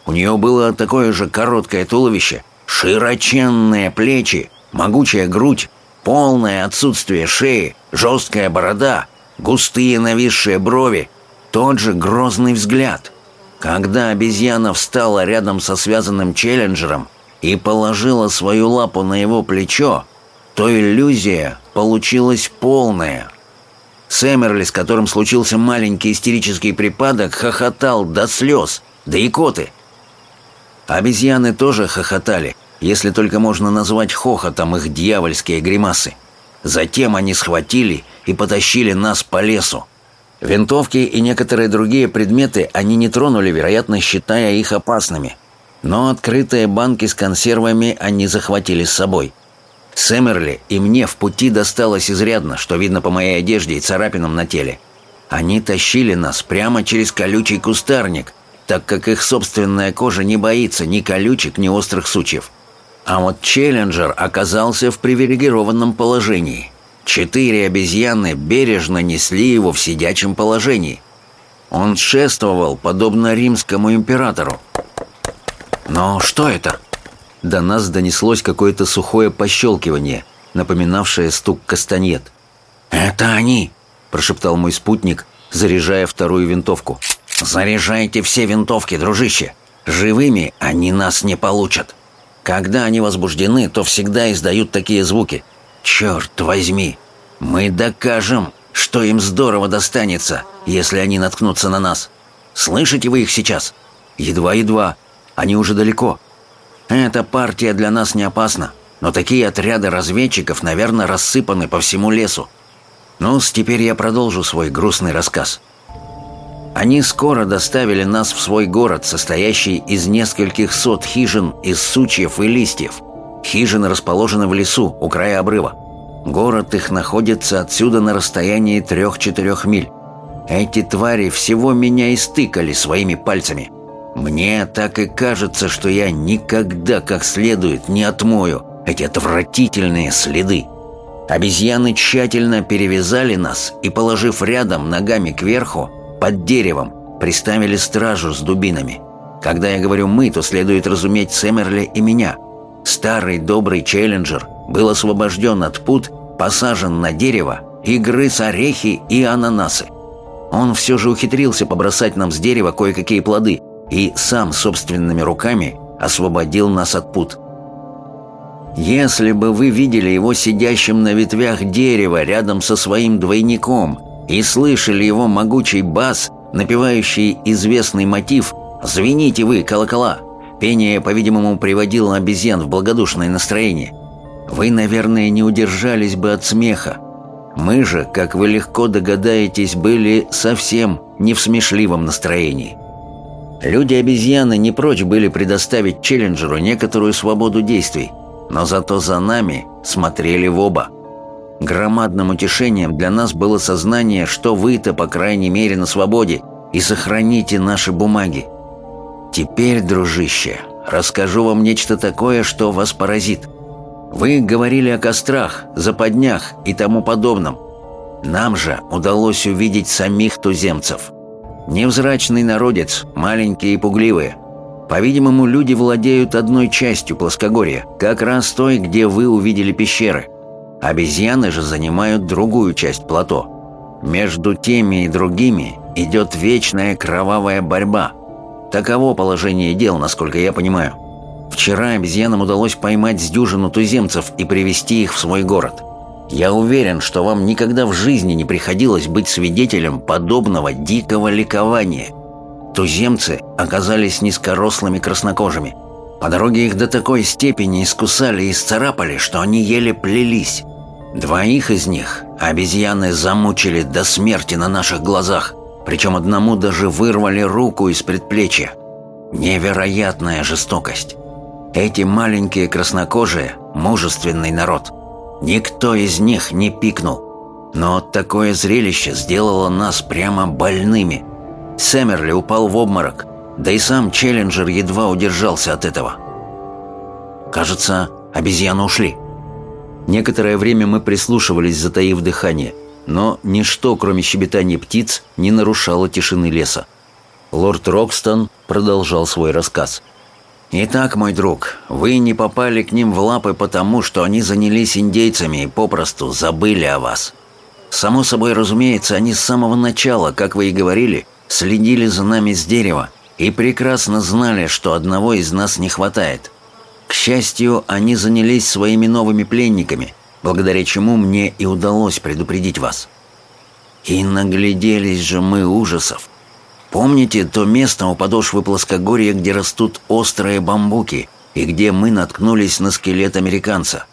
У нее было такое же короткое туловище, широченные плечи, могучая грудь, полное отсутствие шеи, жесткая борода, густые нависшие брови, тот же грозный взгляд. Когда обезьяна встала рядом со связанным челленджером и положила свою лапу на его плечо, то иллюзия получилась полная. Сэмерли, с которым случился маленький истерический припадок, хохотал до слез, да и коты. Обезьяны тоже хохотали, если только можно назвать хохотом их дьявольские гримасы. Затем они схватили и потащили нас по лесу. Винтовки и некоторые другие предметы они не тронули, вероятно, считая их опасными. Но открытые банки с консервами они захватили с собой. Сэмерли и мне в пути досталось изрядно, что видно по моей одежде и царапинам на теле. Они тащили нас прямо через колючий кустарник, так как их собственная кожа не боится ни колючек, ни острых сучьев. А вот Челленджер оказался в привилегированном положении. Четыре обезьяны бережно несли его в сидячем положении. Он шествовал, подобно римскому императору. Но что это? До нас донеслось какое-то сухое пощелкивание, напоминавшее стук кастаньет. «Это они!» – прошептал мой спутник, заряжая вторую винтовку. «Заряжайте все винтовки, дружище! Живыми они нас не получат! Когда они возбуждены, то всегда издают такие звуки. Черт возьми! Мы докажем, что им здорово достанется, если они наткнутся на нас! Слышите вы их сейчас? Едва-едва, они уже далеко!» Эта партия для нас не опасна, но такие отряды разведчиков, наверное, рассыпаны по всему лесу. ну теперь я продолжу свой грустный рассказ. Они скоро доставили нас в свой город, состоящий из нескольких сот хижин из сучьев и листьев. Хижины расположены в лесу, у края обрыва. Город их находится отсюда на расстоянии трех-четырех миль. Эти твари всего меня истыкали своими пальцами – мне так и кажется, что я никогда как следует не отмою эти отвратительные следы. Обезьяны тщательно перевязали нас и, положив рядом ногами кверху, под деревом, приставили стражу с дубинами. Когда я говорю «мы», то следует разуметь Сэмерли и меня. Старый добрый челленджер был освобожден от пут, посажен на дерево и грыз орехи и ананасы. Он все же ухитрился побросать нам с дерева кое-какие плоды, и сам собственными руками освободил нас от пут. Если бы вы видели его сидящим на ветвях дерева рядом со своим двойником и слышали его могучий бас, напевающий известный мотив «Звените вы, колокола!» Пение, по-видимому, приводило обезьян в благодушное настроение. Вы, наверное, не удержались бы от смеха. Мы же, как вы легко догадаетесь, были совсем не в смешливом настроении. Люди-обезьяны не прочь были предоставить Челленджеру некоторую свободу действий, но зато за нами смотрели в оба. Громадным утешением для нас было сознание, что вы-то, по крайней мере, на свободе, и сохраните наши бумаги. Теперь, дружище, расскажу вам нечто такое, что вас поразит. Вы говорили о кострах, западнях и тому подобном. Нам же удалось увидеть самих туземцев – Невзрачный народец, маленькие и пугливые. По-видимому, люди владеют одной частью плоскогорья, как раз той, где вы увидели пещеры. Обезьяны же занимают другую часть плато. Между теми и другими идет вечная кровавая борьба. Таково положение дел, насколько я понимаю. Вчера обезьянам удалось поймать с дюжину туземцев и привести их в свой город. Я уверен, что вам никогда в жизни не приходилось быть свидетелем подобного дикого ликования. Туземцы оказались низкорослыми краснокожими. По дороге их до такой степени искусали и исцарапали, что они еле плелись. Двоих из них обезьяны замучили до смерти на наших глазах, причем одному даже вырвали руку из предплечья. Невероятная жестокость. Эти маленькие краснокожие – мужественный народ – Никто из них не пикнул. Но такое зрелище сделало нас прямо больными. Сэмерли упал в обморок, да и сам Челленджер едва удержался от этого. Кажется, обезьяны ушли. Некоторое время мы прислушивались, затаив дыхание. но ничто, кроме щебетания птиц, не нарушало тишины леса. Лорд Рокстон продолжал свой рассказ. «Итак, мой друг, вы не попали к ним в лапы потому, что они занялись индейцами и попросту забыли о вас. Само собой разумеется, они с самого начала, как вы и говорили, следили за нами с дерева и прекрасно знали, что одного из нас не хватает. К счастью, они занялись своими новыми пленниками, благодаря чему мне и удалось предупредить вас. И нагляделись же мы ужасов. Помните то место у подошвы плоскогорья, где растут острые бамбуки, и где мы наткнулись на скелет американца?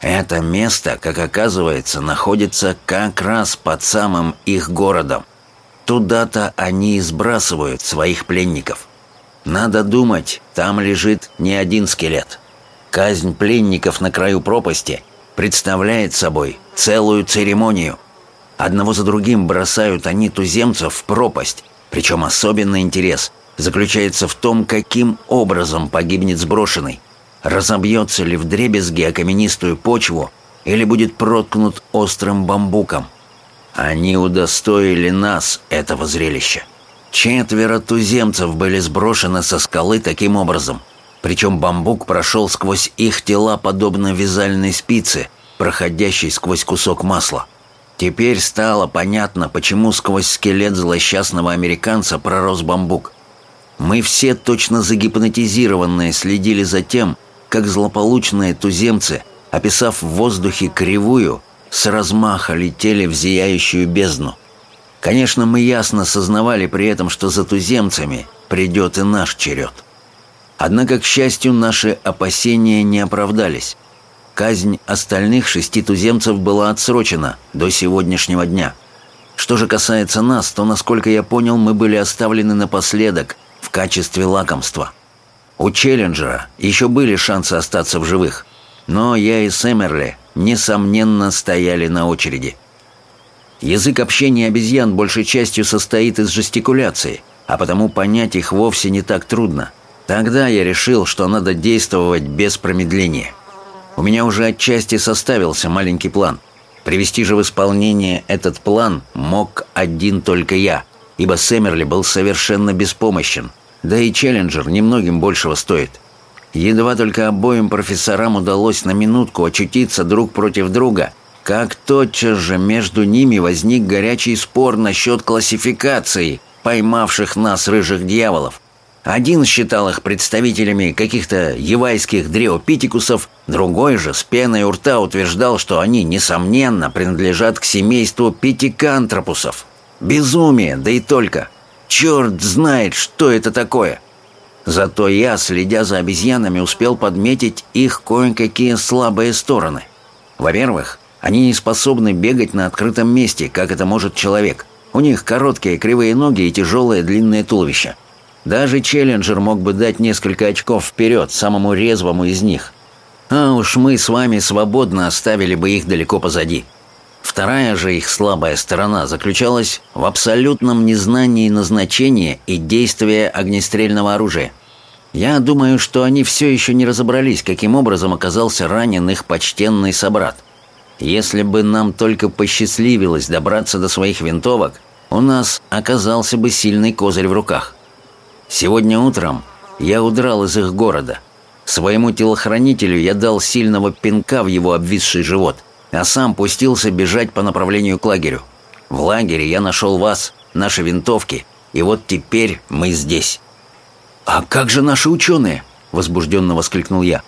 Это место, как оказывается, находится как раз под самым их городом. Туда-то они и сбрасывают своих пленников. Надо думать, там лежит не один скелет. Казнь пленников на краю пропасти представляет собой целую церемонию. Одного за другим бросают они туземцев в пропасть, причем особенный интерес заключается в том, каким образом погибнет сброшенный. Разобьется ли в дребезги о каменистую почву или будет проткнут острым бамбуком. Они удостоили нас этого зрелища. Четверо туземцев были сброшены со скалы таким образом. Причем бамбук прошел сквозь их тела подобно вязальной спице, проходящей сквозь кусок масла. Теперь стало понятно, почему сквозь скелет злосчастного американца пророс бамбук. Мы все точно загипнотизированные следили за тем, как злополучные туземцы, описав в воздухе кривую, с размаха летели в зияющую бездну. Конечно, мы ясно сознавали при этом, что за туземцами придет и наш черед. Однако, к счастью, наши опасения не оправдались. Казнь остальных шести туземцев была отсрочена до сегодняшнего дня. Что же касается нас, то, насколько я понял, мы были оставлены напоследок в качестве лакомства. У Челленджера еще были шансы остаться в живых, но я и Сэмерли, несомненно, стояли на очереди. Язык общения обезьян большей частью состоит из жестикуляции, а потому понять их вовсе не так трудно. Тогда я решил, что надо действовать без промедления. У меня уже отчасти составился маленький план. Привести же в исполнение этот план мог один только я, ибо Сэмерли был совершенно беспомощен. Да и Челленджер немногим большего стоит. Едва только обоим профессорам удалось на минутку очутиться друг против друга, как тотчас же между ними возник горячий спор насчет классификации поймавших нас рыжих дьяволов. Один считал их представителями каких-то евайских дреопитикусов, другой же с пеной у рта утверждал, что они, несомненно, принадлежат к семейству питикантропусов. Безумие, да и только. Черт знает, что это такое. Зато я, следя за обезьянами, успел подметить их кое-какие слабые стороны. Во-первых, они не способны бегать на открытом месте, как это может человек. У них короткие кривые ноги и тяжелое длинное туловище – даже Челленджер мог бы дать несколько очков вперед самому резвому из них. А уж мы с вами свободно оставили бы их далеко позади. Вторая же их слабая сторона заключалась в абсолютном незнании назначения и действия огнестрельного оружия. Я думаю, что они все еще не разобрались, каким образом оказался ранен их почтенный собрат. Если бы нам только посчастливилось добраться до своих винтовок, у нас оказался бы сильный козырь в руках. Сегодня утром я удрал из их города. Своему телохранителю я дал сильного пинка в его обвисший живот, а сам пустился бежать по направлению к лагерю. В лагере я нашел вас, наши винтовки, и вот теперь мы здесь». «А как же наши ученые?» – возбужденно воскликнул я.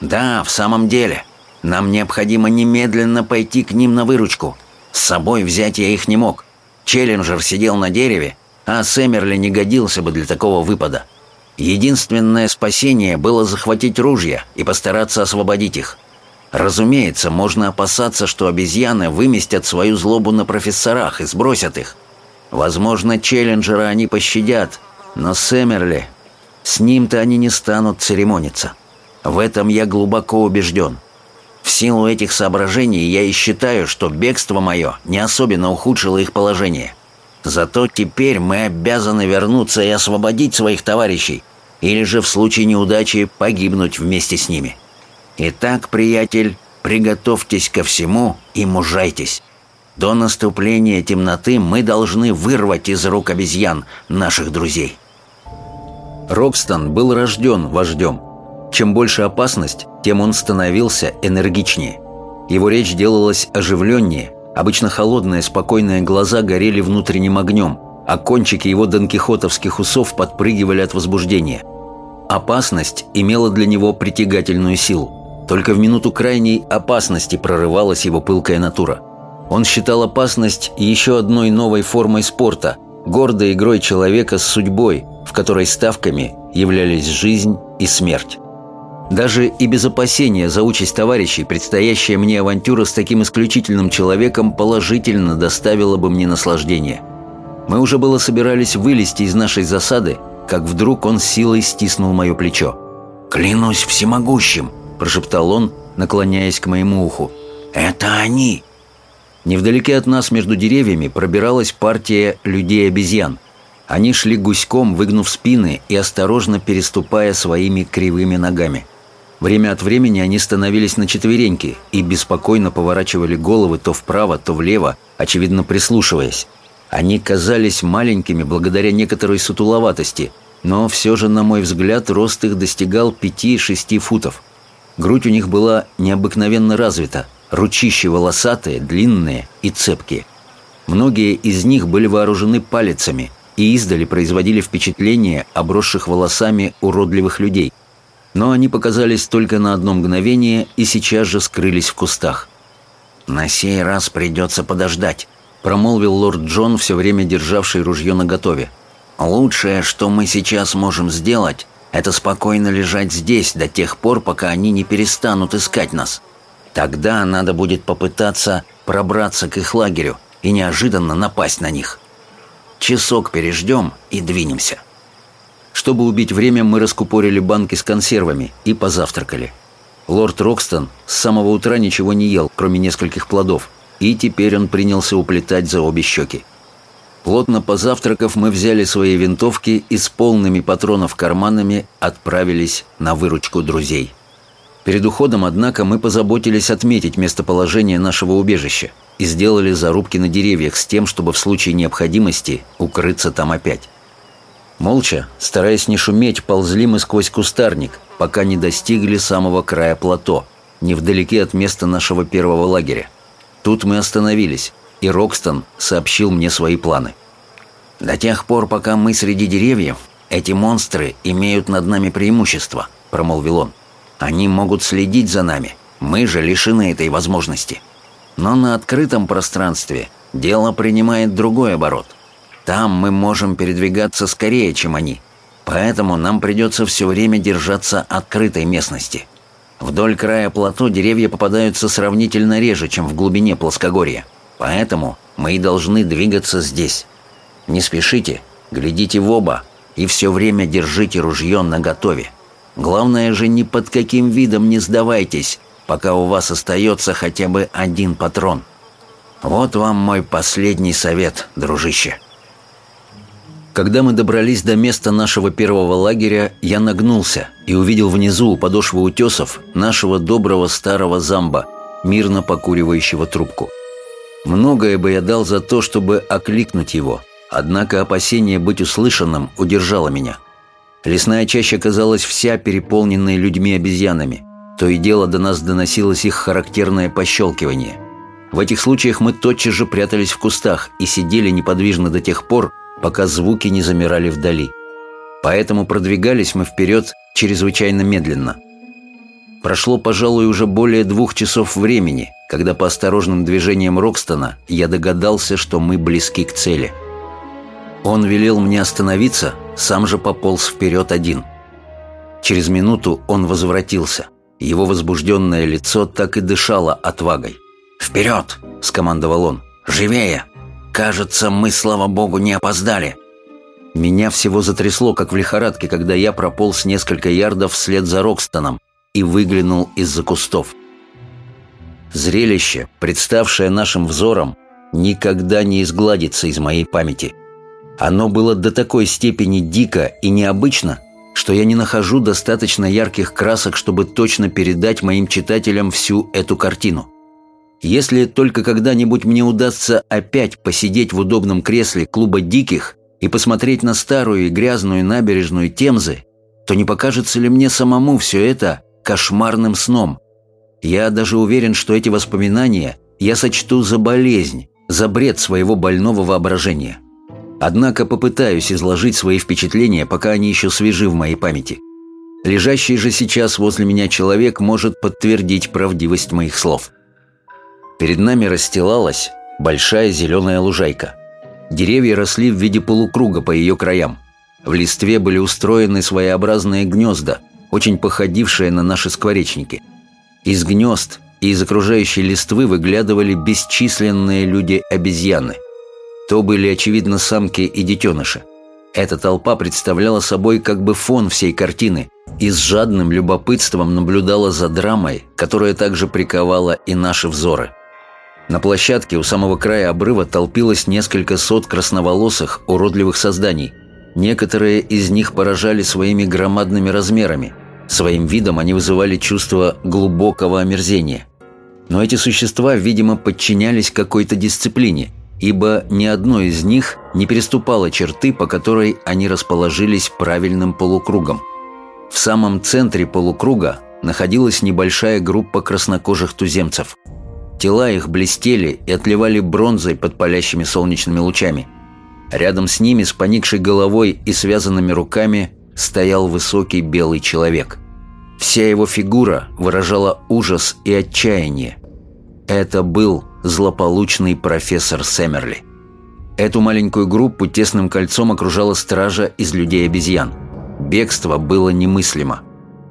«Да, в самом деле. Нам необходимо немедленно пойти к ним на выручку. С собой взять я их не мог. Челленджер сидел на дереве, а Сэмерли не годился бы для такого выпада. Единственное спасение было захватить ружья и постараться освободить их. Разумеется, можно опасаться, что обезьяны выместят свою злобу на профессорах и сбросят их. Возможно, Челленджера они пощадят, но Сэмерли... С ним-то они не станут церемониться. В этом я глубоко убежден. В силу этих соображений я и считаю, что бегство мое не особенно ухудшило их положение. Зато теперь мы обязаны вернуться и освободить своих товарищей, или же в случае неудачи погибнуть вместе с ними. Итак, приятель, приготовьтесь ко всему и мужайтесь. До наступления темноты мы должны вырвать из рук обезьян наших друзей. Рокстон был рожден вождем. Чем больше опасность, тем он становился энергичнее. Его речь делалась оживленнее, обычно холодные, спокойные глаза горели внутренним огнем, а кончики его донкихотовских усов подпрыгивали от возбуждения. Опасность имела для него притягательную силу. Только в минуту крайней опасности прорывалась его пылкая натура. Он считал опасность еще одной новой формой спорта, гордой игрой человека с судьбой, в которой ставками являлись жизнь и смерть. Даже и без опасения за участь товарищей предстоящая мне авантюра с таким исключительным человеком положительно доставила бы мне наслаждение. Мы уже было собирались вылезти из нашей засады, как вдруг он силой стиснул мое плечо. «Клянусь всемогущим!» – прошептал он, наклоняясь к моему уху. «Это они!» Невдалеке от нас между деревьями пробиралась партия людей-обезьян. Они шли гуськом, выгнув спины и осторожно переступая своими кривыми ногами. Время от времени они становились на четвереньки и беспокойно поворачивали головы то вправо, то влево, очевидно прислушиваясь. Они казались маленькими благодаря некоторой сутуловатости, но все же, на мой взгляд, рост их достигал 5-6 футов. Грудь у них была необыкновенно развита, ручища волосатые, длинные и цепкие. Многие из них были вооружены палицами и издали производили впечатление обросших волосами уродливых людей – но они показались только на одно мгновение и сейчас же скрылись в кустах. «На сей раз придется подождать», — промолвил лорд Джон, все время державший ружье наготове. «Лучшее, что мы сейчас можем сделать, это спокойно лежать здесь до тех пор, пока они не перестанут искать нас. Тогда надо будет попытаться пробраться к их лагерю и неожиданно напасть на них. Часок переждем и двинемся». Чтобы убить время, мы раскупорили банки с консервами и позавтракали. Лорд Рокстон с самого утра ничего не ел, кроме нескольких плодов, и теперь он принялся уплетать за обе щеки. Плотно позавтракав, мы взяли свои винтовки и с полными патронов карманами отправились на выручку друзей. Перед уходом, однако, мы позаботились отметить местоположение нашего убежища и сделали зарубки на деревьях с тем, чтобы в случае необходимости укрыться там опять. Молча, стараясь не шуметь, ползли мы сквозь кустарник, пока не достигли самого края плато, невдалеке от места нашего первого лагеря. Тут мы остановились, и Рокстон сообщил мне свои планы. «До тех пор, пока мы среди деревьев, эти монстры имеют над нами преимущество», — промолвил он. «Они могут следить за нами, мы же лишены этой возможности. Но на открытом пространстве дело принимает другой оборот. Там мы можем передвигаться скорее, чем они. Поэтому нам придется все время держаться открытой местности. Вдоль края плато деревья попадаются сравнительно реже, чем в глубине плоскогорья. Поэтому мы и должны двигаться здесь. Не спешите, глядите в оба и все время держите ружье наготове. Главное же, ни под каким видом не сдавайтесь, пока у вас остается хотя бы один патрон. Вот вам мой последний совет, дружище. Когда мы добрались до места нашего первого лагеря, я нагнулся и увидел внизу у подошвы утесов нашего доброго старого замба, мирно покуривающего трубку. Многое бы я дал за то, чтобы окликнуть его, однако опасение быть услышанным удержало меня. Лесная чаща казалась вся переполненной людьми-обезьянами. То и дело до нас доносилось их характерное пощелкивание. В этих случаях мы тотчас же прятались в кустах и сидели неподвижно до тех пор, пока звуки не замирали вдали. Поэтому продвигались мы вперед чрезвычайно медленно. Прошло, пожалуй, уже более двух часов времени, когда по осторожным движениям Рокстона я догадался, что мы близки к цели. Он велел мне остановиться, сам же пополз вперед один. Через минуту он возвратился. Его возбужденное лицо так и дышало отвагой. «Вперед!» – скомандовал он. «Живее!» Кажется, мы, слава богу, не опоздали. Меня всего затрясло, как в лихорадке, когда я прополз несколько ярдов вслед за Рокстоном и выглянул из-за кустов. Зрелище, представшее нашим взором, никогда не изгладится из моей памяти. Оно было до такой степени дико и необычно, что я не нахожу достаточно ярких красок, чтобы точно передать моим читателям всю эту картину. Если только когда-нибудь мне удастся опять посидеть в удобном кресле клуба диких и посмотреть на старую и грязную набережную Темзы, то не покажется ли мне самому все это кошмарным сном? Я даже уверен, что эти воспоминания я сочту за болезнь, за бред своего больного воображения. Однако попытаюсь изложить свои впечатления, пока они еще свежи в моей памяти. Лежащий же сейчас возле меня человек может подтвердить правдивость моих слов. Перед нами расстилалась большая зеленая лужайка. Деревья росли в виде полукруга по ее краям. В листве были устроены своеобразные гнезда, очень походившие на наши скворечники. Из гнезд и из окружающей листвы выглядывали бесчисленные люди-обезьяны. То были, очевидно, самки и детеныши. Эта толпа представляла собой как бы фон всей картины и с жадным любопытством наблюдала за драмой, которая также приковала и наши взоры. На площадке у самого края обрыва толпилось несколько сот красноволосых, уродливых созданий. Некоторые из них поражали своими громадными размерами. Своим видом они вызывали чувство глубокого омерзения. Но эти существа, видимо, подчинялись какой-то дисциплине, ибо ни одно из них не переступало черты, по которой они расположились правильным полукругом. В самом центре полукруга находилась небольшая группа краснокожих туземцев – Тела их блестели и отливали бронзой под палящими солнечными лучами. Рядом с ними, с поникшей головой и связанными руками, стоял высокий белый человек. Вся его фигура выражала ужас и отчаяние. Это был злополучный профессор Сэмерли. Эту маленькую группу тесным кольцом окружала стража из людей-обезьян. Бегство было немыслимо.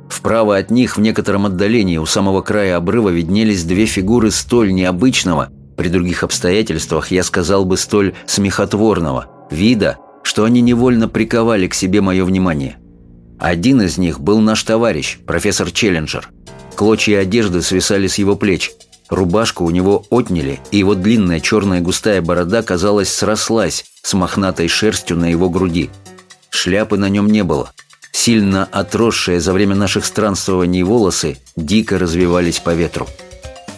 Вправо от них, в некотором отдалении, у самого края обрыва виднелись две фигуры столь необычного, при других обстоятельствах я сказал бы столь смехотворного, вида, что они невольно приковали к себе мое внимание. Один из них был наш товарищ, профессор Челленджер. Клочья одежды свисали с его плеч. Рубашку у него отняли, и его длинная черная густая борода, казалось, срослась с мохнатой шерстью на его груди. Шляпы на нем не было – Сильно отросшие за время наших странствований волосы дико развивались по ветру.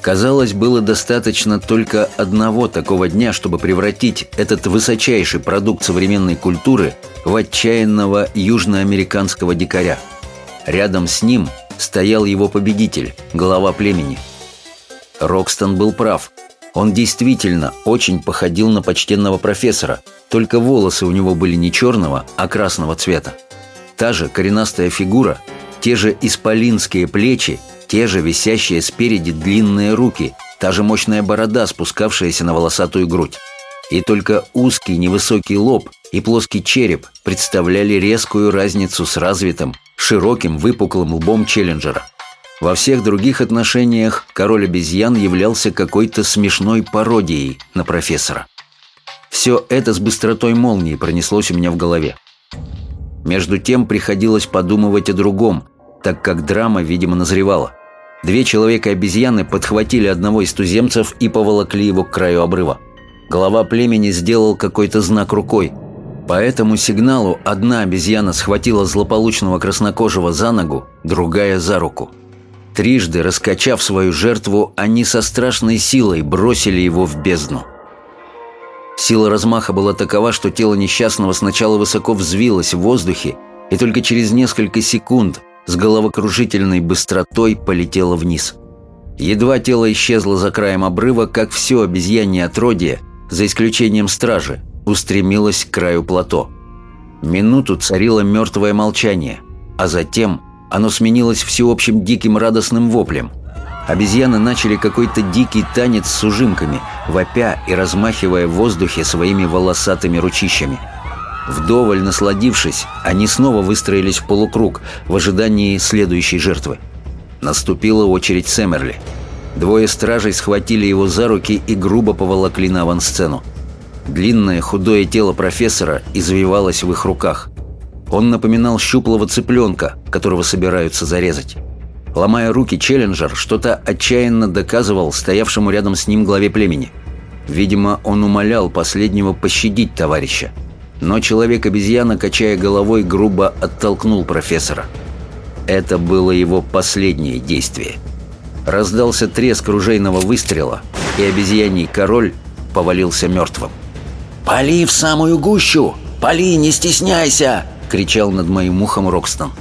Казалось, было достаточно только одного такого дня, чтобы превратить этот высочайший продукт современной культуры в отчаянного южноамериканского дикаря. Рядом с ним стоял его победитель, глава племени. Рокстон был прав. Он действительно очень походил на почтенного профессора, только волосы у него были не черного, а красного цвета. Та же коренастая фигура, те же исполинские плечи, те же висящие спереди длинные руки, та же мощная борода, спускавшаяся на волосатую грудь. И только узкий невысокий лоб и плоский череп представляли резкую разницу с развитым, широким выпуклым лбом Челленджера. Во всех других отношениях король обезьян являлся какой-то смешной пародией на профессора. Все это с быстротой молнии пронеслось у меня в голове. Между тем приходилось подумывать о другом, так как драма, видимо, назревала. Две человека-обезьяны подхватили одного из туземцев и поволокли его к краю обрыва. Глава племени сделал какой-то знак рукой. По этому сигналу одна обезьяна схватила злополучного краснокожего за ногу, другая за руку. Трижды раскачав свою жертву, они со страшной силой бросили его в бездну. Сила размаха была такова, что тело несчастного сначала высоко взвилось в воздухе и только через несколько секунд с головокружительной быстротой полетело вниз. Едва тело исчезло за краем обрыва, как все обезьянье отродье, за исключением стражи, устремилось к краю плато. Минуту царило мертвое молчание, а затем оно сменилось всеобщим диким радостным воплем – Обезьяны начали какой-то дикий танец с ужимками, вопя и размахивая в воздухе своими волосатыми ручищами. Вдоволь насладившись, они снова выстроились в полукруг в ожидании следующей жертвы. Наступила очередь Сэмерли. Двое стражей схватили его за руки и грубо поволокли на авансцену. Длинное худое тело профессора извивалось в их руках. Он напоминал щуплого цыпленка, которого собираются зарезать. Ломая руки, Челленджер что-то отчаянно доказывал стоявшему рядом с ним главе племени. Видимо, он умолял последнего пощадить товарища. Но человек-обезьяна, качая головой, грубо оттолкнул профессора. Это было его последнее действие. Раздался треск ружейного выстрела, и обезьяний король повалился мертвым. «Пали в самую гущу! Пали, не стесняйся!» — кричал над моим ухом Рокстон.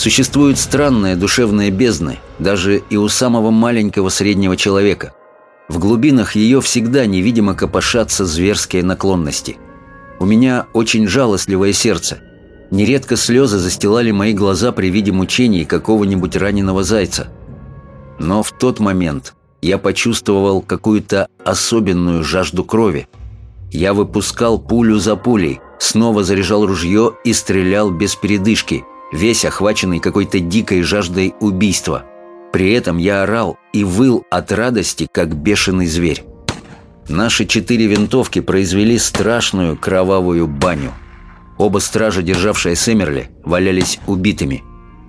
Существуют странные душевные бездны, даже и у самого маленького среднего человека. В глубинах ее всегда невидимо копошатся зверские наклонности. У меня очень жалостливое сердце. Нередко слезы застилали мои глаза при виде мучений какого-нибудь раненого зайца. Но в тот момент я почувствовал какую-то особенную жажду крови. Я выпускал пулю за пулей, снова заряжал ружье и стрелял без передышки, весь охваченный какой-то дикой жаждой убийства. При этом я орал и выл от радости, как бешеный зверь. Наши четыре винтовки произвели страшную кровавую баню. Оба стража, державшие Сэмерли, валялись убитыми.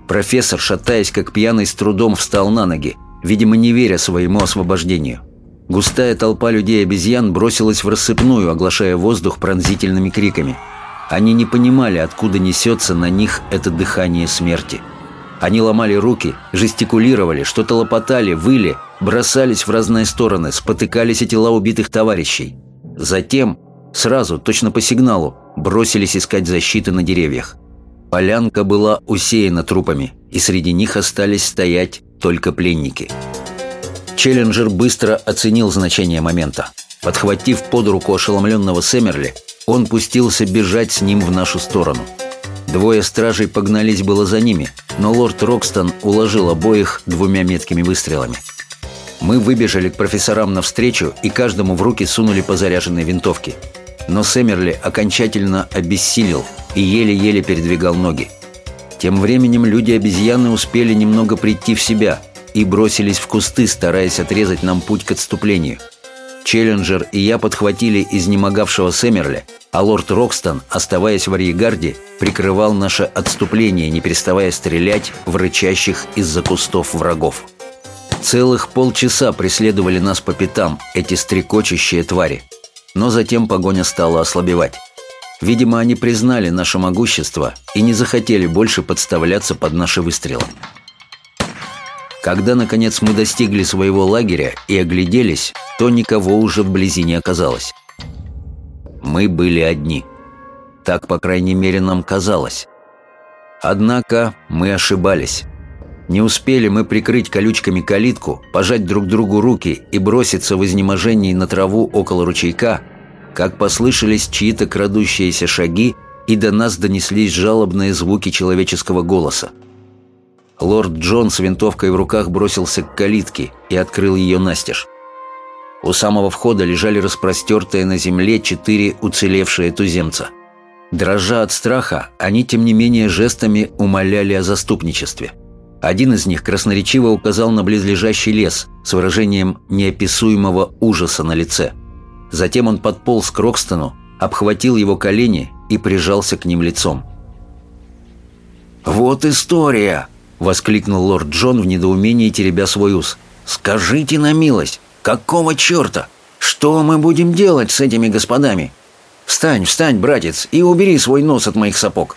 Профессор, шатаясь как пьяный, с трудом встал на ноги, видимо, не веря своему освобождению. Густая толпа людей-обезьян бросилась в рассыпную, оглашая воздух пронзительными криками. Они не понимали, откуда несется на них это дыхание смерти – они ломали руки, жестикулировали, что-то лопотали, выли, бросались в разные стороны, спотыкались о тела убитых товарищей. Затем, сразу, точно по сигналу, бросились искать защиты на деревьях. Полянка была усеяна трупами, и среди них остались стоять только пленники. Челленджер быстро оценил значение момента. Подхватив под руку ошеломленного Сэмерли, он пустился бежать с ним в нашу сторону – Двое стражей погнались было за ними, но лорд Рокстон уложил обоих двумя меткими выстрелами. Мы выбежали к профессорам навстречу и каждому в руки сунули по заряженной винтовке. Но Сэмерли окончательно обессилел и еле-еле передвигал ноги. Тем временем люди-обезьяны успели немного прийти в себя и бросились в кусты, стараясь отрезать нам путь к отступлению – Челленджер и я подхватили изнемогавшего Сэмерли, а лорд Рокстон, оставаясь в арьегарде, прикрывал наше отступление, не переставая стрелять в рычащих из-за кустов врагов. Целых полчаса преследовали нас по пятам эти стрекочущие твари. Но затем погоня стала ослабевать. Видимо, они признали наше могущество и не захотели больше подставляться под наши выстрелы. Когда, наконец, мы достигли своего лагеря и огляделись, то никого уже вблизи не оказалось. Мы были одни. Так, по крайней мере, нам казалось. Однако мы ошибались. Не успели мы прикрыть колючками калитку, пожать друг другу руки и броситься в изнеможении на траву около ручейка, как послышались чьи-то крадущиеся шаги, и до нас донеслись жалобные звуки человеческого голоса. Лорд Джон с винтовкой в руках бросился к калитке и открыл ее настежь. У самого входа лежали распростертые на земле четыре уцелевшие туземца. Дрожа от страха, они, тем не менее, жестами умоляли о заступничестве. Один из них красноречиво указал на близлежащий лес с выражением неописуемого ужаса на лице. Затем он подполз к Рокстону, обхватил его колени и прижался к ним лицом. «Вот история!» — воскликнул лорд Джон в недоумении, теребя свой ус. «Скажите на милость, Какого черта? Что мы будем делать с этими господами? Встань, встань, братец, и убери свой нос от моих сапог.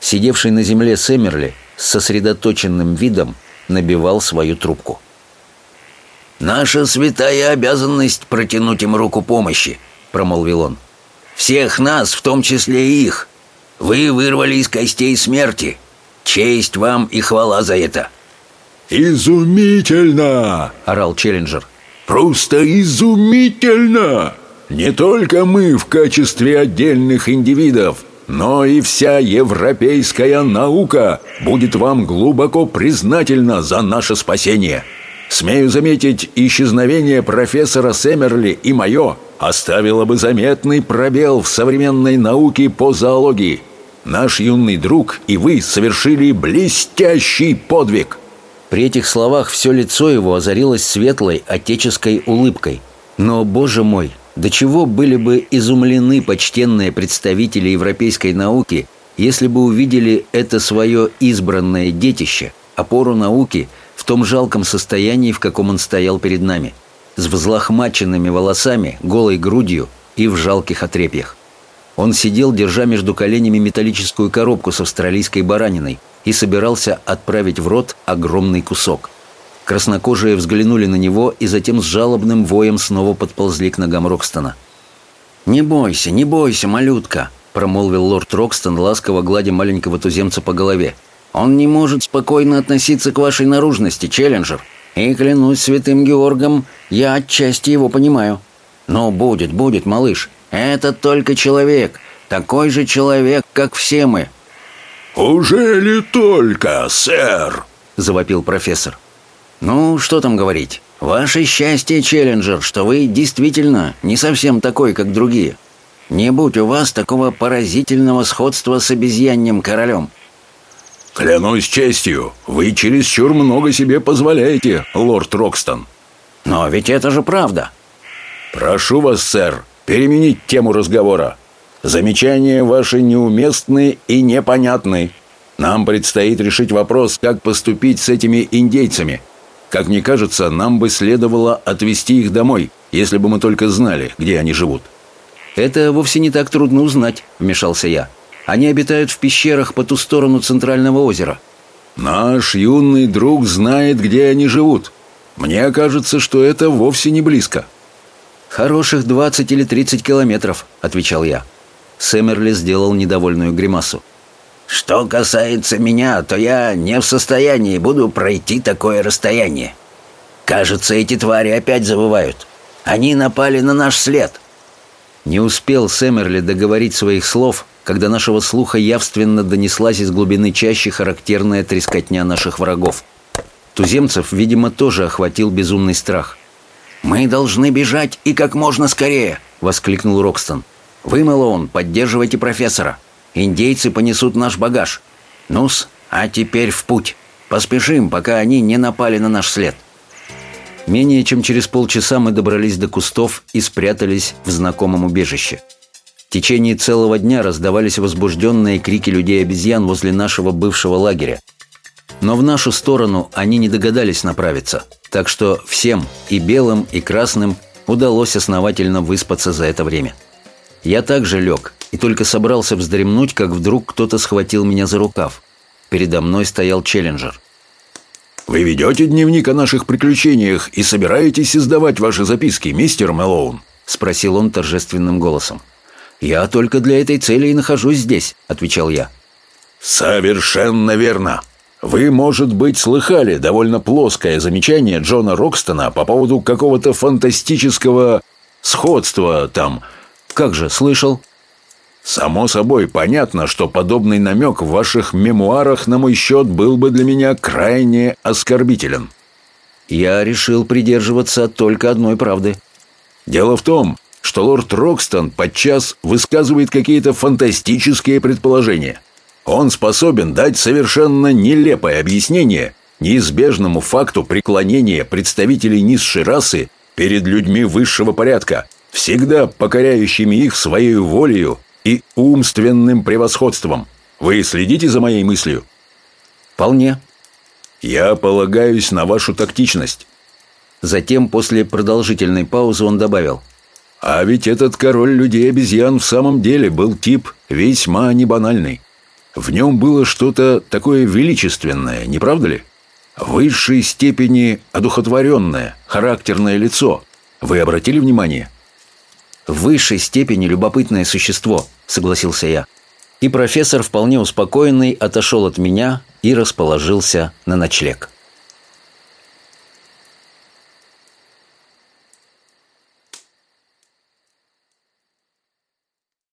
Сидевший на земле Сэмерли с сосредоточенным видом набивал свою трубку. «Наша святая обязанность протянуть им руку помощи», — промолвил он. «Всех нас, в том числе и их. Вы вырвали из костей смерти. Честь вам и хвала за это». «Изумительно!» — орал Челленджер. Просто изумительно! Не только мы в качестве отдельных индивидов, но и вся европейская наука будет вам глубоко признательна за наше спасение. Смею заметить, исчезновение профессора Семерли и мое оставило бы заметный пробел в современной науке по зоологии. Наш юный друг и вы совершили блестящий подвиг. При этих словах все лицо его озарилось светлой отеческой улыбкой. Но, боже мой, до чего были бы изумлены почтенные представители европейской науки, если бы увидели это свое избранное детище, опору науки, в том жалком состоянии, в каком он стоял перед нами, с взлохмаченными волосами, голой грудью и в жалких отрепьях. Он сидел, держа между коленями металлическую коробку с австралийской бараниной – и собирался отправить в рот огромный кусок. Краснокожие взглянули на него и затем с жалобным воем снова подползли к ногам Рокстона. «Не бойся, не бойся, малютка», — промолвил лорд Рокстон, ласково гладя маленького туземца по голове. «Он не может спокойно относиться к вашей наружности, Челленджер. И, клянусь святым Георгом, я отчасти его понимаю. Но будет, будет, малыш. Это только человек. Такой же человек, как все мы». «Уже ли только, сэр?» — завопил профессор. «Ну, что там говорить? Ваше счастье, Челленджер, что вы действительно не совсем такой, как другие. Не будь у вас такого поразительного сходства с обезьяньем королем». «Клянусь честью, вы чересчур много себе позволяете, лорд Рокстон». «Но ведь это же правда». «Прошу вас, сэр, переменить тему разговора. Замечания ваши неуместны и непонятны. Нам предстоит решить вопрос, как поступить с этими индейцами». Как мне кажется, нам бы следовало отвезти их домой, если бы мы только знали, где они живут». «Это вовсе не так трудно узнать», — вмешался я. «Они обитают в пещерах по ту сторону центрального озера». «Наш юный друг знает, где они живут. Мне кажется, что это вовсе не близко». «Хороших 20 или 30 километров», — отвечал я. Сэмерли сделал недовольную гримасу. Что касается меня, то я не в состоянии буду пройти такое расстояние. Кажется, эти твари опять завывают. Они напали на наш след. Не успел Сэмерли договорить своих слов, когда нашего слуха явственно донеслась из глубины чащи характерная трескотня наших врагов. Туземцев, видимо, тоже охватил безумный страх. «Мы должны бежать и как можно скорее!» — воскликнул Рокстон. «Вы, Мэлоун, поддерживайте профессора!» Индейцы понесут наш багаж. Нус, а теперь в путь. Поспешим, пока они не напали на наш след». Менее чем через полчаса мы добрались до кустов и спрятались в знакомом убежище. В течение целого дня раздавались возбужденные крики людей-обезьян возле нашего бывшего лагеря. Но в нашу сторону они не догадались направиться, так что всем, и белым, и красным, удалось основательно выспаться за это время. Я также лег и только собрался вздремнуть, как вдруг кто-то схватил меня за рукав. Передо мной стоял Челленджер. «Вы ведете дневник о наших приключениях и собираетесь издавать ваши записки, мистер Мэлоун?» — спросил он торжественным голосом. «Я только для этой цели и нахожусь здесь», — отвечал я. «Совершенно верно. Вы, может быть, слыхали довольно плоское замечание Джона Рокстона по поводу какого-то фантастического сходства там. Как же, слышал?» Само собой, понятно, что подобный намек в ваших мемуарах на мой счет был бы для меня крайне оскорбителен. Я решил придерживаться только одной правды. Дело в том, что лорд Рокстон подчас высказывает какие-то фантастические предположения. Он способен дать совершенно нелепое объяснение неизбежному факту преклонения представителей низшей расы перед людьми высшего порядка, всегда покоряющими их своей волею и умственным превосходством. Вы следите за моей мыслью? Вполне. Я полагаюсь на вашу тактичность. Затем, после продолжительной паузы, он добавил. А ведь этот король людей-обезьян в самом деле был тип весьма небанальный. В нем было что-то такое величественное, не правда ли? Высшей степени одухотворенное, характерное лицо. Вы обратили внимание? в высшей степени любопытное существо», — согласился я. И профессор, вполне успокоенный, отошел от меня и расположился на ночлег.